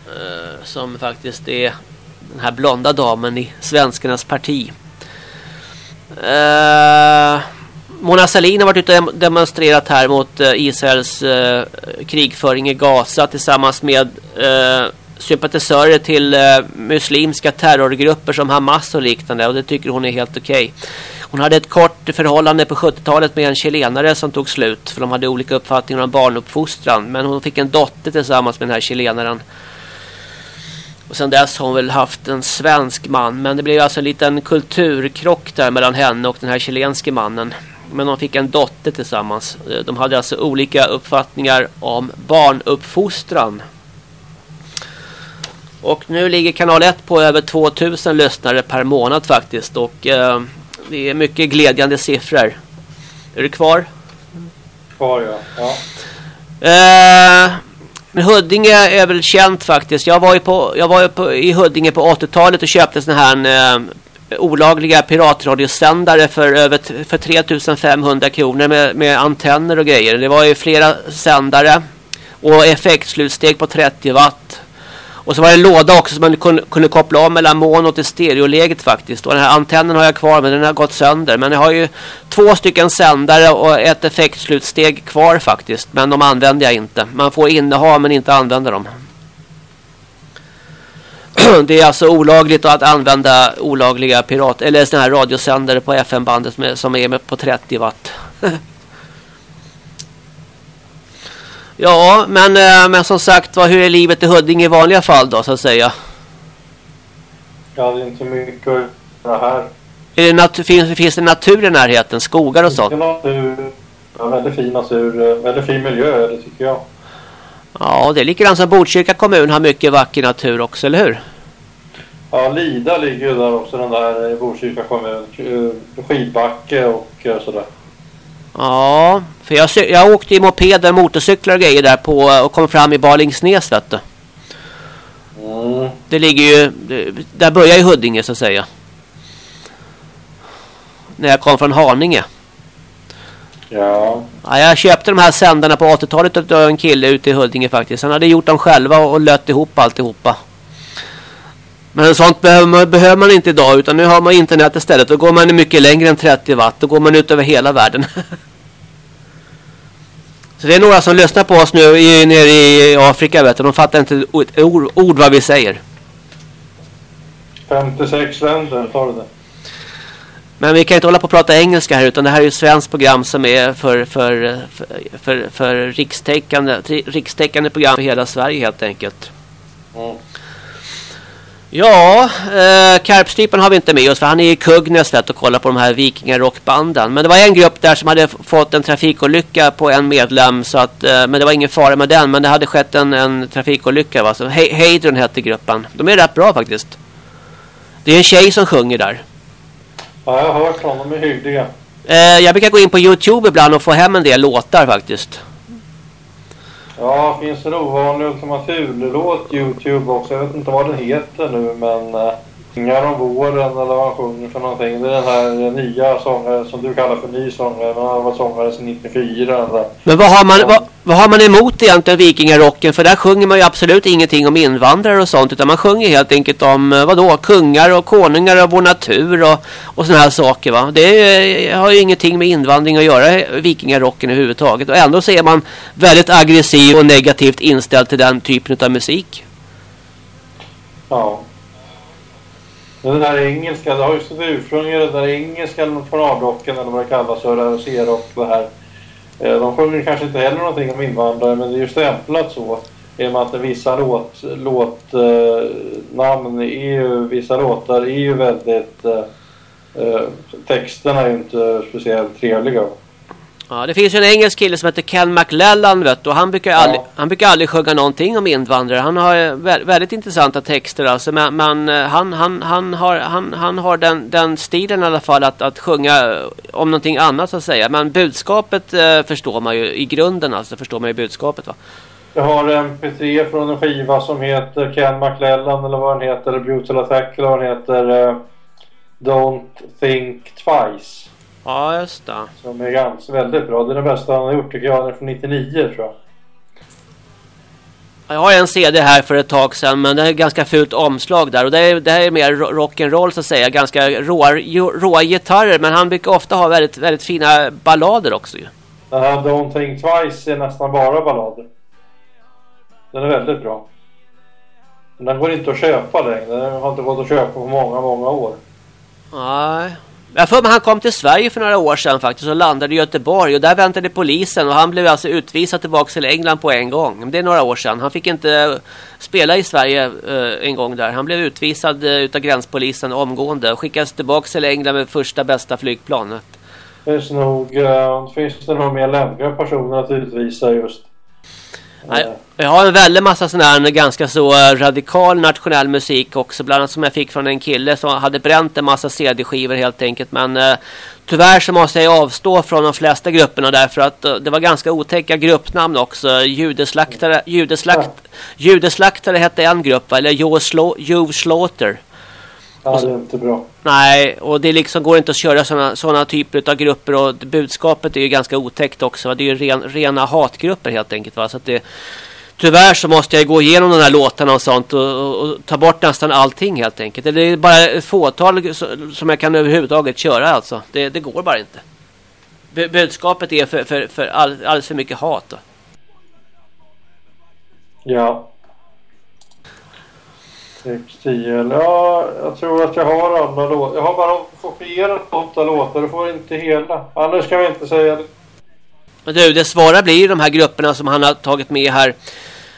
[SPEAKER 1] Eh, som faktiskt är den här blonda damen i Svenskarnas parti. Eh, Mona Sahlin har varit ute och demonstrerat här mot eh, Israels eh, krigföring i Gaza tillsammans med eh, sympatisörer till eh, muslimska terrorgrupper som Hamas och liknande och det tycker hon är helt okej. Okay. Hon hade ett kort förhållande på 70-talet med en chilenare som tog slut för de hade olika uppfattningar om barnuppfostran men hon fick en dotter tillsammans med den här chilenaren. Och sen dess har hon väl haft en svensk man. Men det blev alltså en liten kulturkrock där mellan henne och den här chilenske mannen. Men de fick en dotter tillsammans. De hade alltså olika uppfattningar om barnuppfostran. Och nu ligger kanal 1 på över 2000 lyssnare per månad faktiskt. Och eh, det är mycket glädjande siffror. Är du kvar?
[SPEAKER 4] Kvar ja. ja.
[SPEAKER 1] Eh, men Huddinge är väl känt faktiskt. Jag var ju, på, jag var ju på, i Huddinge på 80-talet och köpte såna här eh, olagliga piratradiosändare för över för 3500 kronor med, med antenner och grejer. Det var ju flera sändare och effektslutsteg på 30 watt. Och så var det en låda också som man kunde, kunde koppla av mellan mono till stereoläget faktiskt. Och den här antennen har jag kvar men den har gått sönder. Men jag har ju två stycken sändare och ett effektslutsteg kvar faktiskt. Men de använder jag inte. Man får inneha men inte använda dem. Det är alltså olagligt att använda olagliga pirat eller såna här radiosändare på FM-bandet som är på 30 watt. Ja, men, eh, men som sagt, vad, hur är livet i Huddinge i vanliga fall då, så att säga?
[SPEAKER 4] Ja, det är inte mycket att göra här.
[SPEAKER 1] Är det finns, finns det natur i närheten? Skogar och sånt?
[SPEAKER 4] Natur, ja, väldigt fin natur, väldigt fin miljö, det tycker jag.
[SPEAKER 1] Ja, det är likadant som Botkyrka kommun har mycket vacker natur också, eller hur?
[SPEAKER 4] Ja, Lida ligger ju där också, den där i Botkyrka kommun. Eh, skidbacke och sådär.
[SPEAKER 1] Ja, för jag, jag åkte i mopeder, motorcyklar och grejer där på och kom fram i Balingsnäs vet du. Mm. Det ligger ju, det, där börjar ju Huddinge så att säga. När jag kom från Haninge.
[SPEAKER 4] Ja.
[SPEAKER 1] ja. Jag köpte de här sändarna på 80-talet av en kille ute i Huddinge faktiskt. Han hade gjort dem själva och lött ihop alltihopa. Men sånt behöver man, behöver man inte idag utan nu har man internet istället. Då går man mycket längre än 30 watt. Då går man ut över hela världen. Så det är några som lyssnar på oss nu i, nere i Afrika vet du. De fattar inte ett ord, ord vad vi säger.
[SPEAKER 4] 56 länder, tar det?
[SPEAKER 1] Men vi kan inte hålla på att prata engelska här utan det här är ju ett svenskt program som är för, för, för, för, för rikstäckande, rikstäckande program för hela Sverige helt enkelt. Mm. Ja, eh, Karpstypen har vi inte med oss för han är i Kugnäs och kollar på de här vikingarockbanden. Men det var en grupp där som hade fått en trafikolycka på en medlem så att, eh, men det var ingen fara med den. Men det hade skett en, en trafikolycka va. Så He Heidrun hette gruppen. De är rätt bra faktiskt. Det är en tjej som sjunger där.
[SPEAKER 4] Ja, jag har hört honom. De är hyggliga.
[SPEAKER 1] Eh, jag brukar gå in på Youtube ibland och få hem en del låtar faktiskt.
[SPEAKER 4] Ja, det finns en ovanlig ultimaturlåt, Youtube också. Jag vet inte vad den heter nu men... Eh, Uh, Ingar om våren eller vad han sjunger för någonting. Det är den här nya sångaren som du kallar för ny sångare. Men han var sångare sedan 94. Eller.
[SPEAKER 1] Men vad har, man, vad, vad har man emot egentligen vikingarocken? För där sjunger man ju absolut ingenting om invandrare och sånt. Utan man sjunger helt enkelt om eh, vad då kungar och konungar och vår natur och, och såna här saker. Va? Det är, har ju ingenting med invandring att göra, vikingarocken överhuvudtaget. Och ändå så är man väldigt aggressiv och negativt inställd till den typen av musik.
[SPEAKER 4] Ja. Den där engelska, det har ju sitt ursprung i den där engelska nationalrocken eller vad det kallas, och C-rock det här. Eh, de sjunger kanske inte heller någonting om invandrare men det är ju stämplat så. I och med att vissa låt, låtnamn eh, är ju, vissa låtar är ju väldigt... Eh, eh texterna är ju inte speciellt trevliga.
[SPEAKER 1] Ja, det finns ju en engelsk kille som heter Ken McLellan vet du, och han brukar, ja. aldrig, han brukar aldrig sjunga någonting om invandrare. Han har väldigt intressanta texter alltså, men, men eh, han, han, han har, han, han har den, den stilen i alla fall att, att sjunga om någonting annat så att säga. Men budskapet eh, förstår man ju i grunden alltså, förstår man ju budskapet va.
[SPEAKER 4] Jag har en P3 från en skiva som heter Ken McLellan eller vad den heter, eller Brutal Attack eller vad den heter. Eh, Don't Think Twice.
[SPEAKER 1] Ja, just det.
[SPEAKER 4] Som är ganska väldigt bra. Det är den bästa han har gjort tycker jag. Den är från 99 tror jag.
[SPEAKER 1] Jag har en CD här för ett tag sedan men det är ganska fult omslag där och det är, det är mer rock'n'roll så att säga. Ganska råa, råa gitarrer men han brukar ofta ha väldigt, väldigt fina ballader också ju.
[SPEAKER 4] Den här Don't Think Twice är nästan bara ballader. Den är väldigt bra. Men den går inte att köpa längre. Den har inte gått att köpa på många, många år.
[SPEAKER 1] Nej. Jag för mig han kom till Sverige för några år sedan faktiskt och landade i Göteborg och där väntade polisen och han blev alltså utvisad tillbaka till England på en gång. Det är några år sedan. Han fick inte eh, spela i Sverige uh, en gång där. Han blev utvisad uh, utav gränspolisen omgående och skickades tillbaka till England med första bästa flygplanet.
[SPEAKER 4] Finns nog, uh, finns det nog mer lämpliga personer att utvisa just.
[SPEAKER 1] Jag har en väldig massa sån här ganska så eh, radikal nationell musik också. Bland annat som jag fick från en kille som hade bränt en massa CD-skivor helt enkelt. Men uh, tyvärr så måste jag avstå från de flesta grupperna därför att uh, det var ganska otäcka gruppnamn också. Judeslaktare, judeslakt, judeslaktare hette en grupp eller Joe Slaughter.
[SPEAKER 4] Ja, det är inte bra.
[SPEAKER 1] Nej, och det liksom går inte att köra sådana såna typer av grupper och budskapet är ju ganska otäckt också. Va? Det är ju ren, rena hatgrupper helt enkelt. Va? Så det, tyvärr så måste jag gå igenom de här låtarna och sånt och, och, och, ta bort nästan allting helt enkelt. Det är bara ett fåtal som jag kan överhuvudtaget köra alltså. Det, det går bara inte. Budskapet är för, för, för all, alldeles för mycket hat. Då.
[SPEAKER 4] Ja. 6, 10. Ja, jag tror att jag har alla låtar. Jag har bara kopierat åtta låtar. Du får inte hela. Annars kan vi inte säga det.
[SPEAKER 1] Men du, det svåra blir de här grupperna som han har tagit med här.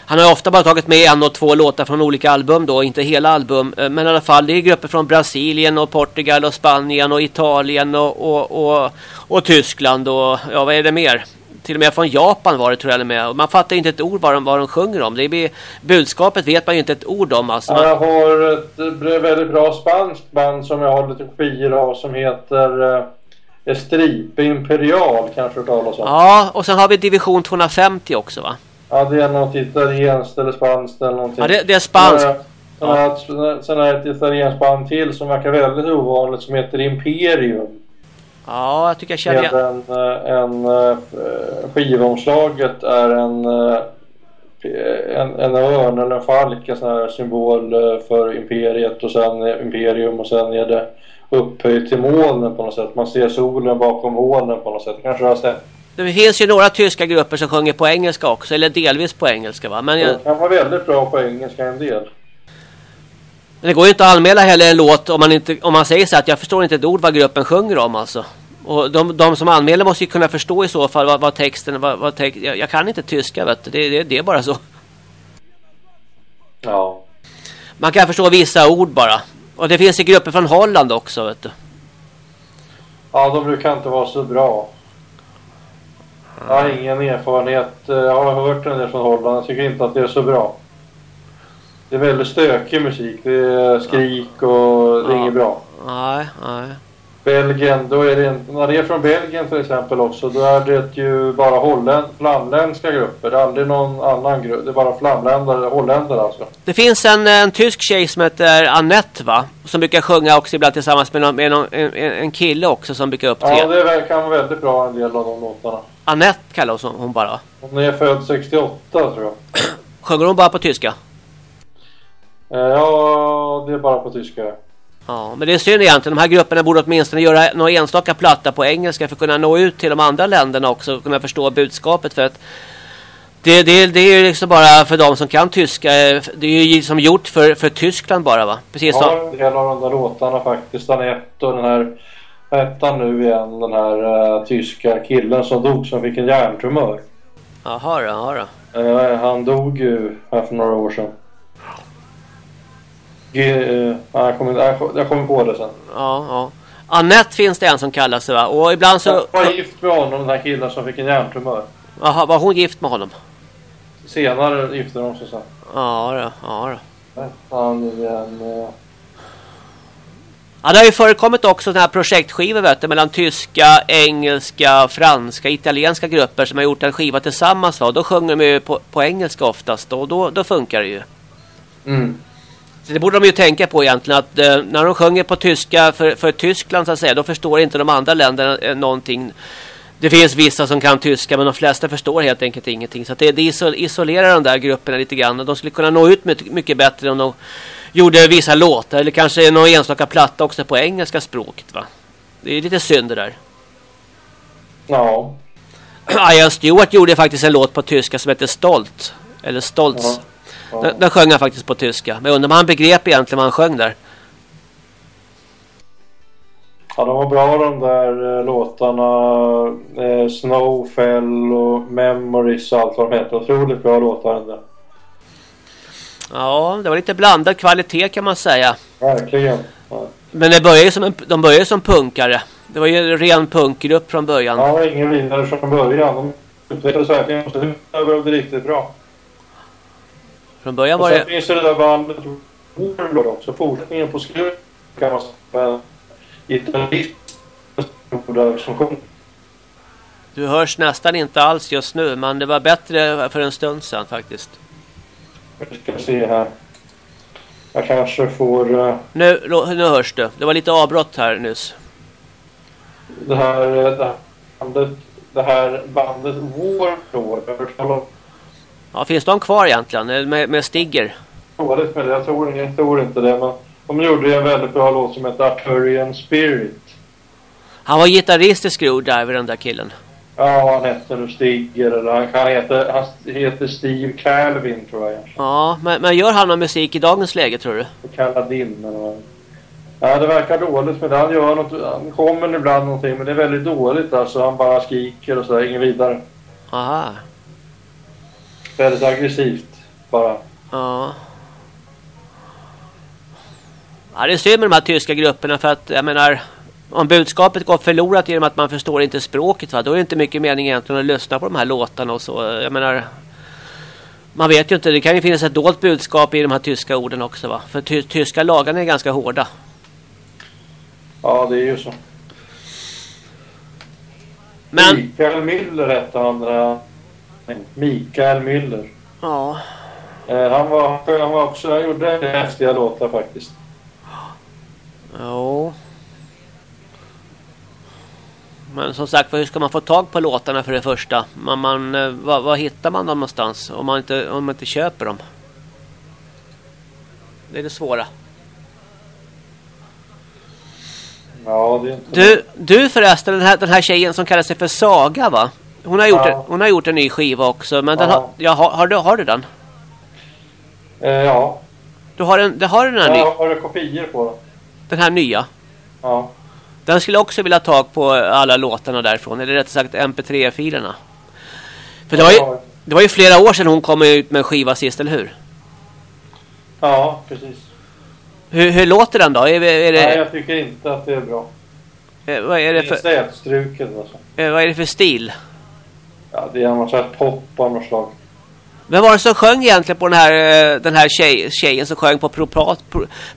[SPEAKER 1] Han har ofta bara tagit med en och två låtar från olika album då, inte hela album. Eh, men i alla fall, det är grupper från Brasilien och Portugal och Spanien och Italien och, och, och, och Tyskland och ja, vad är det mer? Till och med från Japan var det tror jag med. Man fattar inte ett ord vad de, vad de sjunger om. Det blir, budskapet vet man ju inte ett ord om. Alltså.
[SPEAKER 4] Jag har ett väldigt bra spanskt band som jag har lite kopior av som heter eh, Estripe Imperial kanske du talas om.
[SPEAKER 1] Ja, och sen har vi division 250 också va?
[SPEAKER 4] Ja, det är något italienskt eller spanskt eller någonting.
[SPEAKER 1] Ja, det, det är spanskt.
[SPEAKER 4] Sen har jag ett italienskt band till som verkar väldigt ovanligt som heter Imperium.
[SPEAKER 1] Ja, jag tycker jag känner
[SPEAKER 4] igen. En, eh, en, eh, skivomslaget är en, eh, en, en örn eller en falk, en sån här symbol för imperiet och sen imperium och sen är det upphöjt till molnen på något sätt. Man ser solen bakom molnen på något sätt. Kanske har sett.
[SPEAKER 1] Det finns ju några tyska grupper som sjunger på engelska också, eller delvis på engelska va?
[SPEAKER 4] Men jag... Det kan vara väldigt bra på engelska en del.
[SPEAKER 1] Men det går ju inte att anmäla heller en låt om man, inte, om man säger så att jag förstår inte ett ord vad gruppen sjunger om alltså. Och de, de som anmäler måste ju kunna förstå i så fall vad, vad texten... Vad, vad text, jag, jag, kan inte tyska vet du. Det, det, det är bara så.
[SPEAKER 4] Ja.
[SPEAKER 1] Man kan förstå vissa ord bara. Och det finns ju grupper från Holland också vet du.
[SPEAKER 4] Ja, de brukar inte vara så bra. Jag har ingen erfarenhet. Jag har hört en del från Holland. Jag tycker inte att det är så bra. Det är väldigt stökig musik. Det är skrik och det är ja. inget bra.
[SPEAKER 1] Nej, nej.
[SPEAKER 4] Belgien, då är det, när det är från Belgien till exempel också, då är det ju bara holländ, flamländska grupper. Det är aldrig någon annan grupp, det är bara flamländare, holländare alltså.
[SPEAKER 1] Det finns en, en tysk tjej som heter Annette va? Som brukar sjunga också ibland tillsammans med, någon, med någon, en, en kille också som brukar uppträda.
[SPEAKER 4] Ja, det kan vara väldigt bra en del av de låtarna.
[SPEAKER 1] Annette kallar hon, hon bara.
[SPEAKER 4] Hon är född 68 tror jag.
[SPEAKER 1] Sjunger hon bara på tyska?
[SPEAKER 4] Eh, ja, det är bara på tyska.
[SPEAKER 1] Ja, men det är synd egentligen. De här grupperna borde åtminstone göra några enstaka platta på engelska för att kunna nå ut till de andra länderna också och kunna förstå budskapet för att det, det, det är ju liksom bara för de som kan tyska. Det är ju som gjort för, för Tyskland bara va?
[SPEAKER 4] Precis ja, som... en del av de där låtarna faktiskt. Anette och den här ettan nu igen. Den här uh, tyska killen som dog som fick en hjärntumör.
[SPEAKER 1] Jaha då, jaha
[SPEAKER 4] då. Uh, han dog ju här för några år sedan. Uh, jag, kommer, jag kommer på det sen.
[SPEAKER 1] Ja, ja. Annette finns det en som kallar sig va? Och ibland så...
[SPEAKER 4] Jag var gift med honom, den här killen som fick en hjärntumör.
[SPEAKER 1] Jaha, var hon gift med honom?
[SPEAKER 4] Senare gifte de sig sen.
[SPEAKER 1] Ja då, ja då.
[SPEAKER 4] Han igen... Uh...
[SPEAKER 1] Ja, det har ju förekommit också sådana här projektskivor vet du, mellan tyska, engelska, franska, italienska grupper som har gjort en skiva tillsammans. Va? Då sjunger de ju på, på engelska oftast och då, då funkar det ju.
[SPEAKER 4] Mm.
[SPEAKER 1] Det borde de ju tänka på egentligen att eh, när de sjunger på tyska för, för Tyskland så att säga då förstår inte de andra länderna eh, någonting Det finns vissa som kan tyska men de flesta förstår helt enkelt ingenting. Så det, det isolerar de där grupperna lite grann. De skulle kunna nå ut mycket bättre om de gjorde vissa låtar. Eller kanske någon enstaka platta också på engelska språket va. Det är lite synd det där.
[SPEAKER 4] Ja.
[SPEAKER 1] Ian Stewart gjorde faktiskt en låt på tyska som heter Stolt. Eller Stoltz. Ja. Ja. Den, den sjöng han faktiskt på tyska. Men undrar om han begrep egentligen vad han sjöng där.
[SPEAKER 4] Ja, de var bra de där eh, låtarna. Eh, Snowfell och Memories och allt vad de heter. Otroligt bra låtar där.
[SPEAKER 1] Ja, det var lite blandad kvalitet kan man säga.
[SPEAKER 4] Verkligen.
[SPEAKER 1] Ja. Men det började som en, de började som punkare. Det var ju en ren punkgrupp från början.
[SPEAKER 4] Ja, ingen vidare från början. De utvecklades verkligen. Och nu blev det riktigt bra.
[SPEAKER 1] Från början var det...
[SPEAKER 4] Och sen finns det där bandet Warlord också. Fortsättningen på skruv kan man säga. Gitarrist som.
[SPEAKER 1] Du hörs nästan inte alls just nu, men det var bättre för en stund sedan faktiskt.
[SPEAKER 4] Vi ska se här. Jag kanske får... Uh...
[SPEAKER 1] Nu, nu hörs du. Det var lite avbrott här nyss.
[SPEAKER 4] Det här, eh, det här bandet, det här bandet Warlord.
[SPEAKER 1] Ja, finns de kvar egentligen? Med, med Stigger?
[SPEAKER 4] Med det. Jag tror, jag tror inte det. Men de gjorde en väldigt bra låt som heter Arturian Spirit.
[SPEAKER 1] Han var gitarrist i Screwdriver den där killen.
[SPEAKER 4] Ja, han heter nu Stigger eller han, han, heter, han heter Steve Calvin tror jag.
[SPEAKER 1] Ja, men, men gör han någon musik i dagens läge tror du?
[SPEAKER 4] Kaladin eller vad Ja, det verkar dåligt med det. Han gör något, han kommer ibland någonting men det är väldigt dåligt alltså. Han bara skriker och sådär, ingen vidare.
[SPEAKER 1] Aha.
[SPEAKER 4] Väldigt aggressivt bara.
[SPEAKER 1] Ja. Ja, det är synd med de här tyska grupperna för att jag menar om budskapet går förlorat genom att man förstår inte språket va, då är det inte mycket mening egentligen att lyssna på de här låtarna och så. Jag menar man vet ju inte, det kan ju finnas ett dolt budskap i de här tyska orden också va. För ty tyska lagarna är ganska hårda.
[SPEAKER 4] Ja, det är ju så. Men... Mikael Müller hette han där. Mikael Müller.
[SPEAKER 1] Ja.
[SPEAKER 4] Eh, han var, han var också, han gjorde häftiga låtar faktiskt.
[SPEAKER 1] Ja. Men som sagt, hur ska man få tag på låtarna för det första? Man, man, eh, var, var hittar man dem någonstans om man, inte, om man inte köper dem? Det är det svåra.
[SPEAKER 4] Ja, det är inte
[SPEAKER 1] du, du förresten, den här, den här tjejen som kallar sig för Saga va? Hon har gjort, ja. en, hon har gjort en ny skiva också. Men den ja. har, ja, har, har, du, har du den?
[SPEAKER 4] Eh, ja.
[SPEAKER 1] Du har, en, du har den här
[SPEAKER 4] ja, Jag har kopior på den.
[SPEAKER 1] Den här nya?
[SPEAKER 4] Ja.
[SPEAKER 1] Den skulle också vilja ta på alla låtarna därifrån. Eller rätt sagt MP3-filerna. För det var, ju, det var ju flera år sedan hon kom ut med en skiva sist, eller hur?
[SPEAKER 4] Ja, precis.
[SPEAKER 1] Hur, hur låter den då? Är, är det...
[SPEAKER 4] Nej, jag tycker inte att det är bra.
[SPEAKER 1] Eh, vad är det för...
[SPEAKER 4] Slätstruket alltså.
[SPEAKER 1] Eh, vad är det för stil?
[SPEAKER 4] Ja, det är något slags pop av något slag.
[SPEAKER 1] Vem var det som sjöng egentligen på den här, eh, den här tjej, tjejen som sjöng på Propat,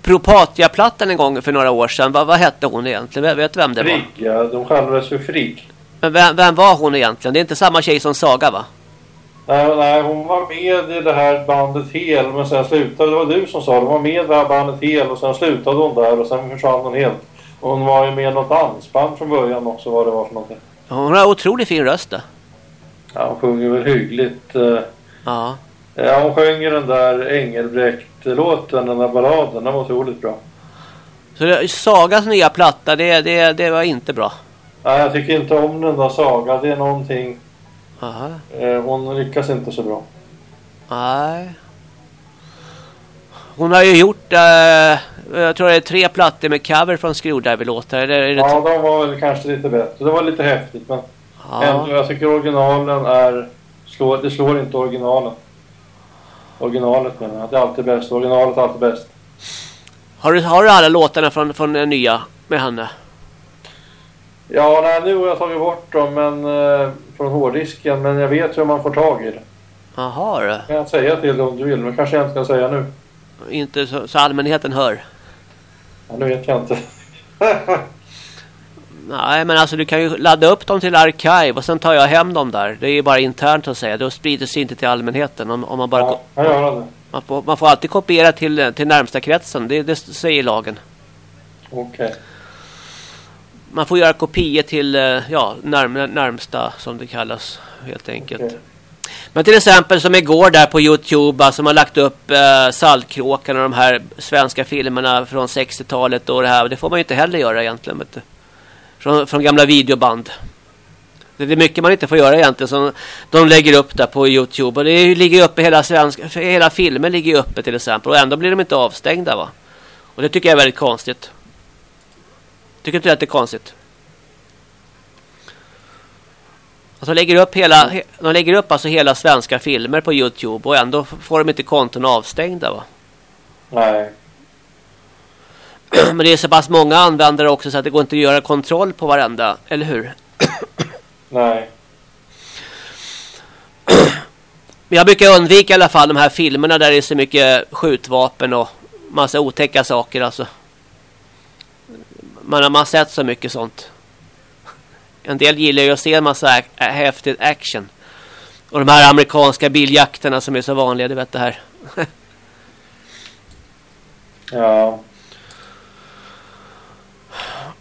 [SPEAKER 1] Propatia-plattan en gång för några år sedan? Vad, vad hette hon egentligen? Vet du vem det var?
[SPEAKER 4] Frigg, ja. De kallades för Frigg.
[SPEAKER 1] Men vem, vem, var hon egentligen? Det är inte samma tjej som Saga va?
[SPEAKER 4] Nej, nej, hon var med i det här bandet Hel men sen slutade, det var du som sa, hon var med i det här bandet Hel och sen slutade hon där och sen försvann hon helt. Och hon var ju med i något dansband från början också vad det var för någonting.
[SPEAKER 1] Hon har otroligt fin röst då.
[SPEAKER 4] Ja, hon sjunger väl hyggligt. Eh,
[SPEAKER 1] Ja.
[SPEAKER 4] Ja, hon sjöng den där Engelbrekt-låten, den där balladen. Den var otroligt bra.
[SPEAKER 1] Så det, Sagas nya platta, det, det, det var inte bra?
[SPEAKER 4] Nej, jag tycker inte om den där Saga. Det är någonting...
[SPEAKER 1] Aha.
[SPEAKER 4] Eh, hon lyckas inte så bra.
[SPEAKER 1] Nej. Hon har ju gjort, eh, jag tror det är tre plattor med cover från Screwdriver-låtar.
[SPEAKER 4] Ja, de var väl kanske lite bättre. Det var lite häftigt, men ja. jag tycker originalen är slår, det slår inte originalen. Originalet menar jag. Det är alltid bäst. Originalet är alltid bäst.
[SPEAKER 1] Har du, har du alla låtarna från, från den nya med henne?
[SPEAKER 4] Ja, nej, nu har jag tagit bort dem men, eh, från hårddisken. Men jag vet hur man får tag i det.
[SPEAKER 1] Jaha du.
[SPEAKER 4] Kan jag säga till dig om du vill. Men kanske jag inte kan säga nu.
[SPEAKER 1] Inte så, så allmänheten hör.
[SPEAKER 4] Ja, nu vet jag inte.
[SPEAKER 1] Nej, men alltså du kan ju ladda upp dem till arkiv och sen tar jag hem dem där. Det är ju bara internt att säga. Då sprider sig inte till allmänheten. Om, om man bara...
[SPEAKER 4] Ja, jag gör det.
[SPEAKER 1] Man får, man får alltid kopiera till, till närmsta kretsen. Det, det säger lagen.
[SPEAKER 4] Okej. Okay.
[SPEAKER 1] Man får göra kopior till eh, ja, närm närmsta som det kallas helt enkelt. Okay. Men till exempel som igår där på Youtube som alltså, har lagt upp eh, Saltkråkan och de här svenska filmerna från 60-talet och det här. Det får man ju inte heller göra egentligen. Vet du. Från, från gamla videoband. Det är mycket man inte får göra egentligen som de lägger upp där på Youtube. Och det ligger uppe hela svenska, hela filmen ligger uppe till exempel. Och ändå blir de inte avstängda va. Och det tycker jag är väldigt konstigt. Tycker inte att det är konstigt? Alltså lägger upp hela, de lägger upp alltså hela svenska filmer på Youtube och ändå får de inte konton avstängda va?
[SPEAKER 4] Nej.
[SPEAKER 1] Men det är så pass många användare också så att det går inte att göra kontroll på varenda, eller hur?
[SPEAKER 4] Nej.
[SPEAKER 1] Men jag brukar undvika i alla fall de här filmerna där det är så mycket skjutvapen och massa otäcka saker alltså. Man har man sett så mycket sånt. En del gillar ju att se en massa häftig action. Och de här amerikanska biljakterna som är så vanliga, du vet det här.
[SPEAKER 4] ja.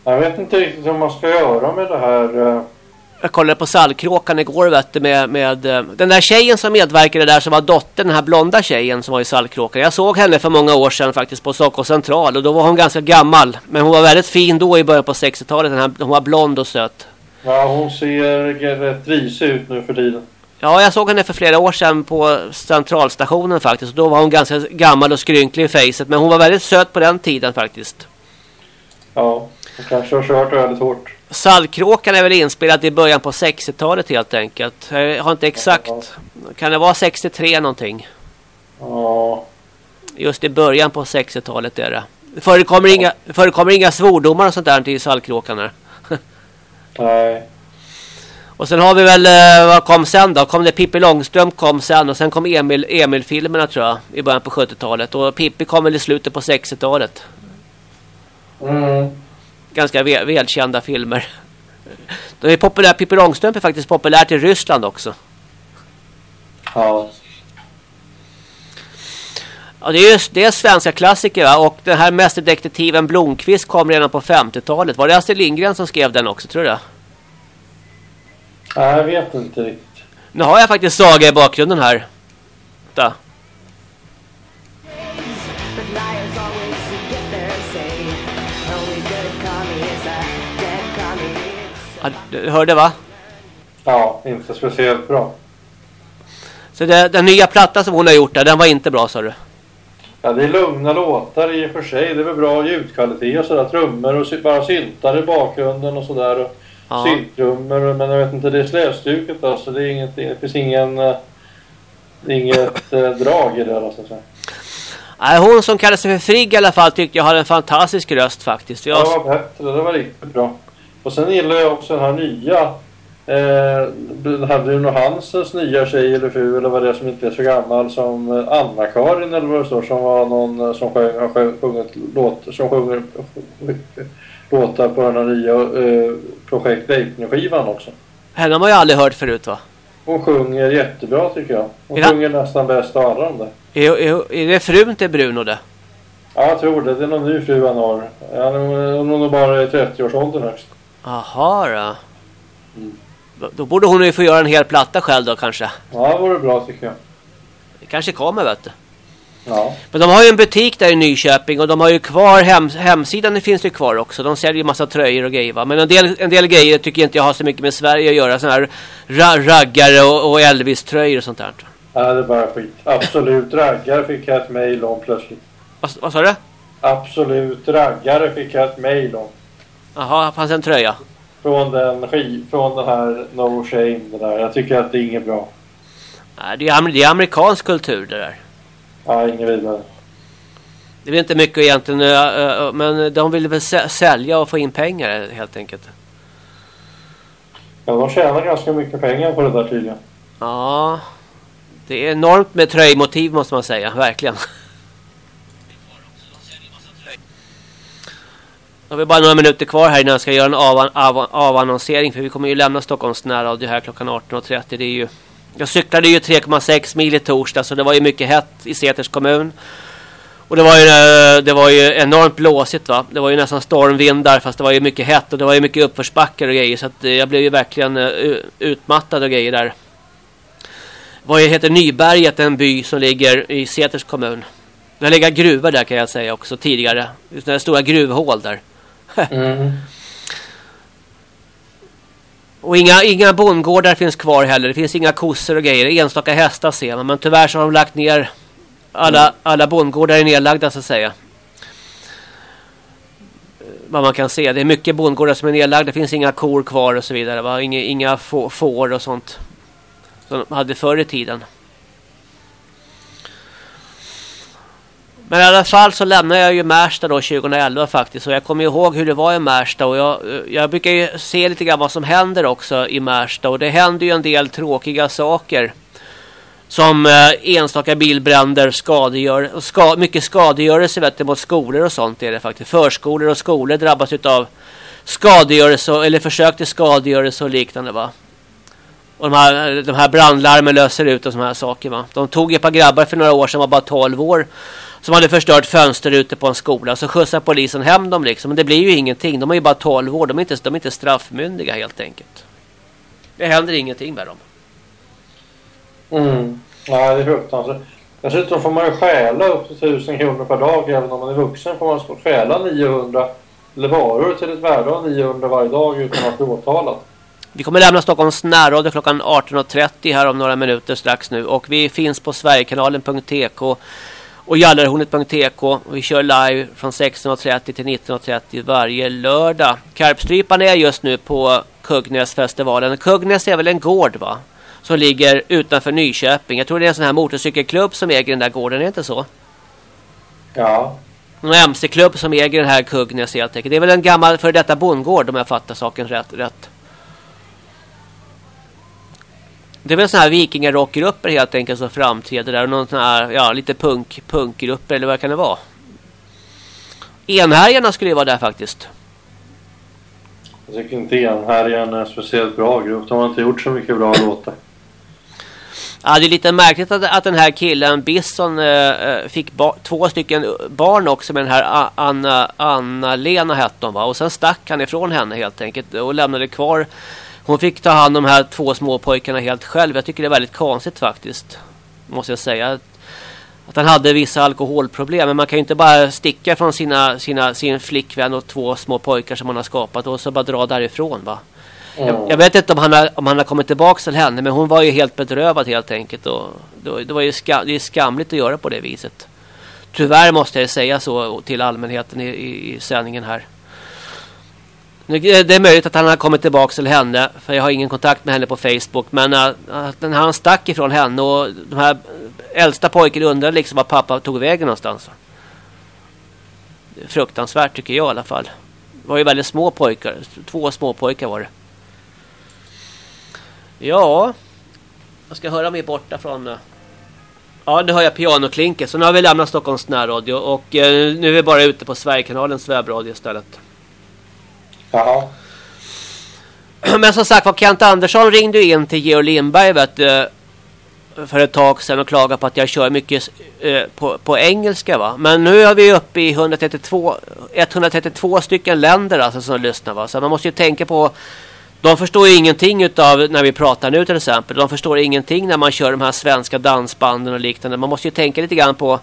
[SPEAKER 4] Jag vet inte riktigt hur man ska göra med det här. Eh.
[SPEAKER 1] Jag kollade på Saltkråkan igår vet du, med, med eh, den där tjejen som medverkade där som var dottern, den här blonda tjejen som var i Saltkråkan. Jag såg henne för många år sedan faktiskt på Stockholms central och då var hon ganska gammal. Men hon var väldigt fin då i början på 60-talet. Hon var blond och söt.
[SPEAKER 4] Ja, hon ser rätt risig ut nu för tiden.
[SPEAKER 1] Ja, jag såg henne för flera år sedan på centralstationen faktiskt. Då var hon ganska gammal och skrynklig i facet. Men hon var väldigt söt på den tiden faktiskt.
[SPEAKER 4] Ja, kanske har kört väldigt hårt.
[SPEAKER 1] Saltkråkan är väl inspelat i början på 60-talet helt enkelt. Jag har inte exakt. Kan det vara 63 någonting?
[SPEAKER 4] Ja.
[SPEAKER 1] Just i början på 60-talet är det. Förekommer, ja. inga, förekommer inga svordomar och sånt där till Saltkråkan här.
[SPEAKER 4] Nej.
[SPEAKER 1] Och sen har vi väl, eh, vad kom sen då? Kom det Pippi Långström kom sen och sen kom Emil, Emil-filmerna tror jag i början på 70-talet. Och Pippi kom väl i slutet på 60-talet.
[SPEAKER 4] Mm.
[SPEAKER 1] Ganska väl, välkända filmer. De är populära, Pippi Långstrump är faktiskt populärt i Ryssland också.
[SPEAKER 4] Ja.
[SPEAKER 1] Ja, det är just det är svenska klassiker va? och den här mästerdetektiven Blomqvist kom redan på 50-talet. Var det Astrid Lindgren som skrev den också, tror du?
[SPEAKER 4] Nej, jag vet inte riktigt.
[SPEAKER 1] Nu har jag faktiskt Saga i bakgrunden här. Vänta. Ja, du hörde va?
[SPEAKER 4] Ja, inte speciellt bra.
[SPEAKER 1] Så det, den nya platta som hon har gjort där, den var inte bra sa du?
[SPEAKER 4] Ja, det är lugna låtar i och för sig. Det är väl bra ljudkvalitet och sådär. Trummor och bara syntar i bakgrunden och sådär. Ja. Synttrummor. Men jag vet inte, det är slävstuket alltså. Det, är inget, det finns ingen... Uh, inget uh, drag i det alltså.
[SPEAKER 1] Nej, hon som kallar sig för Frigg i alla fall tyckte jag har en fantastisk röst faktiskt.
[SPEAKER 4] Jag... Det var bättre, det var riktigt bra. Och sen gillar jag också den här nya Eh, den här Bruno Hansens nya tjej eller fru eller vad det är som inte är så gammal som eh, Anna-Karin eller vad det står som var någon eh, som sjöng, har sjungit låt, som sjunger låtar på den här nya eh, projekt Dayton-skivan också.
[SPEAKER 1] Henne har man ju aldrig hört förut va?
[SPEAKER 4] Hon sjunger jättebra tycker jag. Hon ja. sjunger nästan bäst av alla de där.
[SPEAKER 1] Är, är, är det frun till Bruno det?
[SPEAKER 4] Ja, jag tror det. Det är någon ny fru han har. Hon är bara i 30-årsåldern högst.
[SPEAKER 1] Jaha då. Mm. Då borde hon ju få göra en hel platta själv då kanske.
[SPEAKER 4] Ja, det vore bra tycker jag.
[SPEAKER 1] Det kanske kommer vet du.
[SPEAKER 4] Ja.
[SPEAKER 1] Men de har ju en butik där i Nyköping och de har ju kvar hem, hemsidan det finns ju kvar också. De säljer ju massa tröjor och grejer va? Men en del, en del grejer tycker jag inte jag har så mycket med Sverige att göra. Sådana här ra raggare och, och Elvis-tröjor och sånt där.
[SPEAKER 4] Ja, det är bara skit. Absolut raggare fick jag ett mail om plötsligt.
[SPEAKER 1] Vad, vad sa du?
[SPEAKER 4] Absolut raggare fick jag ett mail om.
[SPEAKER 1] Jaha, fanns en tröja?
[SPEAKER 4] från den, från den här No Shame. Det där. Jag tycker att det är inget bra.
[SPEAKER 1] Nej, det är, det är amerikansk kultur det där.
[SPEAKER 4] Ja, inget vidare.
[SPEAKER 1] Det är inte mycket egentligen. Men de vill väl sälja och få in pengar helt enkelt.
[SPEAKER 4] Ja, de tjänar ganska mycket pengar på det där tydligen.
[SPEAKER 1] Ja. Det är enormt med tröjmotiv måste man säga. Verkligen. Då har vi bara några minuter kvar här innan jag ska göra en avan, av, avannonsering. För vi kommer ju lämna Stockholms närradio här klockan 18.30. Det är ju... Jag cyklade ju 3,6 mil i torsdag så det var ju mycket hett i Säters kommun. Och det var ju, eh, det var ju enormt blåsigt va. Det var ju nästan stormvindar fast det var ju mycket hett och det var ju mycket uppförsbackar och grejer. Så att eh, jag blev ju verkligen eh, utmattad och grejer där. Vad heter Nyberget, en by som ligger i Säters kommun. Det har legat gruvor där kan jag säga också tidigare. Sådana stora gruvhål där mm. Och inga, inga bondgårdar finns kvar heller. Det finns inga kossor och grejer. Enstaka hästar ser man. Men tyvärr så har de lagt ner alla, mm. alla bondgårdar är nedlagda så att säga. Vad man kan se. Det är mycket bondgårdar som är nedlagda. Det finns inga kor kvar och så vidare. Va? Inga, inga får och sånt. Som de hade förr i tiden. Men i alla fall så lämnade jag ju Märsta då 2011 faktiskt. Och jag kommer ihåg hur det var i Märsta. Och jag, jag brukar ju se lite grann vad som händer också i Märsta. Och det händer ju en del tråkiga saker. Som eh, enstaka bilbränder, skadegör, ska, mycket skadegörelse vet du, mot skolor och sånt är det faktiskt. Förskolor och skolor drabbas av skadegörelse eller försök till skadegörelse och liknande va. Och de här, de här brandlarmen löser ut och sådana här saker va. De tog ett par grabbar för några år sedan, var bara 12 år. Som hade förstört fönster ute på en skola. Så skjutsar polisen hem dem liksom. Men det blir ju ingenting. De är ju bara 12 år. De är inte, de är inte straffmyndiga helt enkelt. Det händer ingenting med dem.
[SPEAKER 4] Mm. Nej, det är fruktansvärt. Dessutom får man ju stjäla upp till 1000 kronor per dag. Även om man är vuxen får man stjäla 900 eller varor till ett värde av 900 varje dag utan att bli åtalad.
[SPEAKER 1] Vi kommer lämna Stockholms närradio klockan 18.30 här om några minuter strax nu. Och vi finns på sverigekanalen.tk och jallarhornet.tk. Vi kör live från 16.30 till 19.30 varje lördag. Karpstrypan är just nu på Kuggnäsfestivalen. Kuggnäs är väl en gård va? Som ligger utanför Nyköping. Jag tror det är en sån här motorcykelklubb som äger den där gården, är det inte så?
[SPEAKER 4] Ja.
[SPEAKER 1] En MC-klubb som äger den här Kuggnäs helt enkelt. Det är väl en gammal för detta bondgård om jag fattar saken rätt. rätt. Det är väl sådana här vikingarockgrupper helt enkelt som framträder där. Och någon sån här, ja, lite punk, punkgrupper eller vad kan det vara? Enhärjarna skulle ju vara där faktiskt.
[SPEAKER 4] Jag tycker inte Enhärjarna är en speciellt bra grupp. De har inte gjort så mycket bra låtar.
[SPEAKER 1] Ja, det är lite märkligt att, att den här killen Bisson äh, fick två stycken barn också med den här Anna, Anna-Lena hette hon va? Och sen stack han ifrån henne helt enkelt och lämnade kvar hon fick ta hand om de här två små pojkarna helt själv. Jag tycker det är väldigt konstigt faktiskt. Måste jag säga. Att han hade vissa alkoholproblem. Men man kan ju inte bara sticka från sina, sina, sin flickvän och två små pojkar som han har skapat. Och så bara dra därifrån va. Mm. Jag, jag, vet inte om han, har, om han har kommit tillbaka till henne. Men hon var ju helt bedrövad helt enkelt. Och det, det var ju ska, det är skamligt att göra på det viset. Tyvärr måste jag säga så till allmänheten i, i, i sändningen här. Eh, det är möjligt att han har kommit tillbaka till henne. För jag har ingen kontakt med henne på Facebook. Men uh, att han stack ifrån henne. Och de här äldsta pojken undrar liksom var pappa tog vägen någonstans. Fruktansvärt tycker jag i alla fall. Det var ju väldigt små pojkar. Två små pojkar var det. Ja. Jag ska höra mig borta från... Uh, ja, nu hör jag pianoklinket. Så nu har vi lämnat Stockholms närradio. Och uh, nu är vi bara ute på Sverigekanalens webbradio istället.
[SPEAKER 4] Jaha.
[SPEAKER 1] Men som sagt var Kent Andersson ringde in till Georg Lindberg vet du, för ett tag sedan och klagade på att jag kör mycket eh, på, på engelska va. Men nu är vi uppe i 132, 132 stycken länder alltså som lyssnar va. Så man måste ju tänka på de förstår ju ingenting utav när vi pratar nu till exempel. De förstår ingenting när man kör de här svenska dansbanden och liknande. Man måste ju tänka lite grann på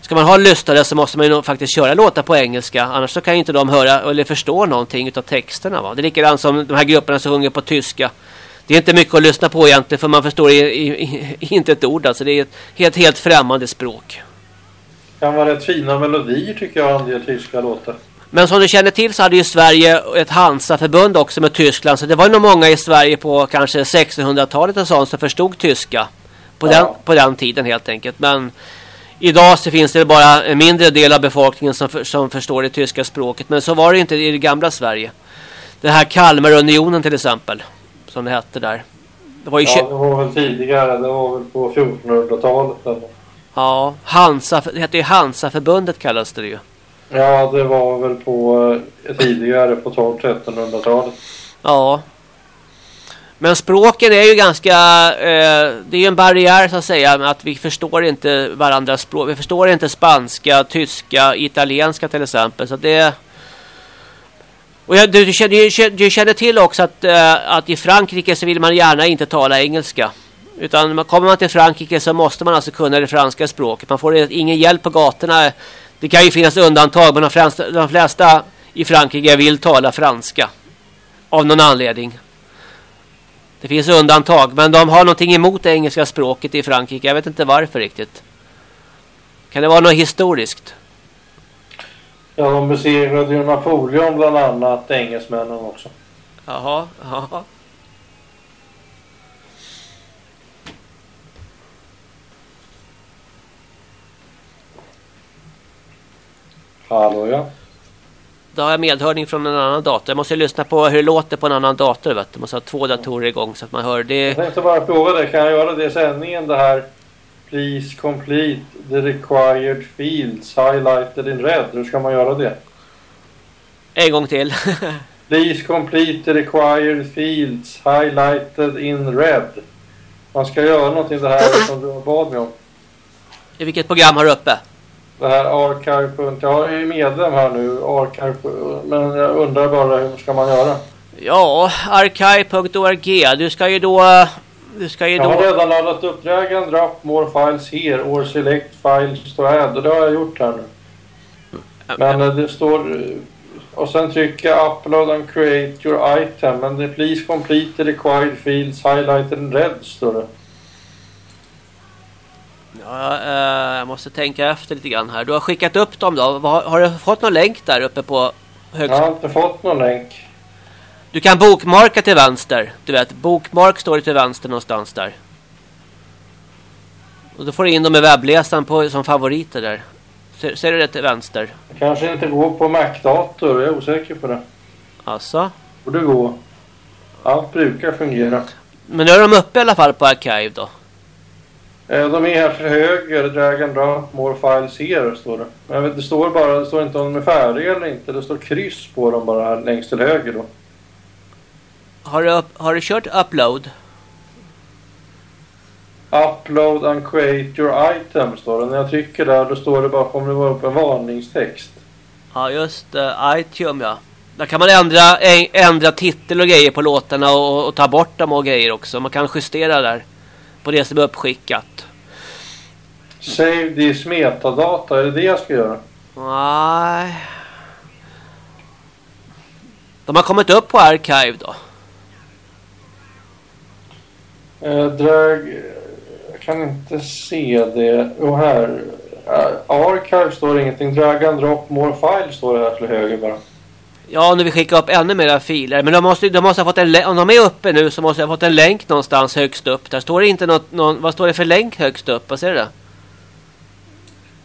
[SPEAKER 1] Ska man ha lyssnare så måste man ju faktiskt köra låtar på engelska. Annars så kan ju inte de höra eller förstå någonting av texterna. Va? Det är likadant som de här grupperna som sjunger på tyska. Det är inte mycket att lyssna på egentligen för man förstår i, i, i, inte ett ord. Alltså det är ett helt, helt främmande språk.
[SPEAKER 4] Det kan vara rätt fina melodier tycker jag en del tyska låtar.
[SPEAKER 1] Men som du känner till så hade ju Sverige ett Hansa-förbund också med Tyskland. Så det var nog många i Sverige på kanske 1600-talet och sånt som förstod tyska. På, ja. den, på den tiden helt enkelt. Men Idag så finns det bara en mindre del av befolkningen som, för, som förstår det tyska språket. Men så var det inte i det gamla Sverige. Det här Kalmarunionen till exempel. Som det hette där.
[SPEAKER 4] Det var, ju ja, det var väl tidigare. Det var väl på 1400-talet.
[SPEAKER 1] Ja, Hansa, det hette ju Hansa-förbundet kallades det ju.
[SPEAKER 4] Ja, det var väl på eh, tidigare på 12-1300-talet.
[SPEAKER 1] Ja. Men språken är ju ganska, eh, det är ju en barriär så att säga, att vi förstår inte varandras språk. Vi förstår inte spanska, tyska, italienska till exempel. Så det och jag, du, du, känner, du känner till också att, eh, att i Frankrike så vill man gärna inte tala engelska. Utan kommer man till Frankrike så måste man alltså kunna det franska språket. Man får ingen hjälp på gatorna. Det kan ju finnas undantag men de flesta, de flesta i Frankrike vill tala franska. Av någon anledning. Det finns undantag men de har någonting emot det engelska språket i Frankrike. Jag vet inte varför riktigt. Kan det vara något historiskt?
[SPEAKER 4] Ja, de besegrade ju Napoleon bland annat, engelsmännen också.
[SPEAKER 1] Jaha, jaha.
[SPEAKER 4] Hallå ja.
[SPEAKER 1] Då har jag medhörning från en annan dator. Jag måste lyssna på hur det låter på en annan dator. Vet du. Jag måste ha två datorer igång så att man hör det.
[SPEAKER 4] Jag tänkte bara fråga dig, kan jag göra det i sändningen det här Please complete the required fields highlighted in red. Hur ska man göra det?
[SPEAKER 1] En gång till.
[SPEAKER 4] Please complete the required fields highlighted in red. Man ska göra någonting det här som du bad mig om.
[SPEAKER 1] I vilket program har du uppe?
[SPEAKER 4] Det här archive. Jag är ju medlem här nu. Archive. Men jag undrar bara hur ska man göra?
[SPEAKER 1] Ja, archive.org. Du ska ju då... Du ska ju
[SPEAKER 4] jag
[SPEAKER 1] då...
[SPEAKER 4] har redan laddat upp drag and drop more files here or select files to add. Och det har jag gjort här nu. Men eh, det står... eh, Och sen trycker jag upload and create your item. Men det please complete the required fields highlighted in red står det.
[SPEAKER 1] Ja, eh, jag måste tänka efter lite grann här. Du har skickat upp dem då. Vad- Har du fått någon länk där uppe på
[SPEAKER 4] Jag
[SPEAKER 1] högskolan?
[SPEAKER 4] har inte fått någon länk.
[SPEAKER 1] Du kan bokmarka till vänster. Du vet, bokmark står det till vänster någonstans där. Och då får du in dem i webbläsaren på, som favoriter där. Ser, ser du det till vänster?
[SPEAKER 4] Det kanske inte går på Mac-dator. Jag är osäker på det.
[SPEAKER 1] Alltså.
[SPEAKER 4] Borde gå. Allt brukar fungera.
[SPEAKER 1] Men nu är de uppe i alla fall på Archive då.
[SPEAKER 4] Eh, De är här till höger, drag and drop, more files here står det. Men jag vet, det står bara, det står inte om de är färdiga eller inte. Det står kryss på dem bara här längst till höger då.
[SPEAKER 1] Har du, har du kört upload?
[SPEAKER 4] Upload and create your item står det. När jag trycker där då står det bara, kommer det vara upp en varningstext.
[SPEAKER 1] Ja, just uh, iTunes ja. Där kan man ändra, ändra titel och grejer på låtarna och, och ta bort dem och grejer också. Man kan justera där. På det som är uppskickat.
[SPEAKER 4] Save this metadata, är det det jag ska göra?
[SPEAKER 1] Nej. De har kommit upp på Archive då.
[SPEAKER 4] Eh, drag... Jag kan inte se det. Och här. Eh, archive står ingenting. Drag and drop more files står det här till höger bara.
[SPEAKER 1] Ja, nu vill skicka upp ännu mera filer. Men de måste, de måste ha fått en om de är uppe nu så måste jag ha fått en länk någonstans högst upp. Där står det inte något, någon, vad står det för länk högst upp? Vad ser du?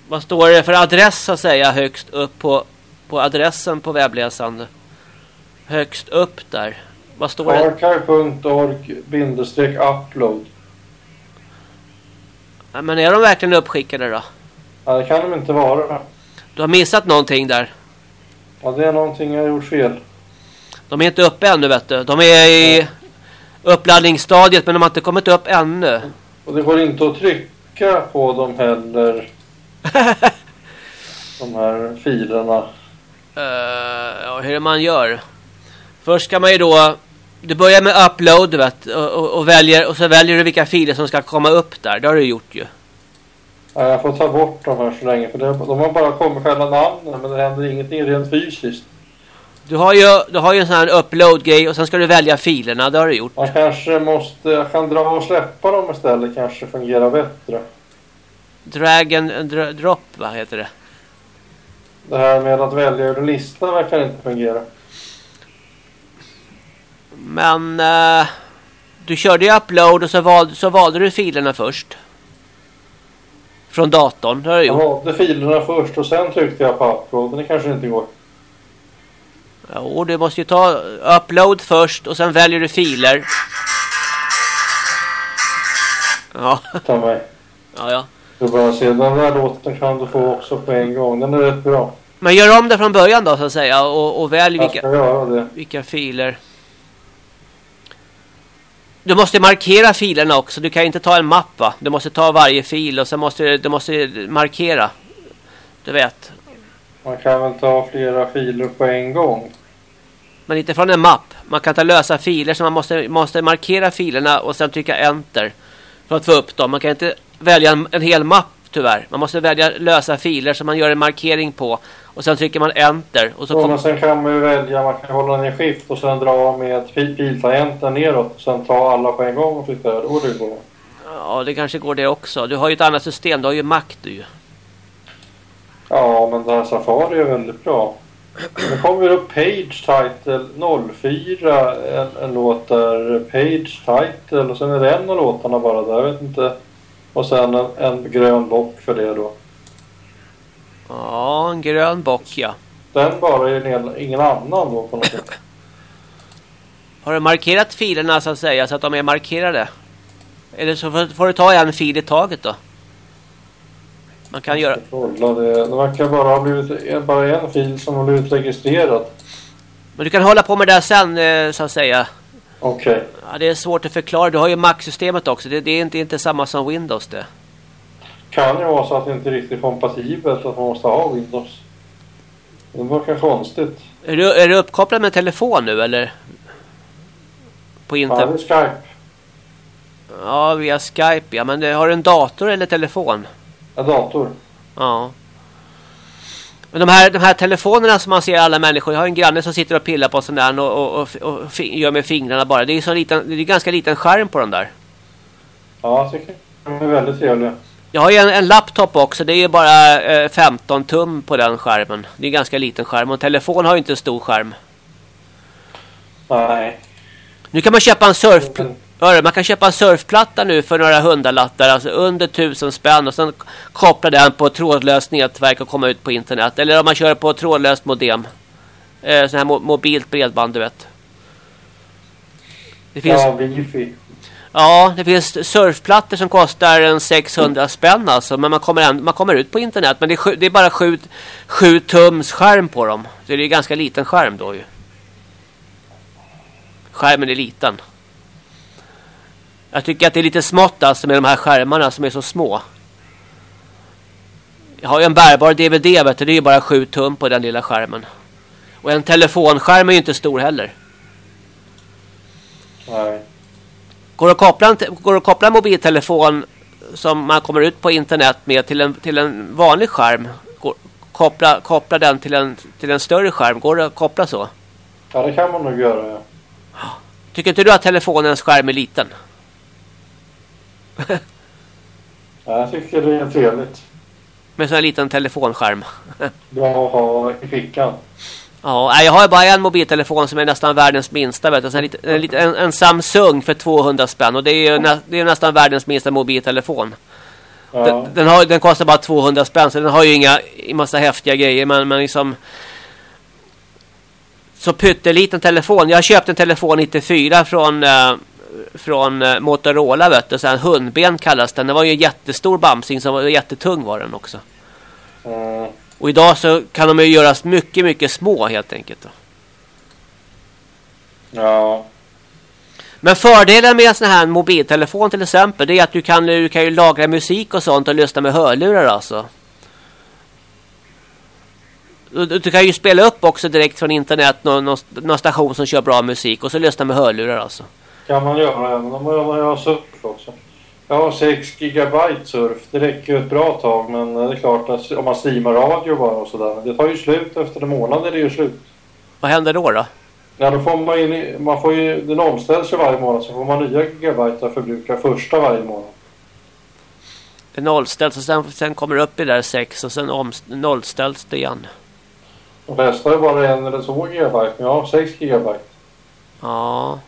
[SPEAKER 1] Vad står det för adress så att säga högst upp på, på adressen på webbläsaren? Högst upp där. Vad står det?
[SPEAKER 4] Archive.org bindestreck upload.
[SPEAKER 1] Ja, Men är de verkligen uppskickade då?
[SPEAKER 4] Ja, det kan de inte vara.
[SPEAKER 1] Du har missat någonting där.
[SPEAKER 4] Ja, det är någonting jag har gjort fel.
[SPEAKER 1] De är inte uppe ännu vet du. De är i uppladdningsstadiet men de har inte kommit upp ännu.
[SPEAKER 4] Och det går inte att trycka på dem heller. de här filerna.
[SPEAKER 1] Uh, ja, hur man gör? Först ska man ju då... Du börjar med upload vet, och, och, och, väljer, och så väljer du vilka filer som ska komma upp där. Det har du gjort ju.
[SPEAKER 4] Ja, jag får ta bort dem här så länge. För det, de har bara kommit själva namnen men det händer ingenting rent fysiskt.
[SPEAKER 1] Du har ju, du har ju en sån här upload-grej och sen ska du välja filerna. Det har du gjort.
[SPEAKER 4] Man kanske måste... Jag kan dra och släppa dem istället kanske fungerar bättre.
[SPEAKER 1] Drag and dra, drop, vad heter det?
[SPEAKER 4] Det här med att välja ur en lista verkar inte fungera.
[SPEAKER 1] Men... eh, du körde ju upload och så, val, så valde du filerna först. Från datorn. Det har du
[SPEAKER 4] Jag
[SPEAKER 1] gjort.
[SPEAKER 4] valde filerna först och sen tryckte jag på upload. Men det kanske inte går.
[SPEAKER 1] Jo, du måste ju ta upload först och sen väljer du filer. Ja,
[SPEAKER 4] Ta mig.
[SPEAKER 1] ja, ja.
[SPEAKER 4] Så bara se, den där låten kan du få också på en gång. Den är rätt bra.
[SPEAKER 1] Men gör om det från början då så att säga och, och välj
[SPEAKER 4] Jag
[SPEAKER 1] vilka, vilka filer. Du måste markera filerna också. Du kan inte ta en mapp va? Du måste ta varje fil och sen måste du, du måste markera. Du vet.
[SPEAKER 4] Man kan väl ta flera filer på en gång.
[SPEAKER 1] Men inte från en mapp. Man kan ta lösa filer så man måste, måste markera filerna och sen trycka enter. För att få upp dem. Man kan inte välja en, en hel mapp tyvärr. Man måste välja lösa filer som man gör en markering på. Och sen trycker man enter. Och så
[SPEAKER 4] Ja, men sen kan man ju välja, man kan hålla ner skift och sen dra med pil- piltangenten neråt. Och sen ta alla på en gång och flytta över. Då det bra.
[SPEAKER 1] ja, det kanske går det också. Du har ju ett annat system. Du har ju Mac du ju.
[SPEAKER 4] Ja, men den här Safari är väldigt bra. Nu kommer upp Page Title 04. En, en låt där Page Title och sen är det en av låtarna bara där. Jag vet inte. Och sen en, en grön bock för det då.
[SPEAKER 1] Ja, en grön bock ja.
[SPEAKER 4] Den bara är ingen annan då på något sätt.
[SPEAKER 1] Har du markerat filerna så att säga så att de är markerade? Eller så får, du ta en fil i taget då. Man kan göra...
[SPEAKER 4] Kolla det. Det verkar bara ha blivit bara en fil som har blivit registrerad.
[SPEAKER 1] Men du kan hålla på med det sen eh, så att säga.
[SPEAKER 4] Okej.
[SPEAKER 1] Ja, det är svårt att förklara. Du har ju Mac-systemet också. Det, det är inte, inte samma som Windows det.
[SPEAKER 4] Kan ju vara så att det inte är riktigt kompatibelt att man måste ha Windows. Det verkar konstigt.
[SPEAKER 1] Är du, är du uppkopplad med telefon nu eller? På
[SPEAKER 4] Ja,
[SPEAKER 1] internet?
[SPEAKER 4] det är Skype.
[SPEAKER 1] Ja, via Skype ja. Men har du en dator eller telefon?
[SPEAKER 4] En dator.
[SPEAKER 1] Ja. Men de här, de här telefonerna som man ser alla människor. Jag har en granne som sitter och pillar på sån där och, och, och, och gör med fingrarna bara. Det är så liten, det är ganska liten skärm på den där.
[SPEAKER 4] Ja, jag tycker de är väldigt trevliga.
[SPEAKER 1] Jag har ju en, en laptop också. Det är ju bara eh, 15 tum på den skärmen. Det är en ganska liten skärm. Och telefon har ju inte en stor skärm.
[SPEAKER 4] Nej.
[SPEAKER 1] Nu kan man köpa en surfplatta. Man kan köpa en surfplatta nu för några hundralattar, alltså under tusen spänn och sen koppla den på trådlöst nätverk och komma ut på internet. Eller om man kör på trådlöst modem. Eh, sån här mo mobilt bredband, du vet. Det finns,
[SPEAKER 4] Ja, wifi
[SPEAKER 1] ja, det finns surfplattor som kostar en 600 spänn alltså. Men man kommer, en, man kommer ut på internet. Men det är, sju, det är bara 7, 7 tums skärm på dem. Så det är en ganska liten skärm då ju. Skärmen är liten. Jag tycker att det är lite smått alltså med de här skärmarna som är så små. Jag har ju en bärbar DVD vet du, det är ju bara 7 tum på den lilla skärmen. Och en telefonskärm är ju inte stor heller.
[SPEAKER 4] Nej.
[SPEAKER 1] Går det att koppla en, går att koppla en mobiltelefon som man kommer ut på internet med till en, till en vanlig skärm? Går, koppla, koppla den till en, till en större skärm. Går det att koppla så?
[SPEAKER 4] Ja, det kan man nog göra, ja.
[SPEAKER 1] Tycker inte du att telefonens skärm är liten?
[SPEAKER 4] ja jag tycker det är trevligt.
[SPEAKER 1] Med sån här liten telefonskärm.
[SPEAKER 4] Ha i fickan.
[SPEAKER 1] Ja, jag har bara en mobiltelefon som är nästan världens minsta. Vet du. En, en, en, Samsung för 200 spänn. Och det är ju nä, det är nästan världens minsta mobiltelefon.
[SPEAKER 4] Ja.
[SPEAKER 1] Den, den, har, den kostar bara 200 spänn. Så den har ju inga massa häftiga grejer. Men, men liksom... Så pytteliten telefon. Jag köpte en telefon 94 från... Eh, från eh, Motorola vet du. Så här, en hundben kallas den. Det var ju en jättestor bamsing. Som var jättetung var den också.
[SPEAKER 4] Mm.
[SPEAKER 1] Och idag så kan de ju göras mycket, mycket små helt enkelt. Då.
[SPEAKER 4] Ja.
[SPEAKER 1] Men fördelen med en sån här mobiltelefon till exempel det är att du kan, du kan ju lagra musik och sånt och lyssna med hörlurar alltså. Du, du kan ju spela upp också direkt från internet någon, någon, någon station som kör bra musik och så lyssna med hörlurar alltså.
[SPEAKER 4] kan man göra även om man har surf också. Har 6 gigabyte surf. Det räcker ju ett bra tag men det är klart att om man streamar radio bara och sådär. Det tar ju slut efter en månad är det ju slut.
[SPEAKER 1] Vad händer då då?
[SPEAKER 4] Ja, då får man, in, man får ju, det nollställs ju varje månad så får man nya gigabyte att förbruka första varje månad.
[SPEAKER 1] Det nollställs och sen, sen kommer det upp i där 6 och sen om, nollställs det igen.
[SPEAKER 4] De flesta ju bara en eller två gigabyte men jag har 6 gigabyte.
[SPEAKER 1] Ja.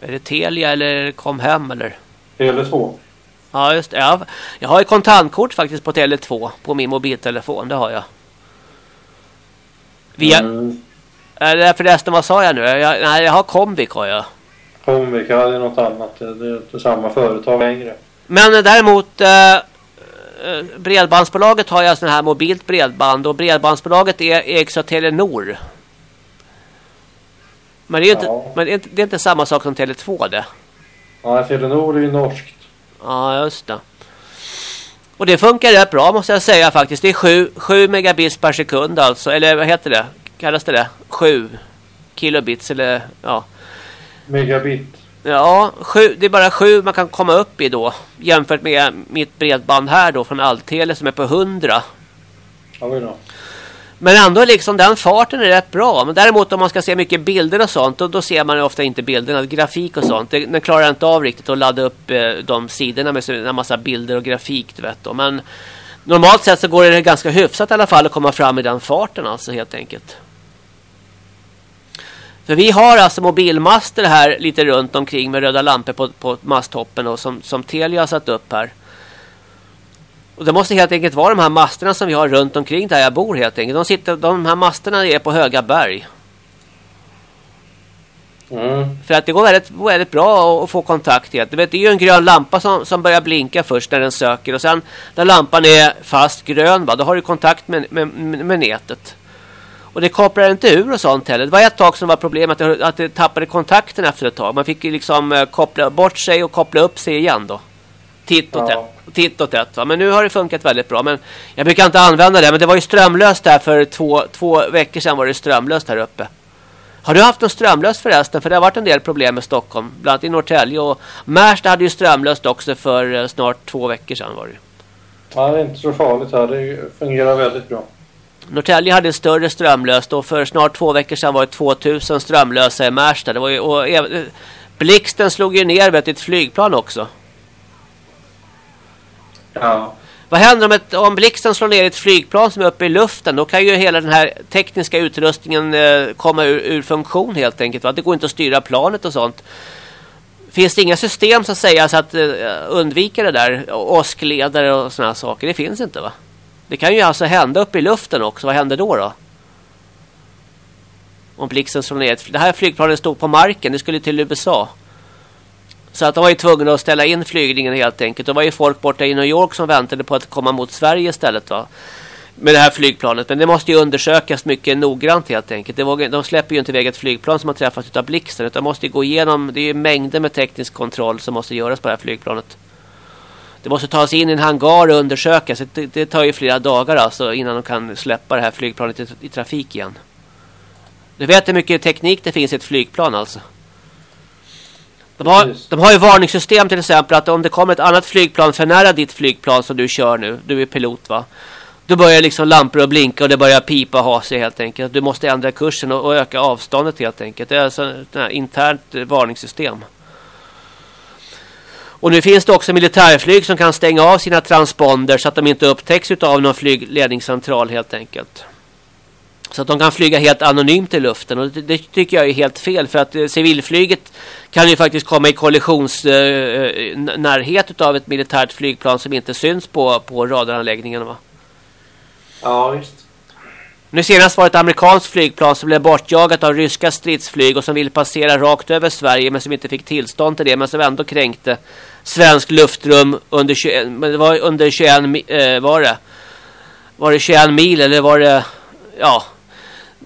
[SPEAKER 1] Är det Telia eller Comhem eller?
[SPEAKER 4] Tele2.
[SPEAKER 1] Ja just det. Jag, jag har ett kontantkort faktiskt på Tele2 på min mobiltelefon. Det har jag. Via,
[SPEAKER 4] Mm.
[SPEAKER 1] Eller förresten, vad sa jag nu? Jag, nej, jag har Comvik har jag.
[SPEAKER 4] Comvik, ja det är något annat. Det det är inte samma företag längre.
[SPEAKER 1] Men däremot eh, eh, Bredbandsbolaget har jag sån här mobilt bredband och Bredbandsbolaget är, ägs av Telenor. Men det är ju inte,
[SPEAKER 4] Ja.
[SPEAKER 1] men det är inte, det är inte samma sak som Tele2 det.
[SPEAKER 4] Ja, Telenor är ju norskt.
[SPEAKER 1] Ja, just det. Och det funkar rätt bra måste jag säga faktiskt. Det är 7, 7 megabits per sekund alltså. Eller vad heter det? Kallas det det? 7 kilobits eller ja.
[SPEAKER 4] Megabit.
[SPEAKER 1] Ja, sju, det är bara 7 man kan komma upp i då. Jämfört med mitt bredband här då från Altele som är på 100.
[SPEAKER 4] Ja, då.
[SPEAKER 1] Men ändå liksom den farten är rätt bra. Men däremot om man ska se mycket bilder och sånt. Då, då ser man ofta inte bilderna. Grafik och sånt. Det, den klarar inte av riktigt att ladda upp eh, de sidorna med en massa bilder och grafik. Du vet då. Men normalt sett så går det ganska hyfsat i alla fall att komma fram i den farten alltså helt enkelt. För vi har alltså mobilmaster här lite runt omkring med röda lampor på, på masttoppen och som, som Telia har satt upp här. Och det måste helt enkelt vara de här masterna som vi har runt omkring där jag bor helt enkelt. De, sitter, de här masterna är på höga berg.
[SPEAKER 4] Mm.
[SPEAKER 1] För att det går väldigt, väldigt bra att få kontakt. Helt. Du vet, det är ju en grön lampa som, som börjar blinka först när den söker. Och sen när lampan är fast grön, va, då har du kontakt med, med, med nätet. Och det kopplar inte ur och sånt heller. Det var ett tag som var problemet att, att det tappade kontakten efter ett tag. Man fick liksom eh, koppla bort sig och koppla upp sig igen då. Titt och
[SPEAKER 4] Ja.
[SPEAKER 1] tätt. Titt och tätt va? Men nu har det funkat väldigt bra. Men jag brukar inte använda det. Men det var ju strömlöst där för två, två veckor sedan var det strömlöst här uppe. Har du haft något strömlöst förresten? För det har varit en del problem med Stockholm. Bland annat i Norrtälje. Och Märsta hade ju strömlöst också för eh, snart två veckor sedan var det.
[SPEAKER 4] Ja, det är inte så farligt här. Det fungerar väldigt bra.
[SPEAKER 1] Norrtälje hade större strömlöst och för snart två veckor sedan var det 2000 strömlösa i Märsta. Det var ju, och, eh, blixten slog ju ner vet, ett flygplan också.
[SPEAKER 4] Ja.
[SPEAKER 1] Vad händer om, ett, om blixten slår ner ett flygplan som är uppe i luften? Då kan ju hela den här tekniska utrustningen eh, komma ur, ur funktion helt enkelt. Va? Det går inte att styra planet och sånt. Finns det inga system så att säga så att eh, undvika det där? Åskledare och såna här saker. Det finns inte va? Det kan ju alltså hända uppe i luften också. Vad händer då då? Om blixten slår ner ett, Det här flygplanet stod på marken. Det skulle till USA. Så att de var ju tvungna att ställa in flygningen helt enkelt. Det var ju folk borta i New York som väntade på att komma mot Sverige istället va. Med det här flygplanet. Men det måste ju undersökas mycket noggrant helt enkelt. Var, de släpper ju inte iväg ett flygplan som har träffats av blixten. Utan måste ju gå igenom. Det är ju mängder med teknisk kontroll som måste göras på det här flygplanet. Det måste tas in i en hangar och undersökas. Det, det tar ju flera dagar alltså innan de kan släppa det här flygplanet i, i trafik igen. Du vet hur mycket teknik det finns i ett flygplan alltså. De har,
[SPEAKER 4] Precis.
[SPEAKER 1] de har ju varningssystem till exempel att om det kommer ett annat flygplan för nära ditt flygplan som du kör nu, du är pilot va. Då börjar liksom lampor att blinka och det börjar pipa och ha sig helt enkelt. Du måste ändra kursen och, och öka avståndet helt enkelt. Det är alltså ett internt eh, varningssystem. Och nu finns det också militärflyg som kan stänga av sina transponder så att de inte upptäcks av någon flygledningscentral helt enkelt. Så att de kan flyga helt anonymt i luften. Och det, det tycker jag är helt fel. För att eh, civilflyget kan ju faktiskt komma i kollisionsnärhet eh, av ett militärt flygplan som inte syns på, på radaranläggningen. Va?
[SPEAKER 4] Ja, visst.
[SPEAKER 1] Nu senast var det ett amerikanskt flygplan som blev bortjagat av ryska stridsflyg och som ville passera rakt över Sverige men som inte fick tillstånd till det men som ändå kränkte svensk luftrum under 21, men det var under 21 mi- eh, var det var det 21 mil eller var det ja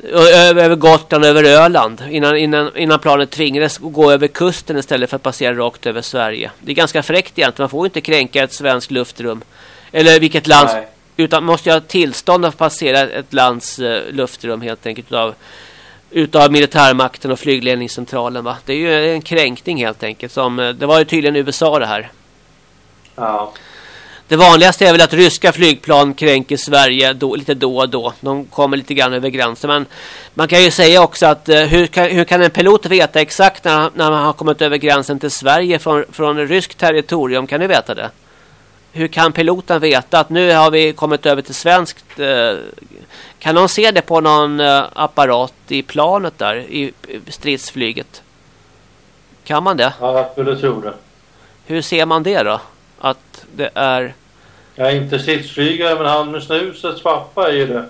[SPEAKER 1] över, Gotland över Öland innan, innan, innan planet tvingades gå över kusten istället för att passera rakt över Sverige. Det är ganska fräckt egentligen. Man får inte kränka ett svenskt luftrum. Eller vilket lands
[SPEAKER 4] Nej.
[SPEAKER 1] utan måste jag ha tillstånd att passera ett lands eh, luftrum helt enkelt utav, utav militärmakten och flygledningscentralen va. Det är ju en kränkning helt enkelt som eh, det var ju tydligen USA det här.
[SPEAKER 4] Ja.
[SPEAKER 1] Det vanligaste är väl att ryska flygplan kränker Sverige då, lite då och då. De kommer lite grann över gränsen. Men man kan ju säga också att eh, hur, kan, hur kan en pilot veta exakt när, när man har kommit över gränsen till Sverige från, från ryskt territorium? Kan ni veta det? Hur kan piloten veta att nu har vi kommit över till svenskt? Eh, kan de se det på någon eh, apparat i planet där i, i stridsflyget? Kan man det?
[SPEAKER 4] ja, jag skulle tro det.
[SPEAKER 1] Hur ser man det då? Att det är...
[SPEAKER 4] Jag är inte stridsflygare men han med snusets pappa är ju det.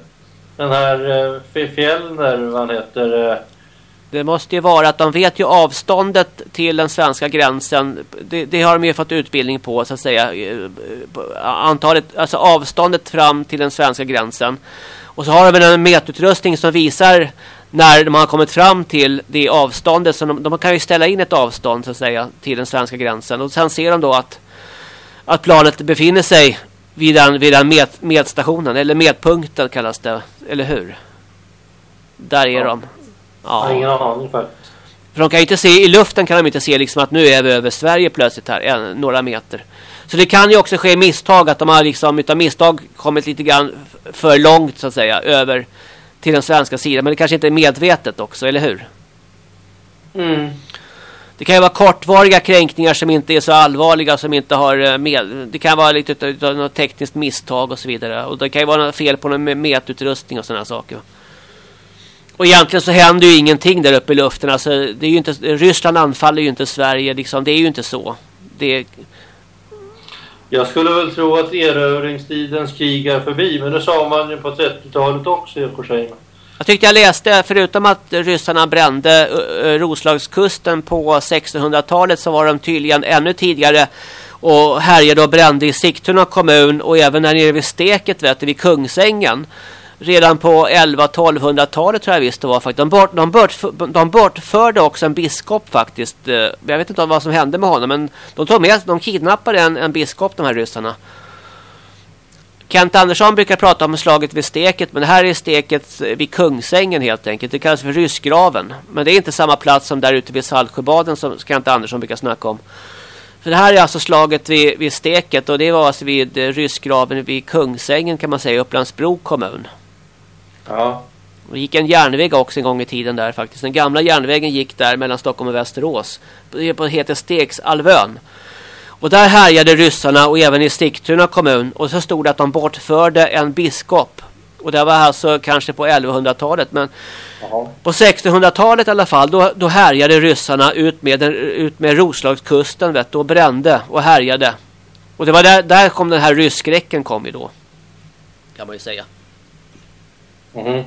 [SPEAKER 4] Den här eh, Fjellner, vad han heter. Eh,
[SPEAKER 1] Det måste ju vara att de vet ju avståndet till den svenska gränsen. Det, det har de ju fått utbildning på så att säga. Eh, antalet, alltså avståndet fram till den svenska gränsen. Och så har de en mätutrustning som visar när de har kommit fram till det avståndet. Så de, de kan ju ställa in ett avstånd så att säga till den svenska gränsen. Och sen ser de då att, att planet befinner sig vid den, vid den med, medstationen. Eller medpunkten kallas det. Eller hur? Där är
[SPEAKER 4] Ja.
[SPEAKER 1] de.
[SPEAKER 4] Jag har ingen
[SPEAKER 1] Ja.
[SPEAKER 4] aning faktiskt.
[SPEAKER 1] För de kan inte se i luften kan de inte se liksom att nu är vi över Sverige plötsligt här. En, några meter. Så det kan ju också ske misstag att de har liksom utav misstag kommit lite grann för långt så att säga. Över till den svenska sidan. Men det kanske inte är medvetet också, eller hur?
[SPEAKER 4] Mm.
[SPEAKER 1] Det kan ju vara kortvariga kränkningar som inte är så allvarliga som inte har eh, med. Det kan vara lite utav, något tekniskt misstag och så vidare. Och det kan ju vara något fel på någon mätutrustning och sådana saker. Och egentligen så händer ju ingenting där uppe i luften. Alltså, det är ju inte, Ryssland anfaller ju inte Sverige. Liksom. Det är ju inte så. Det
[SPEAKER 4] Jag skulle väl tro att erövringstidens krig är förbi, men det sa man ju på 30-talet också i och för sig.
[SPEAKER 1] Jag tyckte jag läste, förutom att ryssarna brände eh, eh, Roslagskusten på 1600-talet så var de tydligen ännu tidigare och härjade och brände i Sigtuna kommun och även där nere vid Steket vet du, vid Kungsängen. Redan på 11-1200-talet tror jag visst det var faktiskt. De, bort, de, bort, de bortförde också en biskop faktiskt. Eh, jag vet inte vad som hände med honom men de tog med, de kidnappade en, en biskop de här ryssarna. Kent Andersson brukar prata om slaget vid Steket men det här är Steket vid Kungsängen helt enkelt. Det kallas för Ryssgraven. Men det är inte samma plats som där ute vid Saltsjöbaden som Kent Andersson brukar snacka om. För det här är alltså slaget vid, vid Steket och det var alltså vid eh, Ryssgraven vid Kungsängen kan man säga, i Upplandsbro kommun.
[SPEAKER 4] Ja.
[SPEAKER 1] Och det gick en järnväg också en gång i tiden där faktiskt. Den gamla järnvägen gick där mellan Stockholm och Västerås. Det heter Stegsalvön. Och där härjade ryssarna och även i Sigtuna kommun. Och så stod det att de bortförde en biskop. Och det var alltså kanske på 1100-talet. Men
[SPEAKER 4] Jaha.
[SPEAKER 1] på 1600-talet i alla fall. Då, då härjade ryssarna ut med, den, ut med Roslagskusten. Vet och brände och härjade. Och det var där, där kom den här rysskräcken kom ju då. Kan man ju säga.
[SPEAKER 4] Mhm.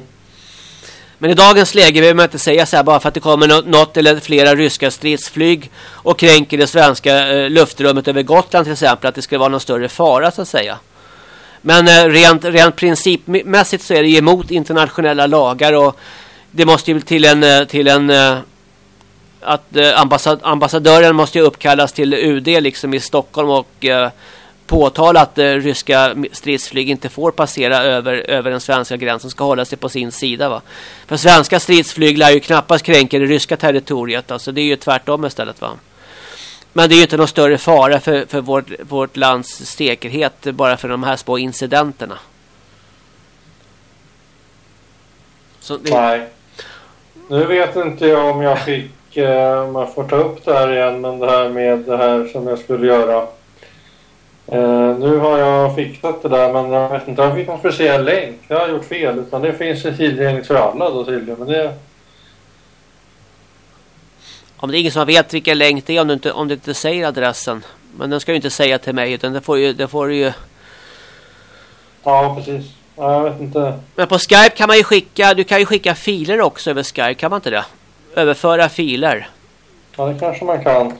[SPEAKER 1] Men i dagens läge vill man inte säga så här bara för att det kommer något eller flera ryska stridsflyg och kränker det svenska eh, luftrummet över Gotland till exempel att det skulle vara någon större fara så att säga. Men eh, rent, rent principmässigt så är det ju emot internationella lagar och det måste ju till en, eh, till en eh, att eh, ambassad, ambassadören måste ju uppkallas till UD liksom i Stockholm och eh, påtala att eh, ryska stridsflyg inte får passera över, över den svenska gränsen ska hålla sig på sin sida va. För svenska stridsflyg lär ju knappast kränka det ryska territoriet alltså det är ju tvärtom istället va. Men det är ju inte någon större fara för, för vårt, vårt lands säkerhet bara för de här små incidenterna. Så det,
[SPEAKER 4] Nej. Nu vet inte jag om jag fick, eh, om jag får ta upp det här igen, men det här med det här som jag skulle göra. Eh, nu har jag fixat det där, men jag vet inte om jag fick någon speciell länk. Jag har gjort fel, utan det finns ju tillgängligt för alla då tydligen. Men det,
[SPEAKER 1] Om det är ingen som vet vilken länk det är om du inte, om du inte säger adressen. Men den ska ju inte säga till mig utan det får ju, det får du ju.
[SPEAKER 4] ja, precis. Ja, jag vet inte.
[SPEAKER 1] Men på Skype kan man ju skicka, du kan ju skicka filer också över Skype, kan man inte det? Överföra filer.
[SPEAKER 4] Ja, det kanske man kan.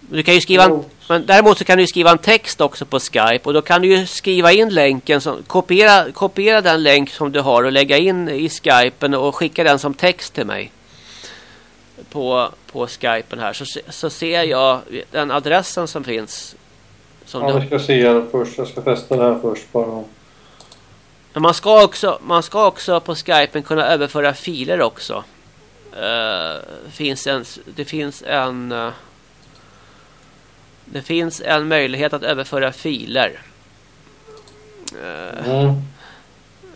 [SPEAKER 1] Du kan ju skriva
[SPEAKER 4] Jo.
[SPEAKER 1] Men däremot så kan du skriva en text också på Skype och då kan du ju skriva in länken som kopiera kopiera den länk som du har och lägga in i Skypen och skicka den som text till mig. På på Skypen här så så ser jag den adressen som finns som
[SPEAKER 4] Ja,
[SPEAKER 1] du
[SPEAKER 4] vi ska se här först. Jag ska testa det här först bara.
[SPEAKER 1] Men man ska också, man ska också på Skypen kunna överföra filer också. Eh, finns en, det finns en eh, det finns en möjlighet att överföra filer. Eh,
[SPEAKER 4] Mm.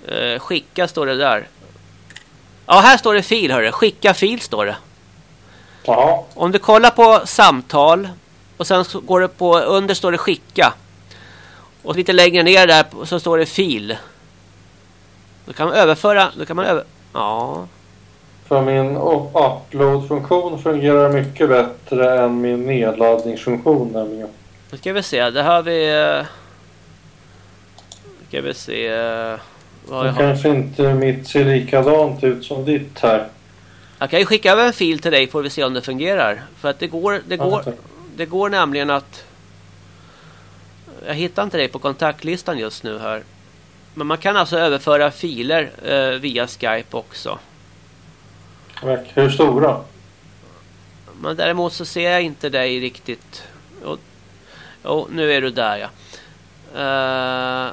[SPEAKER 1] eh, skicka står det där. Ja, här står det fil hörru. Skicka fil står det.
[SPEAKER 4] Jaha.
[SPEAKER 1] Om du kollar på samtal och sen går det på under står det skicka. Och lite längre ner där så står det fil. Då kan man överföra, då kan man över Ja,
[SPEAKER 4] För min upload-funktion fungerar mycket bättre än min nedladdningsfunktion nämligen.
[SPEAKER 1] nu ska vi se. Där har vi eh, Ska vi se eh, vad
[SPEAKER 4] Det
[SPEAKER 1] har.
[SPEAKER 4] kanske inte mitt ser likadant ut som ditt här.
[SPEAKER 1] Jag kan ju skicka över en fil till dig får vi se om det fungerar. För att det går det går det går nämligen att Jag hittar inte dig på kontaktlistan just nu här. Men man kan alltså överföra filer eh, via Skype också.
[SPEAKER 4] Hur stora?
[SPEAKER 1] Men däremot så ser jag inte dig riktigt. Jo, jo nu är du där ja. Uh,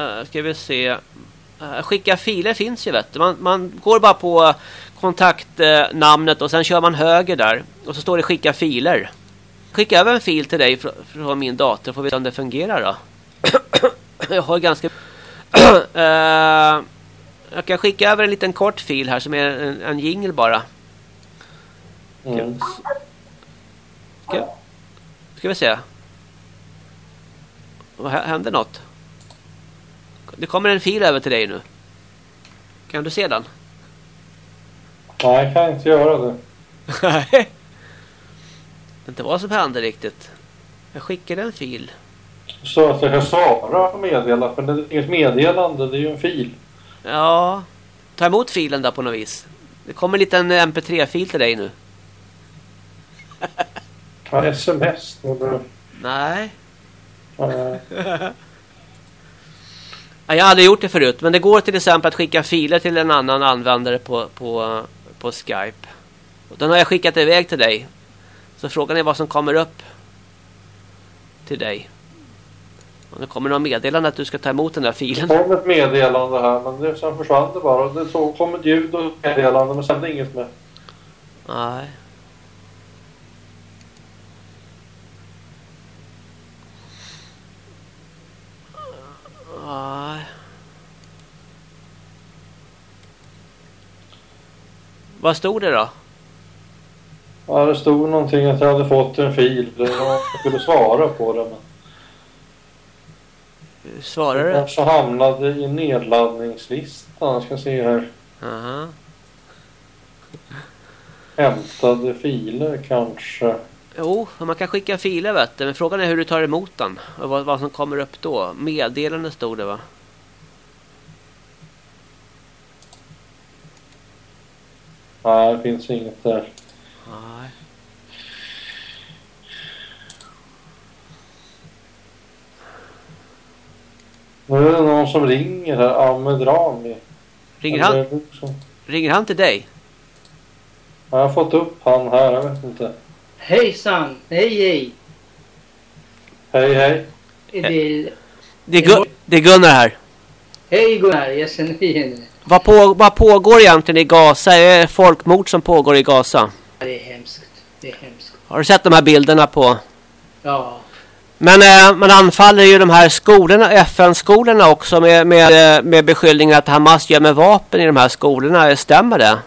[SPEAKER 1] uh, ska vi se. Uh, skicka filer finns ju vet du. Man, man går bara på kontaktnamnet och sen kör man höger där. Och så står det skicka filer. Skicka över en fil till dig från, från min dator. Får vi se om det fungerar då. jag har ganska... jag kan skicka över en liten kort fil här som är en, en jingle bara. Mm. Ska, ska vi se. Vad händer något? Det kommer en fil över till dig nu. Kan du se den?
[SPEAKER 4] Nej, jag kan inte göra det.
[SPEAKER 1] Nej. inte vad som hände riktigt. Jag skickade en fil.
[SPEAKER 4] Så att jag kan svara på meddelande. Men det är inget meddelande, det är ju en fil.
[SPEAKER 1] Ja. Ta emot filen där på något vis. Det kommer en liten mp3-fil till dig nu.
[SPEAKER 4] Ja, sms.
[SPEAKER 1] Nej. Nej. jag hade gjort det förut. Men det går till exempel att skicka filer till en annan användare på, på, på Skype. Och den har jag skickat iväg till dig. Så frågan är vad som kommer upp till dig. Och det kommer något meddelande att du ska ta emot den där filen.
[SPEAKER 4] Det kom ett meddelande här men det, sen försvann det bara. Det så kom ett ljud och meddelande men sen inget mer.
[SPEAKER 1] Nej. Nej. Vad stod det då?
[SPEAKER 4] Ja, det stod någonting att jag hade fått en fil. Jag skulle svara på det. Men...
[SPEAKER 1] Svarar du?
[SPEAKER 4] Kanske hamnade i nedladdningslistan. Jag ska se här.
[SPEAKER 1] Aha.
[SPEAKER 4] Hämtade filer kanske.
[SPEAKER 1] Jo, man kan skicka filer vet du. Men frågan är hur du tar emot den. Och vad, vad som kommer upp då. Meddelande stod det va?
[SPEAKER 4] Nej, det finns inget där.
[SPEAKER 1] Nej.
[SPEAKER 4] Nu är det någon som ringer här. Ahmed Rami.
[SPEAKER 1] Ringer han, ringer han till dig?
[SPEAKER 4] Jag har fått upp han här. Jag vet inte.
[SPEAKER 5] Hejsan! Hej hej!
[SPEAKER 4] Hej hej!
[SPEAKER 5] Är det...
[SPEAKER 1] Det är, det är Gunnar här.
[SPEAKER 5] Hej Gunnar, jag känner igen.
[SPEAKER 1] Vad, på, vad pågår egentligen i Gaza? Är det folkmord som pågår i Gaza?
[SPEAKER 5] Det är hemskt. Det är hemskt.
[SPEAKER 1] Har du sett de här bilderna på?
[SPEAKER 5] Ja.
[SPEAKER 1] Men eh, man anfaller ju de här skolorna, FN-skolorna också med, med, med beskyllningar att Hamas gömmer vapen i de här skolorna. Stämmer det?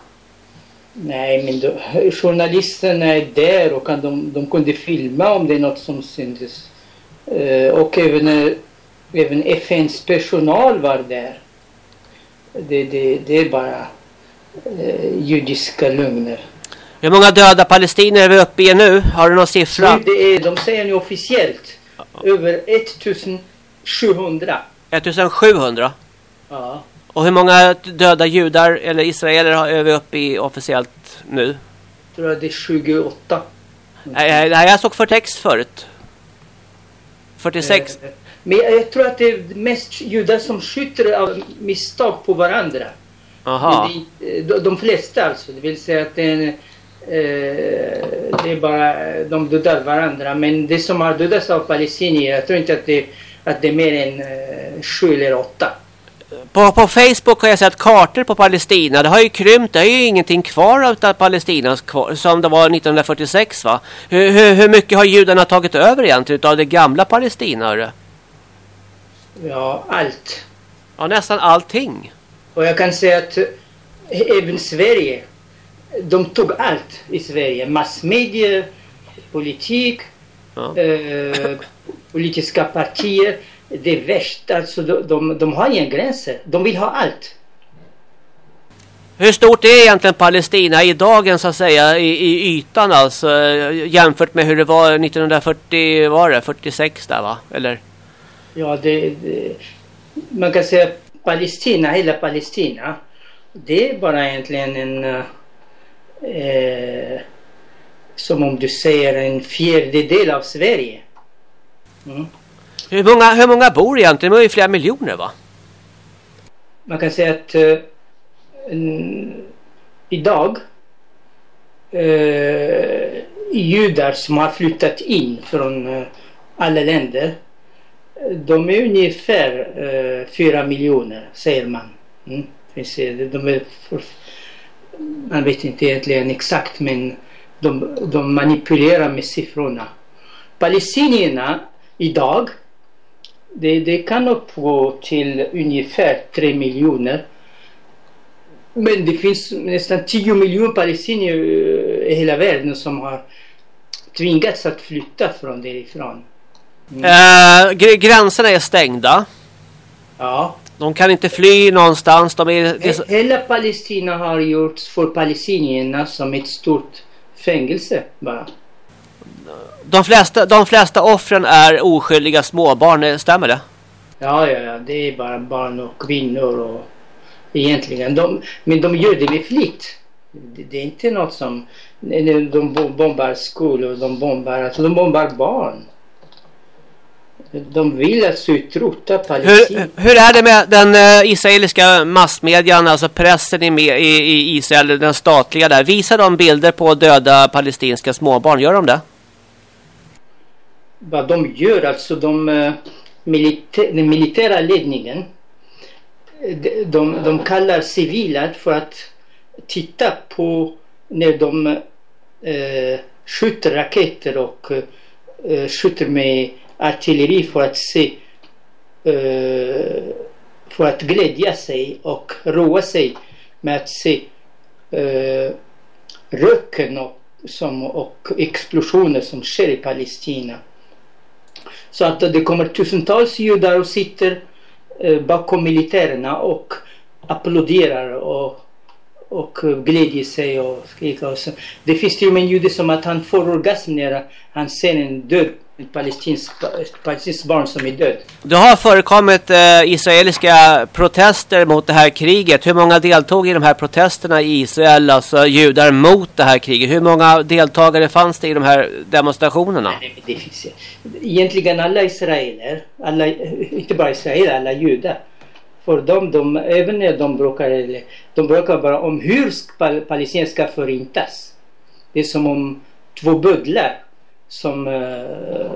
[SPEAKER 5] Nej, men då, journalisterna är där och de, de kunde filma om det är något som syntes. Uh, och även, uh, även FNs personal var där. Det, det, det är bara uh, judiska lögner.
[SPEAKER 1] Hur många döda palestinier är vi uppe i nu? Har du någon siffra?
[SPEAKER 5] Det är, de säger nu officiellt över 1700.
[SPEAKER 1] 1700?
[SPEAKER 5] Ja.
[SPEAKER 1] Och hur många döda judar eller israeler är vi uppe i officiellt nu?
[SPEAKER 5] Jag tror att det är 28.
[SPEAKER 1] Nej, nej jag såg 46 förut. 46.
[SPEAKER 5] Men jag tror att det är mest judar som skjuter av misstag på varandra.
[SPEAKER 1] Aha.
[SPEAKER 5] De, de flesta alltså. Det vill säga att det är, eh, det är bara de dödar varandra. Men det som har dödats av palestinier, jag tror inte att det, att det är mer än eh, sju eller åtta.
[SPEAKER 1] På, på Facebook har jag sett kartor på Palestina. Det har ju krympt. Det är ju ingenting kvar av Palestina som det var 1946 va? Hur, hur, hur mycket har judarna tagit över egentligen av det gamla Palestina?
[SPEAKER 5] Ja, allt.
[SPEAKER 1] Ja, nästan allting.
[SPEAKER 5] Och jag kan säga att även Sverige, de tog allt i Sverige. Massmedia, politik,
[SPEAKER 1] ja.
[SPEAKER 5] eh, politiska partier. Det är värst. Alltså, de, de, de har inga gränser. De vill ha allt.
[SPEAKER 1] Hur stort är egentligen Palestina i dagen så att säga i, i ytan alltså jämfört med hur det var 1940 var det 46 där va eller?
[SPEAKER 5] Ja det, det man kan säga Palestina hela Palestina det är bara egentligen en eh, som om du säger en fjärdedel av Sverige.
[SPEAKER 1] Mm. Hur många, hur många bor egentligen? Det är ju flera miljoner va?
[SPEAKER 5] Man kan säga att uh, idag eh, judar som har flyttat in från eh, alla länder. De är ungefär eh, fyra miljoner säger man. Mm. De är man vet inte egentligen exakt men de, de manipulerar med siffrorna. Palestinierna idag det, det kan uppgå till ungefär 3 miljoner. Men det finns nästan 10 miljoner palestinier eh, i hela världen som har tvingats att flytta från därifrån.
[SPEAKER 1] Eh, gr- gränserna är stängda.
[SPEAKER 5] Ja.
[SPEAKER 1] De kan inte fly någonstans. De är, det
[SPEAKER 5] Hela Palestina har gjorts för palestinierna som ett stort fängelse bara.
[SPEAKER 1] de, flesta, de flesta offren är oskyldiga småbarn. Stämmer det?
[SPEAKER 5] Ja, ja, ja, det är bara barn och kvinnor och egentligen. De, men de gör det med flit. Det, det är inte något som... De bo- bombar skolor, de bombar, alltså de bombar barn. De vill alltså utrota Palestina.
[SPEAKER 1] Hur, hur är det med den eh, israeliska massmedian, alltså pressen i, i, i Israel, den statliga där? Visar de bilder på döda palestinska småbarn? Gör de det?
[SPEAKER 5] vad de gör, alltså de, eh, militä- den militära ledningen, de, de, de kallar civila för att titta på när de eh, skjuter raketer och skjuter med artilleri för att se eh, för att glädja sig och roa sig med att se eh, röken och, som, och explosioner som sker i Palestina. Så att det kommer tusentals judar och sitter eh, bakom militärerna och applåderar och, och glädjer sig och skriker. Och så. Det finns till och med en jude som att han får orgasm när han ser en död en palestinsk, palestinsk barn som är död.
[SPEAKER 1] Det har förekommit eh, israeliska protester mot det här kriget. Hur många deltog i de här protesterna i Israel, alltså judar mot det här kriget? Hur många deltagare fanns det i de här demonstrationerna?
[SPEAKER 5] Nej, det finns egentligen alla israeler, alla, inte bara israeler, alla judar. För dem, de, även när de bråkar, de bråkar bara om hur pal- palestinierna ska förintas. Det är som om två bödlar som eh,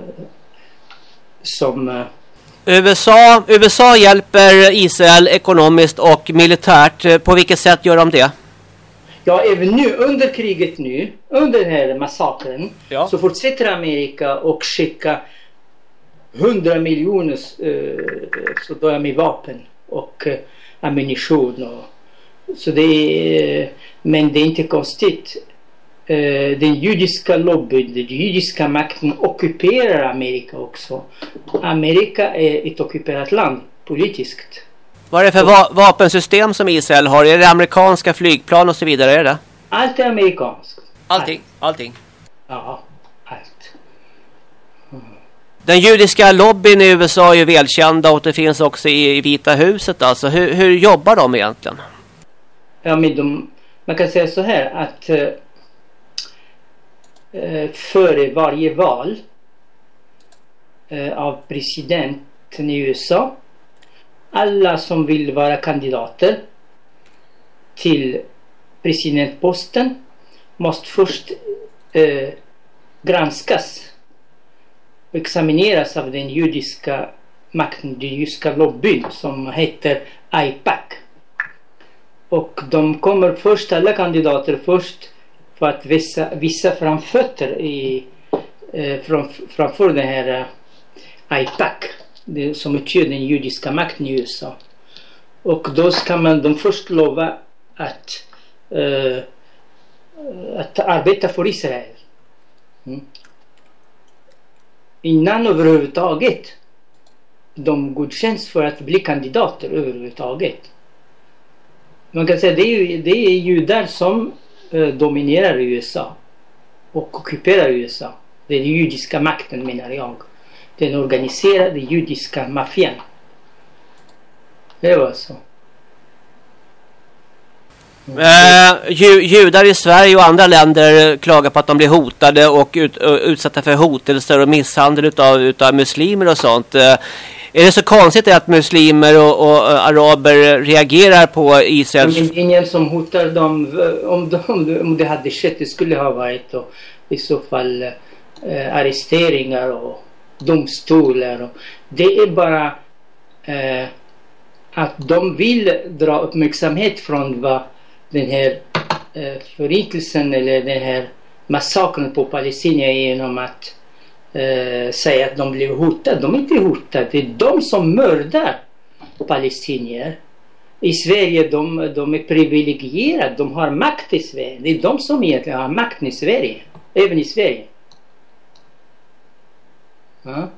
[SPEAKER 5] som eh,
[SPEAKER 1] USA, USA hjälper Israel ekonomiskt och militärt. Eh, På vilket sätt gör de det?
[SPEAKER 5] Ja, även nu under kriget nu, under den här massakern,
[SPEAKER 1] Ja.
[SPEAKER 5] så fortsätter Amerika och skicka 100 miljoner eh, med vapen och eh, ammunition. Och, så det är, men det är inte konstigt. Eh, den judiska lobbyn, den judiska makten ockuperar Amerika också. Amerika är ett ockuperat land politiskt.
[SPEAKER 1] Vad är det för va vapensystem som Israel har? Är det amerikanska flygplan och så vidare? Är det?
[SPEAKER 5] Allt är amerikanskt.
[SPEAKER 1] Allting, allting.
[SPEAKER 5] Ja, allt.
[SPEAKER 1] Den judiska lobbyn i USA är ju välkända och det finns också i, Vita huset. Alltså, hur, hur jobbar de egentligen?
[SPEAKER 5] Ja, men de, man kan säga så här att eh, Eh, före varje val eh, av presidenten i USA alla som vill vara kandidater till presidentposten måste först eh, granskas och examineras av den judiska makten, den judiska lobbyn som heter IPAC. Och de kommer först, alla kandidater först för att visa, visa framfötter i, eh, fram, framför den här eh, det, som utgör den judiska makten i USA. Och då ska man de först lova att, eh, att arbeta för Israel. Mm. Innan överhuvudtaget de godkänns för att bli kandidater överhuvudtaget. Man kan säga att det är, det är judar som Eh, dominerar USA och ockuperar USA. Den judiska makten menar jag. Den organiserade judiska maffian. Det var så.
[SPEAKER 1] Eh, ju, judar i Sverige och andra länder klagar på att de blir hotade och ut, utsatta för hotelser och misshandel utav, utav muslimer och sånt. Eh, är det så konstigt att muslimer och, och eh, araber reagerar på Israels...
[SPEAKER 5] Men ingen som hotar dem. Eh, om, de, om det hade skett, det skulle ha varit och, i så fall eh, arresteringar och domstolar. Och, det är bara eh, att de vill dra uppmärksamhet från vad den här eh, förintelsen eller den här massakern på Palestina genom att eh, säga att de blev hotade. De är inte hotade. Det är de som mördar palestinier. I Sverige de, de är privilegierade. De har makt i Sverige. Det är de som egentligen har makten i Sverige. Även i Sverige. Ja.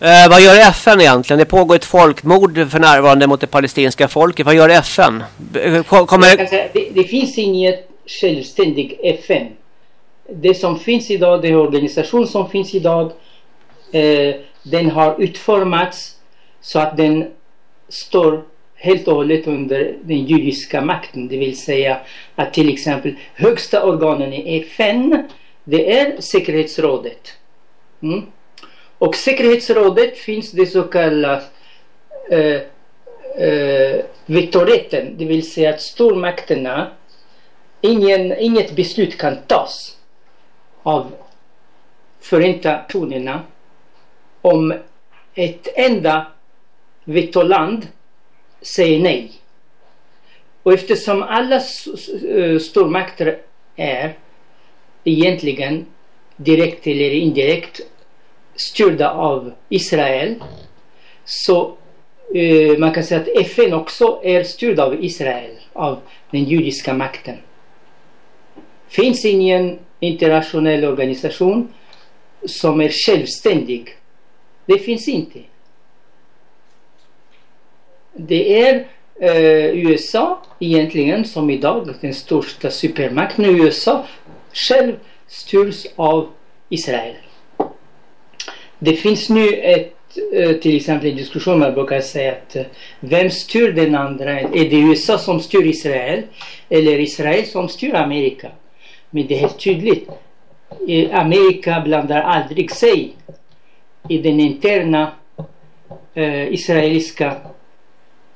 [SPEAKER 1] Eh, vad gör FN egentligen? Det pågår ett folkmord för närvarande mot det palestinska folket. Vad gör FN? B- Kommer...
[SPEAKER 5] Säga, det, det finns inget självständigt FN. Det som finns idag, den organisation som finns idag, eh, den har utformats så att den står helt och hållet under den judiska makten. Det vill säga att till exempel högsta organen i FN, det är säkerhetsrådet. Mm. Och säkerhetsrådet finns det så kallade eh, eh, vetorätten, det vill säga att stormakterna, ingen, inget beslut kan tas av Förenta Nationerna om ett enda vetoland säger nej. Och eftersom alla eh, stormakter är egentligen direkt eller indirekt styrda av Israel så eh, man kan säga att FN också är styrd av Israel, av den judiska makten. Finns ingen internationell organisation som är självständig. Det finns inte. Det är eh, USA egentligen som idag den största supermakten. USA själv styrs av Israel. Det finns nu ett, eh, till exempel en diskussion man brukar säga att eh, vem styr den andra? Är det USA som styr Israel eller Israel som styr Amerika? Men det är helt tydligt. Amerika blandar aldrig sig i den interna eh, israeliska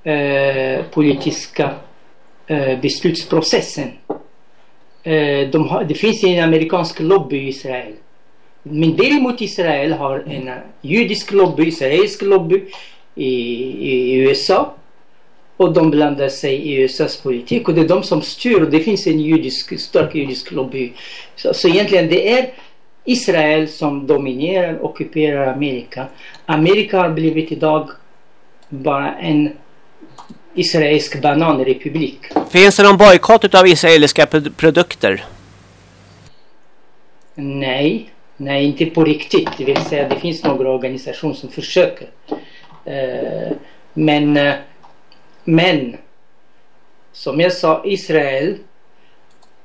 [SPEAKER 5] eh, politiska eh, beslutsprocessen. Eh, de har, det finns en amerikansk lobby i Israel. Men däremot Israel har en eh, judisk lobby, israelisk lobby i, i USA. Och de blandar sig i USAs politik och det är de som styr och det finns en judisk, stark judisk lobby. Så, så egentligen det är Israel som dominerar och ockuperar Amerika. Amerika har blivit idag bara en israelisk bananrepublik.
[SPEAKER 1] Finns det någon bojkott av israeliska pro- produkter?
[SPEAKER 5] Nej, nej inte på riktigt. Det vill säga det finns några organisationer som försöker. Eh, men, eh, men som jag sa, Israel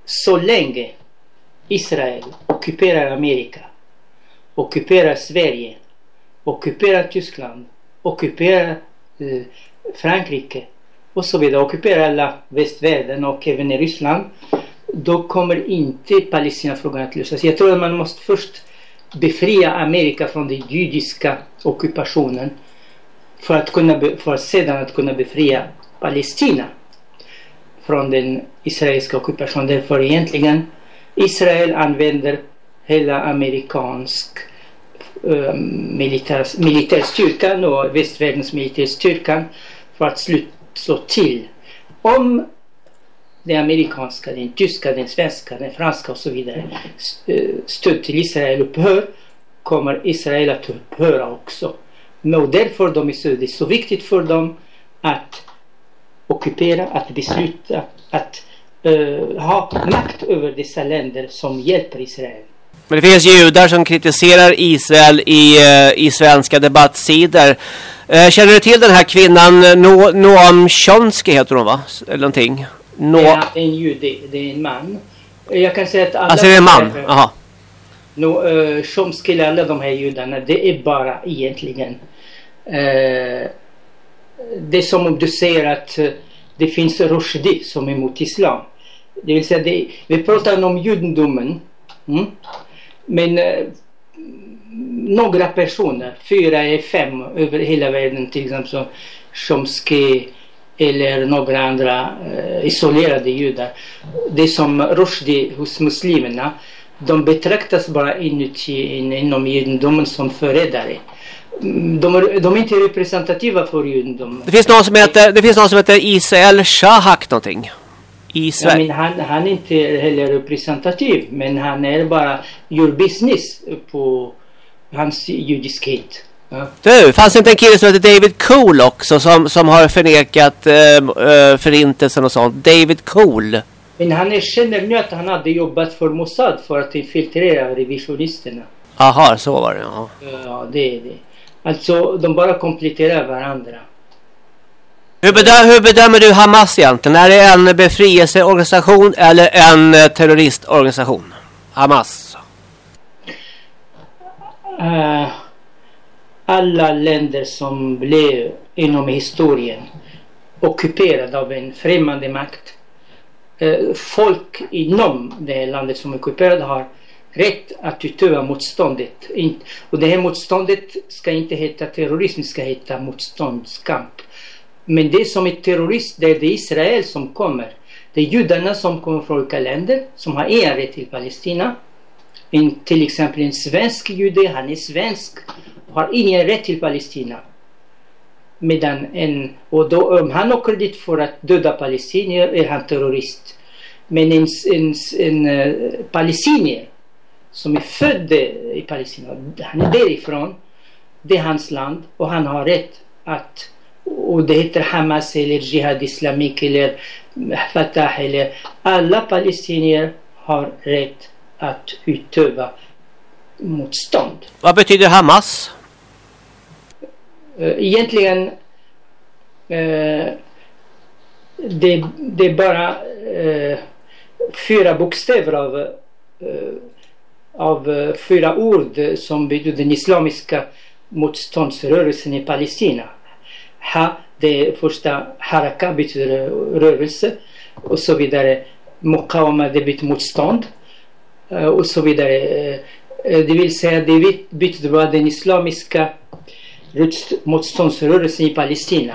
[SPEAKER 5] så länge Israel ockuperar Amerika, ockuperar Sverige, ockuperar Tyskland, ockuperar eh, Frankrike och så vidare, ockuperar alla västvärlden och även i Ryssland då kommer inte Palestinafrågan att lösas. Jag tror att man måste först befria Amerika från den judiska ockupationen för att, kunna be, för sedan att kunna befria Palestina från den israeliska ockupationen. Därför egentligen Israel använder hela amerikansk eh, militär, militärstyrkan och västvärldens militärstyrkan för att slut, slå till. Om den amerikanska, den tyska, den svenska, den franska och så vidare eh, stöd till Israel upphör kommer Israel att upphöra också. Och därför de är så, det är så viktigt för dem att ockupera, att besluta, att eh, ha makt över dessa länder som hjälper Israel.
[SPEAKER 1] Men det finns judar som kritiserar Israel i, eh, i svenska debattsidor. Eh, Känner du till den här kvinnan eh, no Noam Chomsky heter hon va? Eller någonting. No
[SPEAKER 5] Det är en jude, det är en man. Jag kan säga att alla...
[SPEAKER 1] alltså det är en man? Jaha.
[SPEAKER 5] No, uh, Chomsky, alla de här judarna, det är bara egentligen eh, det är som om du säger att eh, det finns Rushdie som är emot Islam. Det vill säga, det, vi pratar om judendomen. Mm? Men eh, några personer, fyra eller fem över hela världen till exempel som Chomsky eller några andra eh, isolerade judar. Det är som Rushdie hos muslimerna. De betraktas bara inuti, in, inom judendomen som förrädare. De är, de är inte representativa för judendom.
[SPEAKER 1] Det finns någon som heter, det finns någon som heter Israel Shahak någonting.
[SPEAKER 5] Ja,
[SPEAKER 1] Israel.
[SPEAKER 5] men han, han är inte heller representativ men han är bara gör business på hans judiskhet. Ja.
[SPEAKER 1] Du, fanns det inte en kille som heter David Cool också som, som har förnekat eh, förintelsen och sånt? David Cool.
[SPEAKER 5] Men han erkänner nu att han hade jobbat för Mossad för att infiltrera revisionisterna.
[SPEAKER 1] Aha, så var det. Ja.
[SPEAKER 5] Ja, det är det. Alltså, de bara kompletterar varandra.
[SPEAKER 1] Hur, bedö- hur bedömer du Hamas egentligen? Är det en befrielseorganisation eller en eh, terroristorganisation? Hamas.
[SPEAKER 5] Eh, alla länder som blev inom historien ockuperade av en främmande makt. Eh, folk inom det landet som är ockuperade har rätt att utöva motståndet. Och det här motståndet ska inte heta terrorism, det ska heta motståndskamp. Men det som är terrorist, det är det Israel som kommer. Det är judarna som kommer från olika länder som har en rätt till Palestina. En, till exempel en svensk jude, han är svensk och har ingen rätt till Palestina. Medan en, och då, om han åker dit för att döda palestinier är han terrorist. Men en, en, en, en palestinier som är född i Palestina, han är därifrån, det är hans land och han har rätt att och det heter Hamas eller Jihad Islamik eller Fatah eller alla palestinier har rätt att utöva motstånd.
[SPEAKER 1] Vad betyder Hamas?
[SPEAKER 5] Eh, Egentligen eh, det, det är bara eh, fyra bokstäver av, eh, av eh, fyra ord som betyder den islamiska motståndsrörelsen i Palestina. Ha, det första haraka betyder rörelse och så vidare. Muqawama det betyder motstånd eh, och så vidare. Eh, det vill säga det betyder bara den islamiska motståndsrörelsen i Palestina.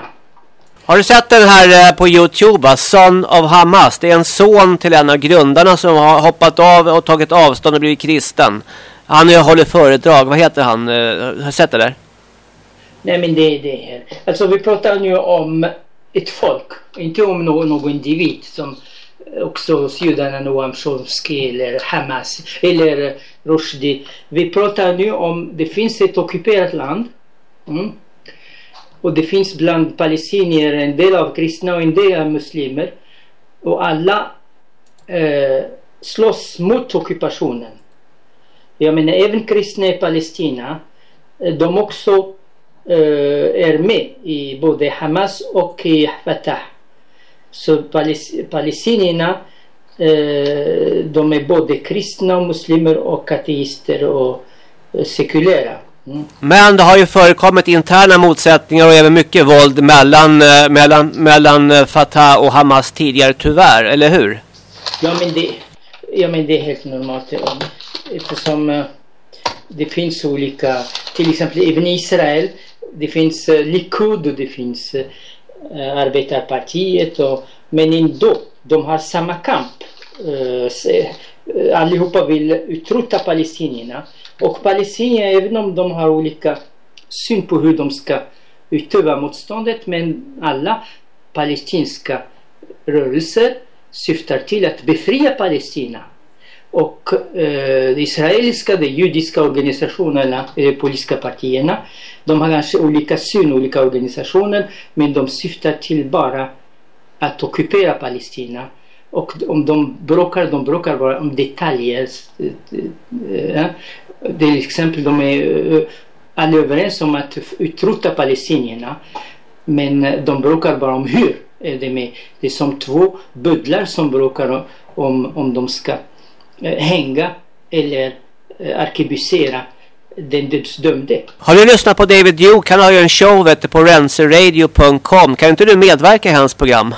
[SPEAKER 1] Har du sett den här eh, på Youtube? Son of Hamas. Det är en son till en av grundarna som har hoppat av och tagit avstånd och blivit kristen. Han håller föredrag. Vad heter han? Eh, har du sett det där?
[SPEAKER 5] Nej men det är det här. Alltså vi pratar nu om ett folk, inte om någon, någon individ som också judarna Noam Chomsky eller Hamas eller Rushdie. Vi pratar nu om, det finns ett ockuperat land. Mm. Och det finns bland palestinier en del av kristna och en del av muslimer. Och alla eh, slåss mot ockupationen. Jag menar även kristna i Palestina, eh, de också eh, är med i både Hamas och i Fatah. Så palis- palestinierna eh, de är både kristna och muslimer och ateister och eh, sekulära.
[SPEAKER 1] Men det har ju förekommit interna motsättningar och även mycket våld mellan, eh, mellan, mellan eh, Fatah och Hamas tidigare tyvärr, eller hur?
[SPEAKER 5] Ja men det, ja, men det är helt normalt. Eh, eftersom det finns olika, till exempel även i Israel, det finns Likud och det finns Arbetarpartiet och, men ändå, de har samma kamp. Allihopa vill utrota palestinierna. Och palestinierna, även om de har olika syn på hur de ska utöva motståndet, men alla palestinska rörelser syftar till att befria Palestina. Och eh, de israeliska, de judiska organisationerna, de politiska partierna, de har kanske olika syn, olika organisationer, men de syftar till bara att ockupera Palestina. Och om de bråkar, de bråkar bara om detaljer. Eh, eh, till exempel, de är eh, alla överens om att utrota palestinierna. Men eh, de bråkar bara om hur. Är det, med. det är som två bödlar som bråkar om, om, om de ska eh, hänga eller arkebusera den dödsdömde.
[SPEAKER 1] Har du lyssnat på David Duke? Han har ju en show vet du, på renserradio.com. Kan inte du medverka i hans program?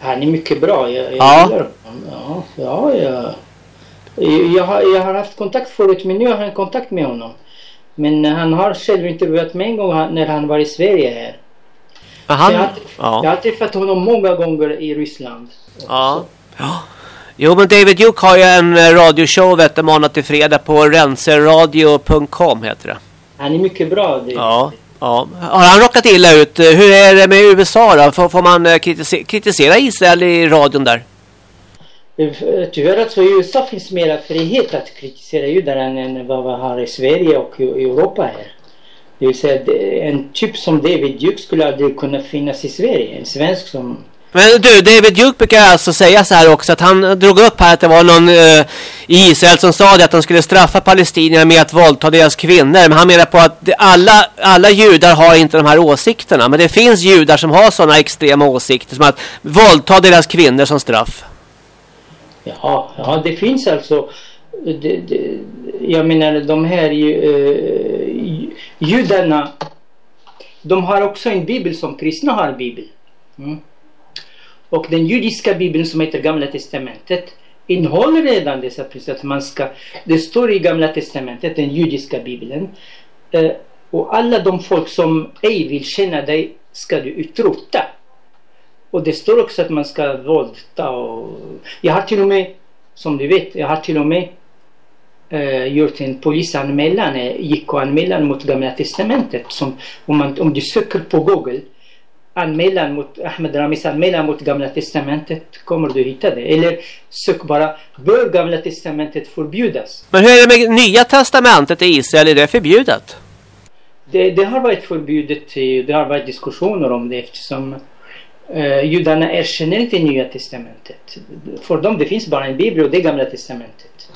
[SPEAKER 5] Han är mycket bra. Jag, jag
[SPEAKER 1] Ja.
[SPEAKER 5] honom. Ja, ja, jag, har, jag har haft kontakt förut men nu har jag kontakt med honom. Men han har själv intervjuat mig en gång han- när han var i Sverige här. Så jag,
[SPEAKER 1] han,
[SPEAKER 5] har, jag
[SPEAKER 1] ja.
[SPEAKER 5] har träffat honom många gånger i Ryssland.
[SPEAKER 1] Ja. ja. Jo men David Duke har ju en eh, radioshow vet du, måndag till fredag på renserradio.com heter det.
[SPEAKER 5] Han är mycket bra. Det.
[SPEAKER 1] Ja. Ja. Har han råkat illa ut? Hur är det med USA då? Får, får man eh, kritisera, kritisera Israel i radion där?
[SPEAKER 5] Tyvärr alltså i USA finns mera frihet att kritisera judar än vad vi har i Sverige och i Europa här. Det vill säga en typ som David Duke skulle aldrig kunna finnas i Sverige. En svensk som...
[SPEAKER 1] Men du, David Duke brukar alltså säga så här också att han drog upp här att det var någon eh, i Israel som sa det att de skulle straffa palestinierna med att våldta deras kvinnor. Men han menar på att det, alla, alla judar har inte de här åsikterna. Men det finns judar som har sådana extrema åsikter som att våldta deras kvinnor som straff.
[SPEAKER 5] Ja, ja det finns alltså... Det, det, jag menar de här uh, judarna. De har också en bibel som kristna har bibel. Mm. Och den judiska bibeln som heter Gamla Testamentet innehåller redan dessa principer. Att man ska, det står i Gamla Testamentet, den judiska bibeln. eh, och alla de folk som ej vill känna dig ska du utrota. Och det står också att man ska våldta och... Jag har till och med, som du vet, jag har till och med eh, gjort en polisanmälan, eh, JK-anmälan mot Gamla Testamentet. Som, om, man, om du söker på Google, anmälan mot Ahmed Ramis anmälan mot Gamla Testamentet kommer du hitta det. Eller sök bara, bör Gamla Testamentet förbjudas?
[SPEAKER 1] Men hur är det med Nya Testamentet i Israel? Är det förbjudet?
[SPEAKER 5] Det, det har varit förbjudet, det har varit diskussioner om det eftersom eh, judarna erkänner inte Nya Testamentet. För dem det finns bara en bibel och det Gamla Testamentet.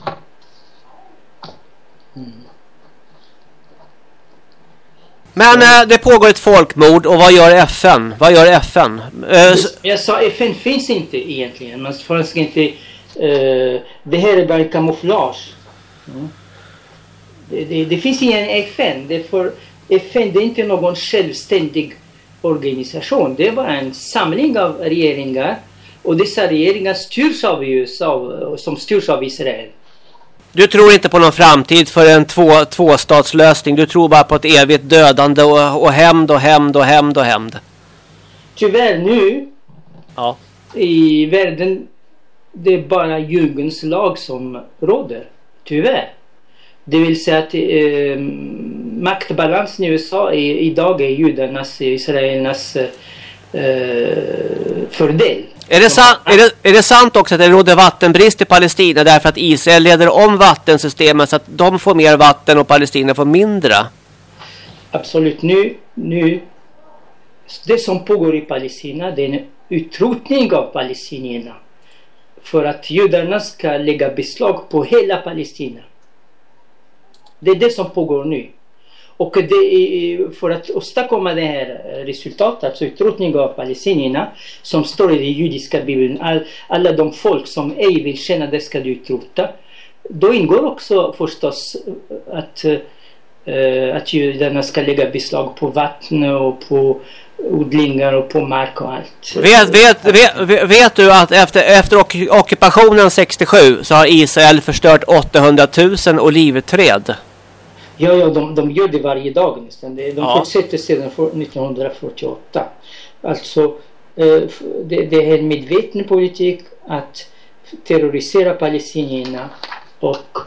[SPEAKER 1] Men eh, det pågår ett folkmord och vad gör FN? Vad gör FN? Eh,
[SPEAKER 5] Jag sa FN finns inte egentligen. Man ska inte... eh, det här är bara kamouflage. Mm. Det, det, det finns ingen FN. Det FN det är inte någon självständig organisation. Det bara en samling av regeringar. Och dessa regeringar styrs av USA, som styrs av Israel.
[SPEAKER 1] Du tror inte på någon framtid för en två, tvåstatslösning. Du tror bara på ett evigt dödande och, och hämnd och hämnd och hämnd och hämnd.
[SPEAKER 5] Tyvärr nu
[SPEAKER 1] Ja.
[SPEAKER 5] i världen det är bara djungelns lag som råder. Tyvärr. Det vill säga att eh, maktbalansen i USA är, idag är judarnas, israelernas eh, fördel.
[SPEAKER 1] Är det, san- är, det, är det sant också att det råder vattenbrist i Palestina därför att Israel leder om vattensystemet så att de får mer vatten och Palestina får mindre?
[SPEAKER 5] Absolut. Nu, nu, det som pågår i Palestina det är en utrotning av palestinierna. För att judarna ska lägga beslag på hela Palestina. Det är det som pågår nu. Och det är för att åstadkomma det här resultatet, alltså utrotning av palestinierna, som står i den judiska bibeln, all, alla de folk som ej vill känna det ska du utrota. Då ingår också förstås att, eh, att judarna ska lägga beslag på vatten och på odlingar och på mark och allt.
[SPEAKER 1] Vet, vet, vet, vet du att efter, efter ockupationen 67 så har Israel förstört 800 000 olivträd?
[SPEAKER 5] Ja, ja de, de gör det varje dag nästan. De
[SPEAKER 1] Ja.
[SPEAKER 5] fortsätter sedan för 1948. Alltså, eh, det, det är en medveten politik att terrorisera palestinierna och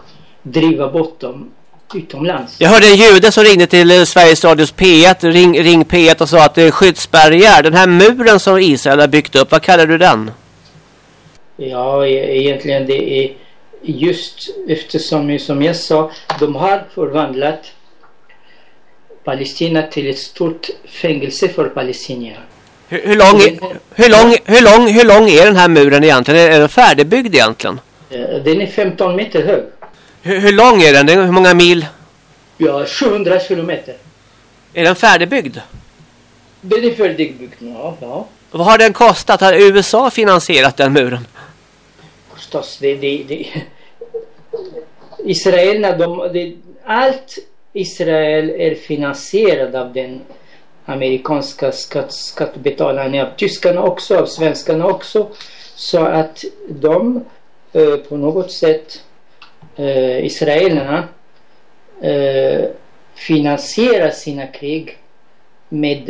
[SPEAKER 5] driva bort dem utomlands.
[SPEAKER 1] Jag hörde en jude som ringde till eh, Sveriges Radios P1, ring, ring P1 och sa att det är skyddsbarriär. Den här muren som Israel har byggt upp, vad kallar du den?
[SPEAKER 5] Ja, e- egentligen det är just eftersom, som jag sa, de har förvandlat Palestina till ett stort fängelse för palestinier.
[SPEAKER 1] Hur, hur, lång, hur, lång, hur, lång, hur lång är den här muren egentligen? Är den färdigbyggd egentligen?
[SPEAKER 5] Eh, Den är 15 meter hög.
[SPEAKER 1] Hur, hur lång är den? Hur många mil?
[SPEAKER 5] Ja, 700 kilometer.
[SPEAKER 1] Är den färdigbyggd?
[SPEAKER 5] Den är färdigbyggd ja. ja.
[SPEAKER 1] Vad har den kostat? Har USA finansierat den muren?
[SPEAKER 5] Förstås, det, det, det. Israelerna, de, det, allt Israel är finansierat av den amerikanska skatt, skattebetalarna, av tyskarna också, av svenskarna också. Så att de eh, på något sätt, eh, israelerna, eh, finansierar sina krig med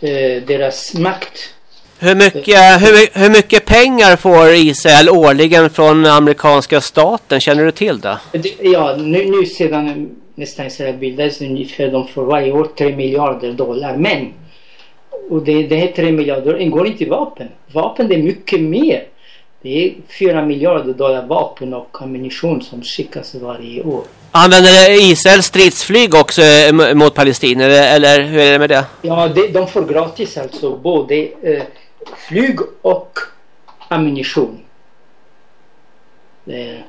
[SPEAKER 5] eh, deras makt.
[SPEAKER 1] Hur mycket, hur, hur mycket pengar får Israel årligen från amerikanska staten? Känner du till det?
[SPEAKER 5] Ja, nu, nu sedan nästan Israel bildades ungefär de får varje år 3 miljarder dollar. Men, och det, det här 3 miljarder ingår inte i vapen. Vapen det är mycket mer. Det är 4 miljarder dollar vapen och ammunition som skickas varje år.
[SPEAKER 1] Använder Israel stridsflyg också eh, mot palestinier? Eller hur är det med det?
[SPEAKER 5] Ja, det, de får gratis alltså både eh, flyg och ammunition. Det,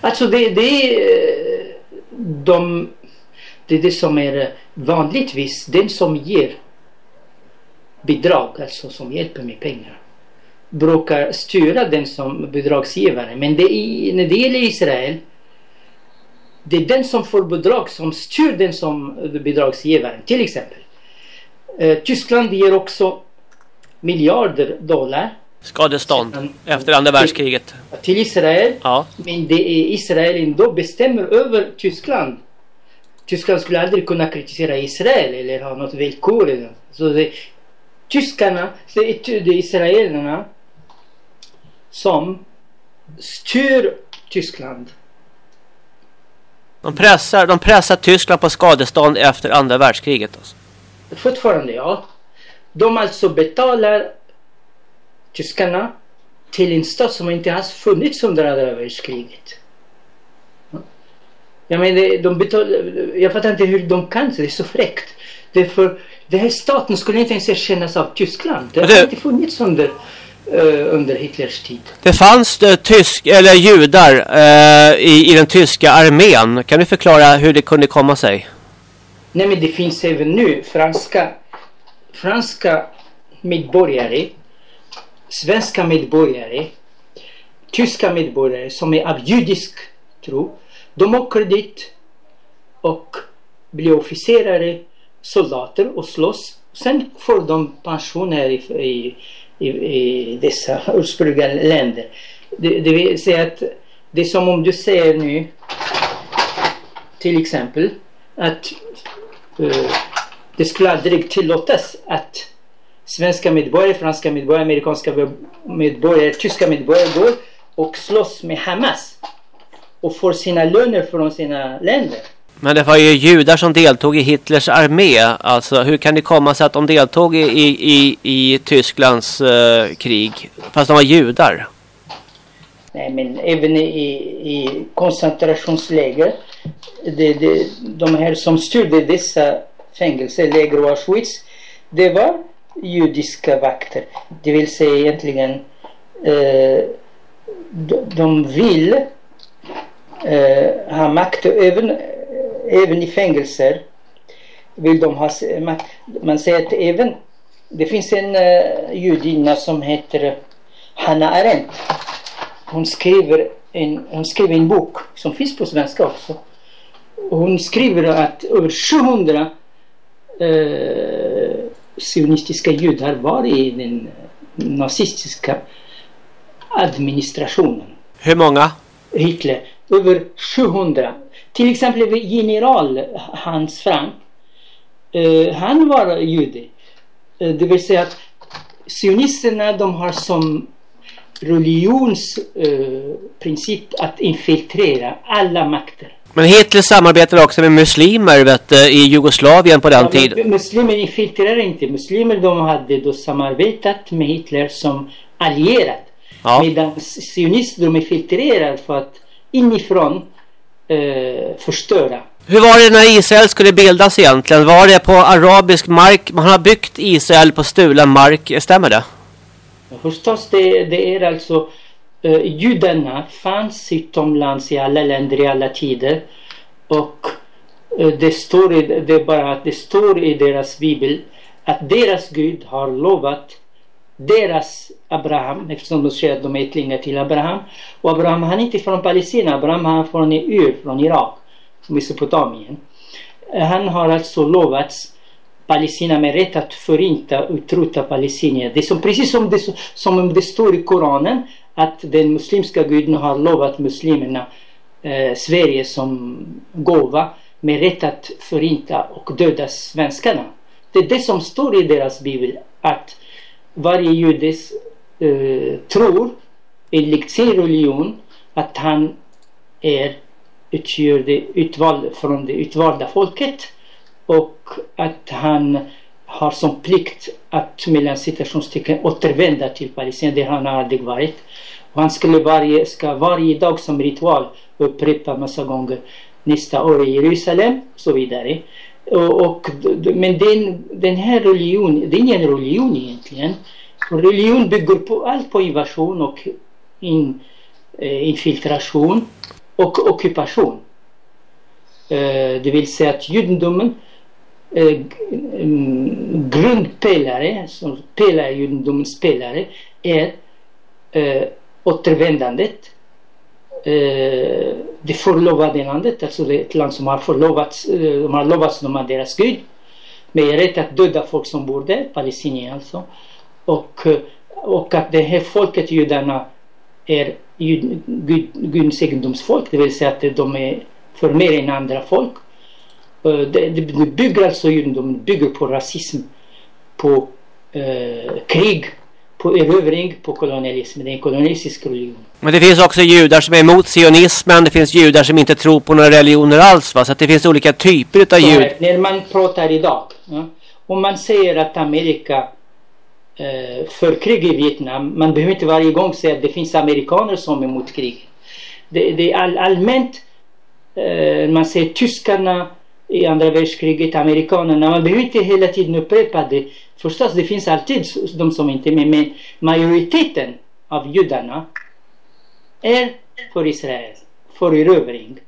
[SPEAKER 5] alltså det, det är eh, de, det är det som är eh, vanligtvis den som ger bidrag, alltså som hjälper med pengar brukar styra den som bidragsgivare. Men det är, när det gäller Israel det är den som får bidrag som styr den som bidragsgivaren. Till exempel. Eh, Tyskland ger också miljarder dollar
[SPEAKER 1] Skadestånd efter andra världskriget.
[SPEAKER 5] till Israel.
[SPEAKER 1] Ja.
[SPEAKER 5] Men det är Israel ändå bestämmer över Tyskland. Tyskland skulle aldrig kunna kritisera Israel eller ha något villkor. eller något. Så det, tyskarna, det är israelerna som styr Tyskland.
[SPEAKER 1] De pressar, de pressar Tyskland på skadestånd efter andra världskriget. Alltså.
[SPEAKER 5] Fortfarande ja. De alltså betalar tyskarna till en stat som inte har funnits under andra världskriget. Jag menar, de betalar, jag fattar inte hur de kan, det är så fräckt. Därför, den här staten skulle inte ens erkännas av Tyskland. Det
[SPEAKER 1] Men
[SPEAKER 5] har
[SPEAKER 1] det-
[SPEAKER 5] inte funnits under, eh, under Hitlers tid.
[SPEAKER 1] Det fanns eh, tysk, eller judar eh, i, i den tyska armén. Kan du förklara hur det kunde komma sig?
[SPEAKER 5] Nej men det finns även nu franska, franska medborgare, svenska medborgare, tyska medborgare som är av judisk tro. De åker dit och blir officerare, soldater och slåss. Sen får de pension här i, i, i, i dessa ursprungliga länder. Det, det vill säga att det är som om du säger nu till exempel att uh, det skulle aldrig tillåtas att svenska medborgare, franska medborgare, amerikanska medborgare, tyska medborgare går och slåss med Hamas och får sina löner från sina länder.
[SPEAKER 1] Men det var ju judar som deltog i Hitlers armé. Alltså hur kan det komma sig att de deltog i, i, i, Tysklands eh, krig? Fast de var judar.
[SPEAKER 5] Nej, men även i, i koncentrationsläger, det, det, de här som styrde dessa fängelse, läger och Auschwitz, det var judiska vakter. Det vill säga egentligen, eh, de, de vill eh, ha makt även, även i fängelser. Vill de ha makt. Man säger att även, det finns en uh, judinna som heter Hanna Arendt hon skriver en, hon skriver en bok som finns på svenska också. Hon skriver att över 700 eh, sionistiska judar var i den nazistiska administrationen.
[SPEAKER 1] Hur många?
[SPEAKER 5] Hitler. Över 700. Till exempel general Hans Frank. Eh, han var jude. Eh, det vill säga att sionisterna de har som religionsprincip att infiltrera alla makter.
[SPEAKER 1] Men Hitler samarbetade också med muslimer vet, du, i Jugoslavien på den
[SPEAKER 5] Ja,
[SPEAKER 1] tiden.
[SPEAKER 5] Muslimer infiltrerar inte. Muslimer de hade då samarbetat med Hitler som allierad.
[SPEAKER 1] Ja.
[SPEAKER 5] Medan sionister de infiltrerar för att inifrån eh, förstöra.
[SPEAKER 1] Hur var det när Israel skulle bildas egentligen? Var det på arabisk mark? Man har byggt Israel på stulen mark, stämmer det?
[SPEAKER 5] Förstås, det, det är alltså eh, judarna fanns utomlands i alla länder i alla tider. Och eh, det står i, det bara att det står i deras bibel att deras Gud har lovat deras Abraham, eftersom de säger att de är ättlingar till Abraham. Och Abraham han är inte från Palestina, Abraham han är från Ur, från Irak, Mesopotamien. Eh, han har alltså lovats Palestina med rätt att förinta, och utrota palestinier. Det är som, precis som det, som det står i Koranen att den muslimska guden har lovat muslimerna eh, Sverige som gåva med rätt att förinta och döda svenskarna. Det är det som står i deras bibel att varje judes eh, tror enligt sin religion att han är utgör det utval, från det utvalda folket och att han har som plikt att mellan citationstecken återvända till Palestina där han aldrig varit. Och han skulle varje, ska varje dag som ritual upprepa massa gånger nästa år i Jerusalem och så vidare. Och, och, men den, den här religionen, det är ingen religion egentligen. Religion bygger på allt på invasion och in, eh, infiltration och ockupation. Eh, det vill säga att judendomen eh, grundpelare, som pelare judendomens pelare är eh, återvändandet eh, det förlovade landet, alltså det ett land som har förlovats, eh, de har lovats de av deras Gud med rätt att döda folk som bor där, palestinier alltså. Och, eh, och att det här folket, judarna, är Guds egendomsfolk, det vill säga att de är för mer än andra folk. Eh, det, bygger alltså judendomen bygger på rasism, på eh, krig, på erövring, på kolonialism. Det är en kolonialistisk religion.
[SPEAKER 1] Men det finns också judar som är emot sionismen. Det finns judar som inte tror på några religioner alls. Va? Så det finns olika typer av judar.
[SPEAKER 5] När man pratar idag. Ja, om man säger att Amerika eh, för krig i Vietnam. Man behöver inte varje gång säga att det finns amerikaner som är emot krig. Det, det är all, allmänt. Eh, man säger tyskarna i andra världskriget, amerikanerna. Man behöver inte hela tiden upprepa det. Förstås, det finns alltid de som inte är med. Men majoriteten av judarna är för Israel, för erövring.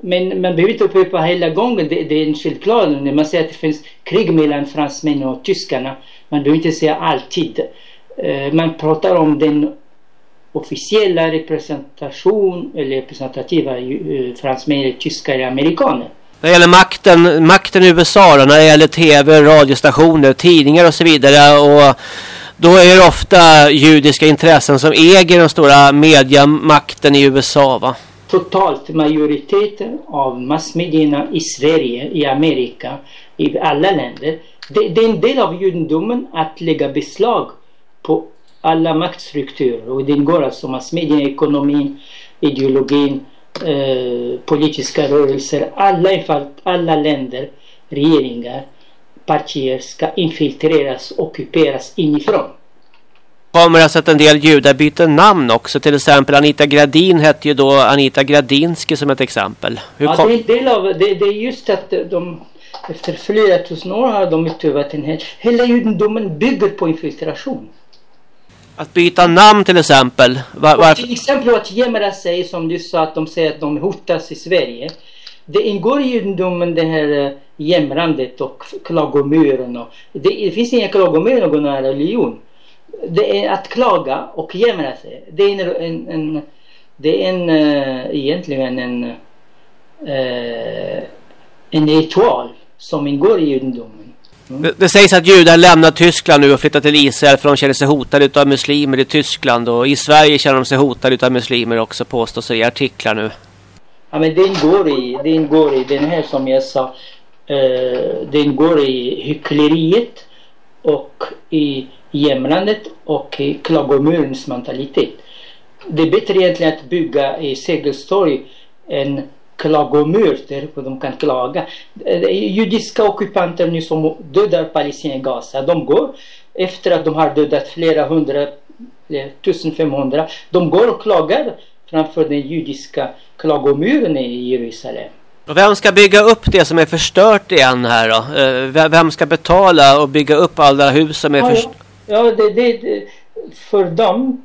[SPEAKER 5] Men man behöver inte upprepa hela gången. Det, det är en självklar. När man säger att det finns krig mellan fransmän och tyskarna. Man behöver inte säga alltid. Eh, man pratar om den officiella representation eller representativa eh, fransmän, tyskar eller amerikaner.
[SPEAKER 1] När det gäller makten, makten i USA då, när det gäller tv, radiostationer, tidningar och så vidare och då är det ofta judiska intressen som äger den stora mediamakten i USA va?
[SPEAKER 5] Totalt majoriteten av massmedierna i Sverige, i Amerika, i alla länder. Det, det är en del av judendomen att lägga beslag på alla maktstrukturer och det ingår alltså massmedierna, ekonomin, ideologin, eh, politiska rörelser, alla, alla länder, regeringar, partier ska infiltreras, ockuperas inifrån.
[SPEAKER 1] Kommer alltså att en del judar byter namn också. Till exempel Anita Gradin hette ju då Anita Gradinsky som ett exempel.
[SPEAKER 5] Hur ja, det är, del av, det, det är just att de efter flera tusen år har de utövat den här. Hela judendomen bygger på infiltration.
[SPEAKER 1] Att byta namn till exempel.
[SPEAKER 5] Var, varför? Till exempel att jämra sig som du sa att de säger att de hotas i Sverige. Det ingår i judendomen det här eh, jämrandet och klagomuren. Och det, det finns inga klagomur i någon religion. Det är att klaga och jämra sig. Det är en, en, det är en, uh, egentligen en, uh, en ritual som ingår i judendomen.
[SPEAKER 1] Mm. Det, det, sägs att judar lämnar Tyskland nu och flyttar till Israel för de känner sig hotade av muslimer i Tyskland och i Sverige känner de sig hotade av muslimer också påstås i artiklar nu.
[SPEAKER 5] Ja men det ingår i, det ingår i den här som jag sa, eh, det ingår i hyckleriet och i jämrandet och i klagomurens mentalitet. Det är bättre egentligen att bygga i Sergels torg en klagomur där de kan klaga. Judiska ockupanter nu som dödar palestinier i Gaza, de går efter att de har dödat flera hundra, 1500, de går och klagar framför den judiska klagomuren i Jerusalem.
[SPEAKER 1] Vem ska bygga upp det som är förstört igen här då? Eh, vem ska betala och bygga upp alla hus som är ja, förstörda?
[SPEAKER 5] Ja, det, det, för dem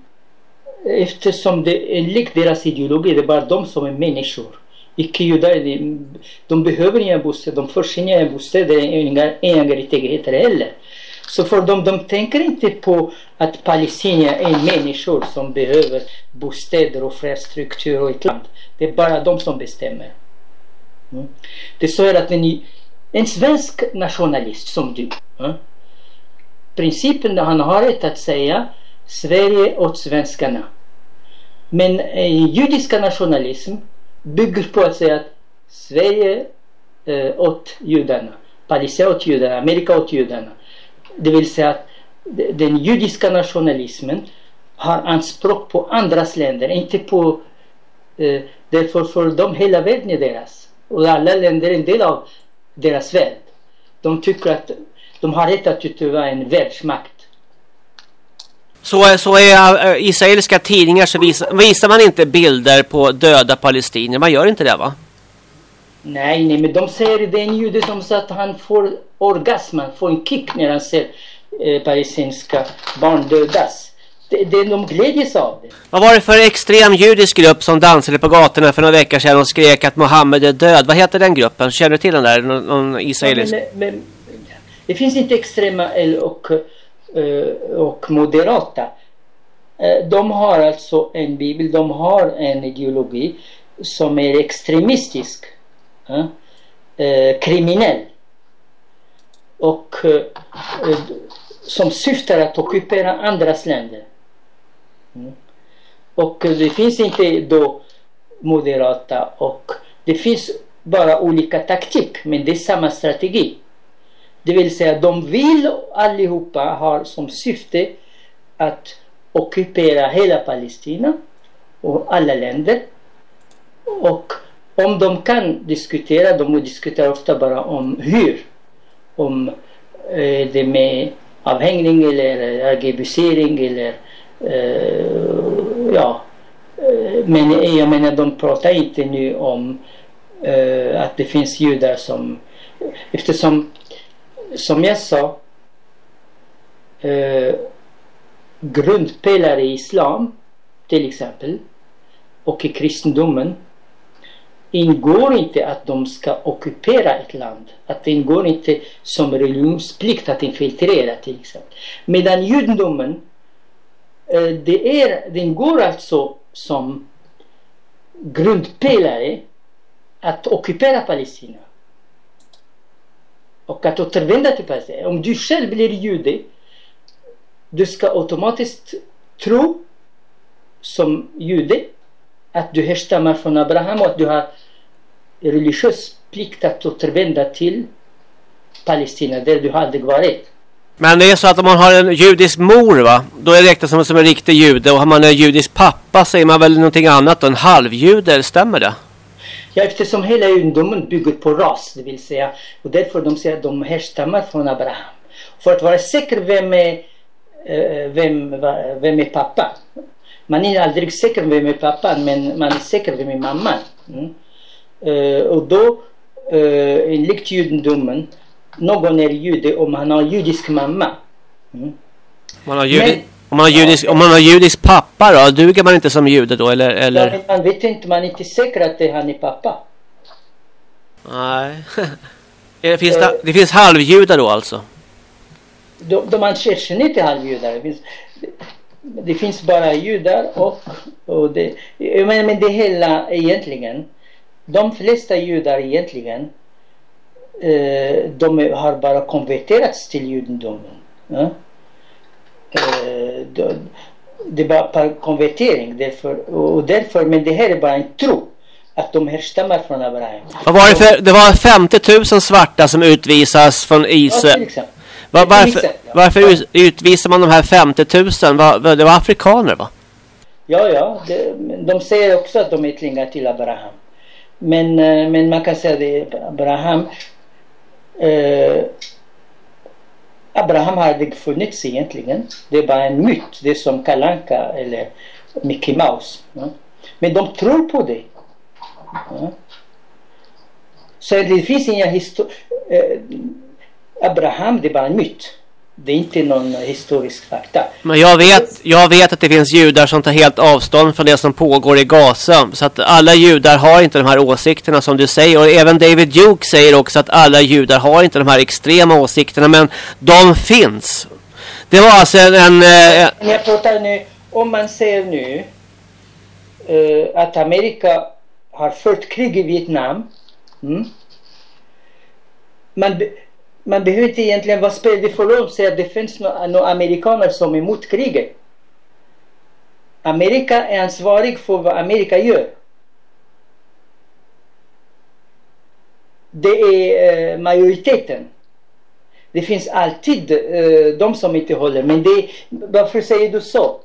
[SPEAKER 5] eftersom det enligt deras ideologi det är bara de som är människor icke-judar, de, de behöver inga bostäder, de får inga bostäder, inga, inga rättigheter heller. Så för dem, de tänker inte på att palestinier är människor som behöver bostäder och infrastruktur och ett land. Det är bara de som bestämmer. Mm. Det är så att en, en svensk nationalist som du, mm, principen han har rätt att säga Sverige åt svenskarna. Men eh, judiska nationalism bygger på att säga att Sverige eh, åt judarna. Palestina åt judarna, Amerika åt judarna. Det vill säga att den judiska nationalismen har anspråk på andras länder, inte på... Eh, därför för dem hela världen är deras. Och alla länder är en del av deras värld. De tycker att de har rätt att utöva en världsmakt.
[SPEAKER 1] Så, så är äh, israeliska tidningar så visar, visar man inte bilder på döda palestinier. Man gör inte det va?
[SPEAKER 5] Nej, nej, men de säger det är en jude som sa att han får orgasm, han får en kick när han ser eh, palestinska barn dödas. Det, det, de glädjes av det.
[SPEAKER 1] Vad var det för extrem judisk grupp som dansade på gatorna för några veckor sedan och skrek att Mohammed är död? Vad heter den gruppen? Känner du till den där? Någon, någon israelisk?
[SPEAKER 5] Men, men, det finns inte extrema eller- och, eh, Eh, och moderata. Eh, de har alltså en bibel, de har en ideologi som är extremistisk. Eh, kriminell. Och som syftar att ockupera andras länder. Mm. Och det finns inte då moderata och det finns bara olika taktik men det är samma strategi. Det vill säga de vill allihopa har som syfte att ockupera hela Palestina och alla länder. Och om de kan diskutera, de diskuterar ofta bara om hur. Om eh, det med avhängning eller argebusering eller eh, ja. Eh, men jag menar de pratar inte nu om eh, att det finns judar som eftersom som jag sa eh, grundpelare i islam till exempel och i kristendomen ingår inte att de ska ockupera ett land. Att det ingår inte som religionsplikt att infiltrera till exempel. Medan judendomen eh, det, är, det ingår alltså som grundpelare att ockupera Palestina. Och att återvända till Palestina. Om du själv blir jude, du ska automatiskt tro som jude att du härstammar från Abraham och att du har religiös plikt att återvända till Palestina där du aldrig varit.
[SPEAKER 1] Men det är så att om man har en judisk mor va, då är det räknas som, som en riktig jude. Och har man en judisk pappa så är man väl någonting annat, en halvjude, stämmer det?
[SPEAKER 5] Ja, eftersom hela judendomen bygger på ras, det vill säga, och därför de säger att de härstammar från Abraham. För att vara säker vem är, eh, vem, vem är pappa. Man är aldrig säker vem är pappan, men man är säker vem är mamman. Mm. Eh, och då, eh, enligt judendomen, någon är jude om han har judisk mamma. Mm.
[SPEAKER 1] Man har, judi-
[SPEAKER 5] Men-
[SPEAKER 1] om man har, judisk, om man har judisk pappa då, duger man inte som jude då eller?
[SPEAKER 5] Ja,
[SPEAKER 1] eller?
[SPEAKER 5] men man vet inte, man är inte säker att det, han är pappa.
[SPEAKER 1] Nej. det, finns, det, det finns halvjudar då alltså?
[SPEAKER 5] de, de känner inte halvjudar. Det finns, det finns bara judar och, och det, menar, men det hela egentligen. De flesta judar egentligen eh, de har bara konverterats till judendomen. Ja? Eh, de, det är bara konvertering därför, och därför, men det här är bara en tro att de härstammar från Abraham.
[SPEAKER 1] Vad var det för? Det var 50 000 svarta som utvisas från
[SPEAKER 5] Ja,
[SPEAKER 1] Israel.
[SPEAKER 5] exempel.
[SPEAKER 1] Va-
[SPEAKER 5] till
[SPEAKER 1] varför,
[SPEAKER 5] ja.
[SPEAKER 1] varför ut- utvisar man de här 50 000? Va, va, det var afrikaner va?
[SPEAKER 5] Ja, ja. Det, de säger också att de är ättlingar till Abraham. Men, eh, men man kan säga det, Abraham eh, Abraham har aldrig funnits egentligen. Det är bara en myt. Det är som Kalanka eller Mickey Mouse. Ja. Men de tror på det. Ja. Så det finns inga historia. Eh, Abraham, det är bara en myt. Det är inte någon historisk fakta.
[SPEAKER 1] Men jag vet, jag vet att det finns judar som tar helt avstånd från det som pågår i Gaza. Så att alla judar har inte de här åsikterna som du säger. Och även David Duke säger också att alla judar har inte de här extrema åsikterna. Men de finns. Det var alltså en... en eh,
[SPEAKER 5] jag pratar nu, om man säger nu eh, att Amerika har fört krig i Vietnam. Mm, man, man behöver inte egentligen, vad spelar det för roll att säga att det finns några no amerikaner som är emot kriget? Amerika är ansvarig för vad Amerika gör. det är eh, majoriteten. Det finns alltid eh, de som inte håller. Men det, varför säger du så?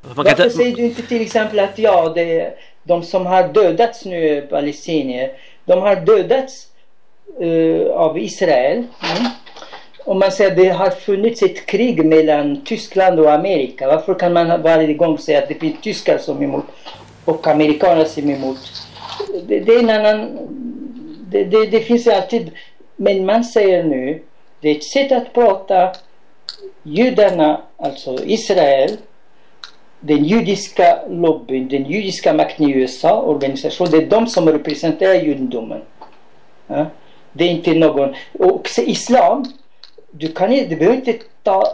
[SPEAKER 1] Man
[SPEAKER 5] Varför säger du inte till exempel att ja, det, de som har dödats nu, palestinier, de har dödats av Israel. Mm. Om man säger att det har funnits ett krig mellan Tyskland och Amerika. Varför kan man varje gång säga att det finns tyskar som är emot och amerikaner som är emot? Det, det är en annan... Det, det, det finns alltid... Men man säger nu, det är ett sätt att prata. Judarna, alltså Israel, den judiska lobbyn, den judiska makten i USA, organisation, det är de som representerar judendomen. Ja? Det är inte någon... Och islam, du, kan, inte- du behöver inte ta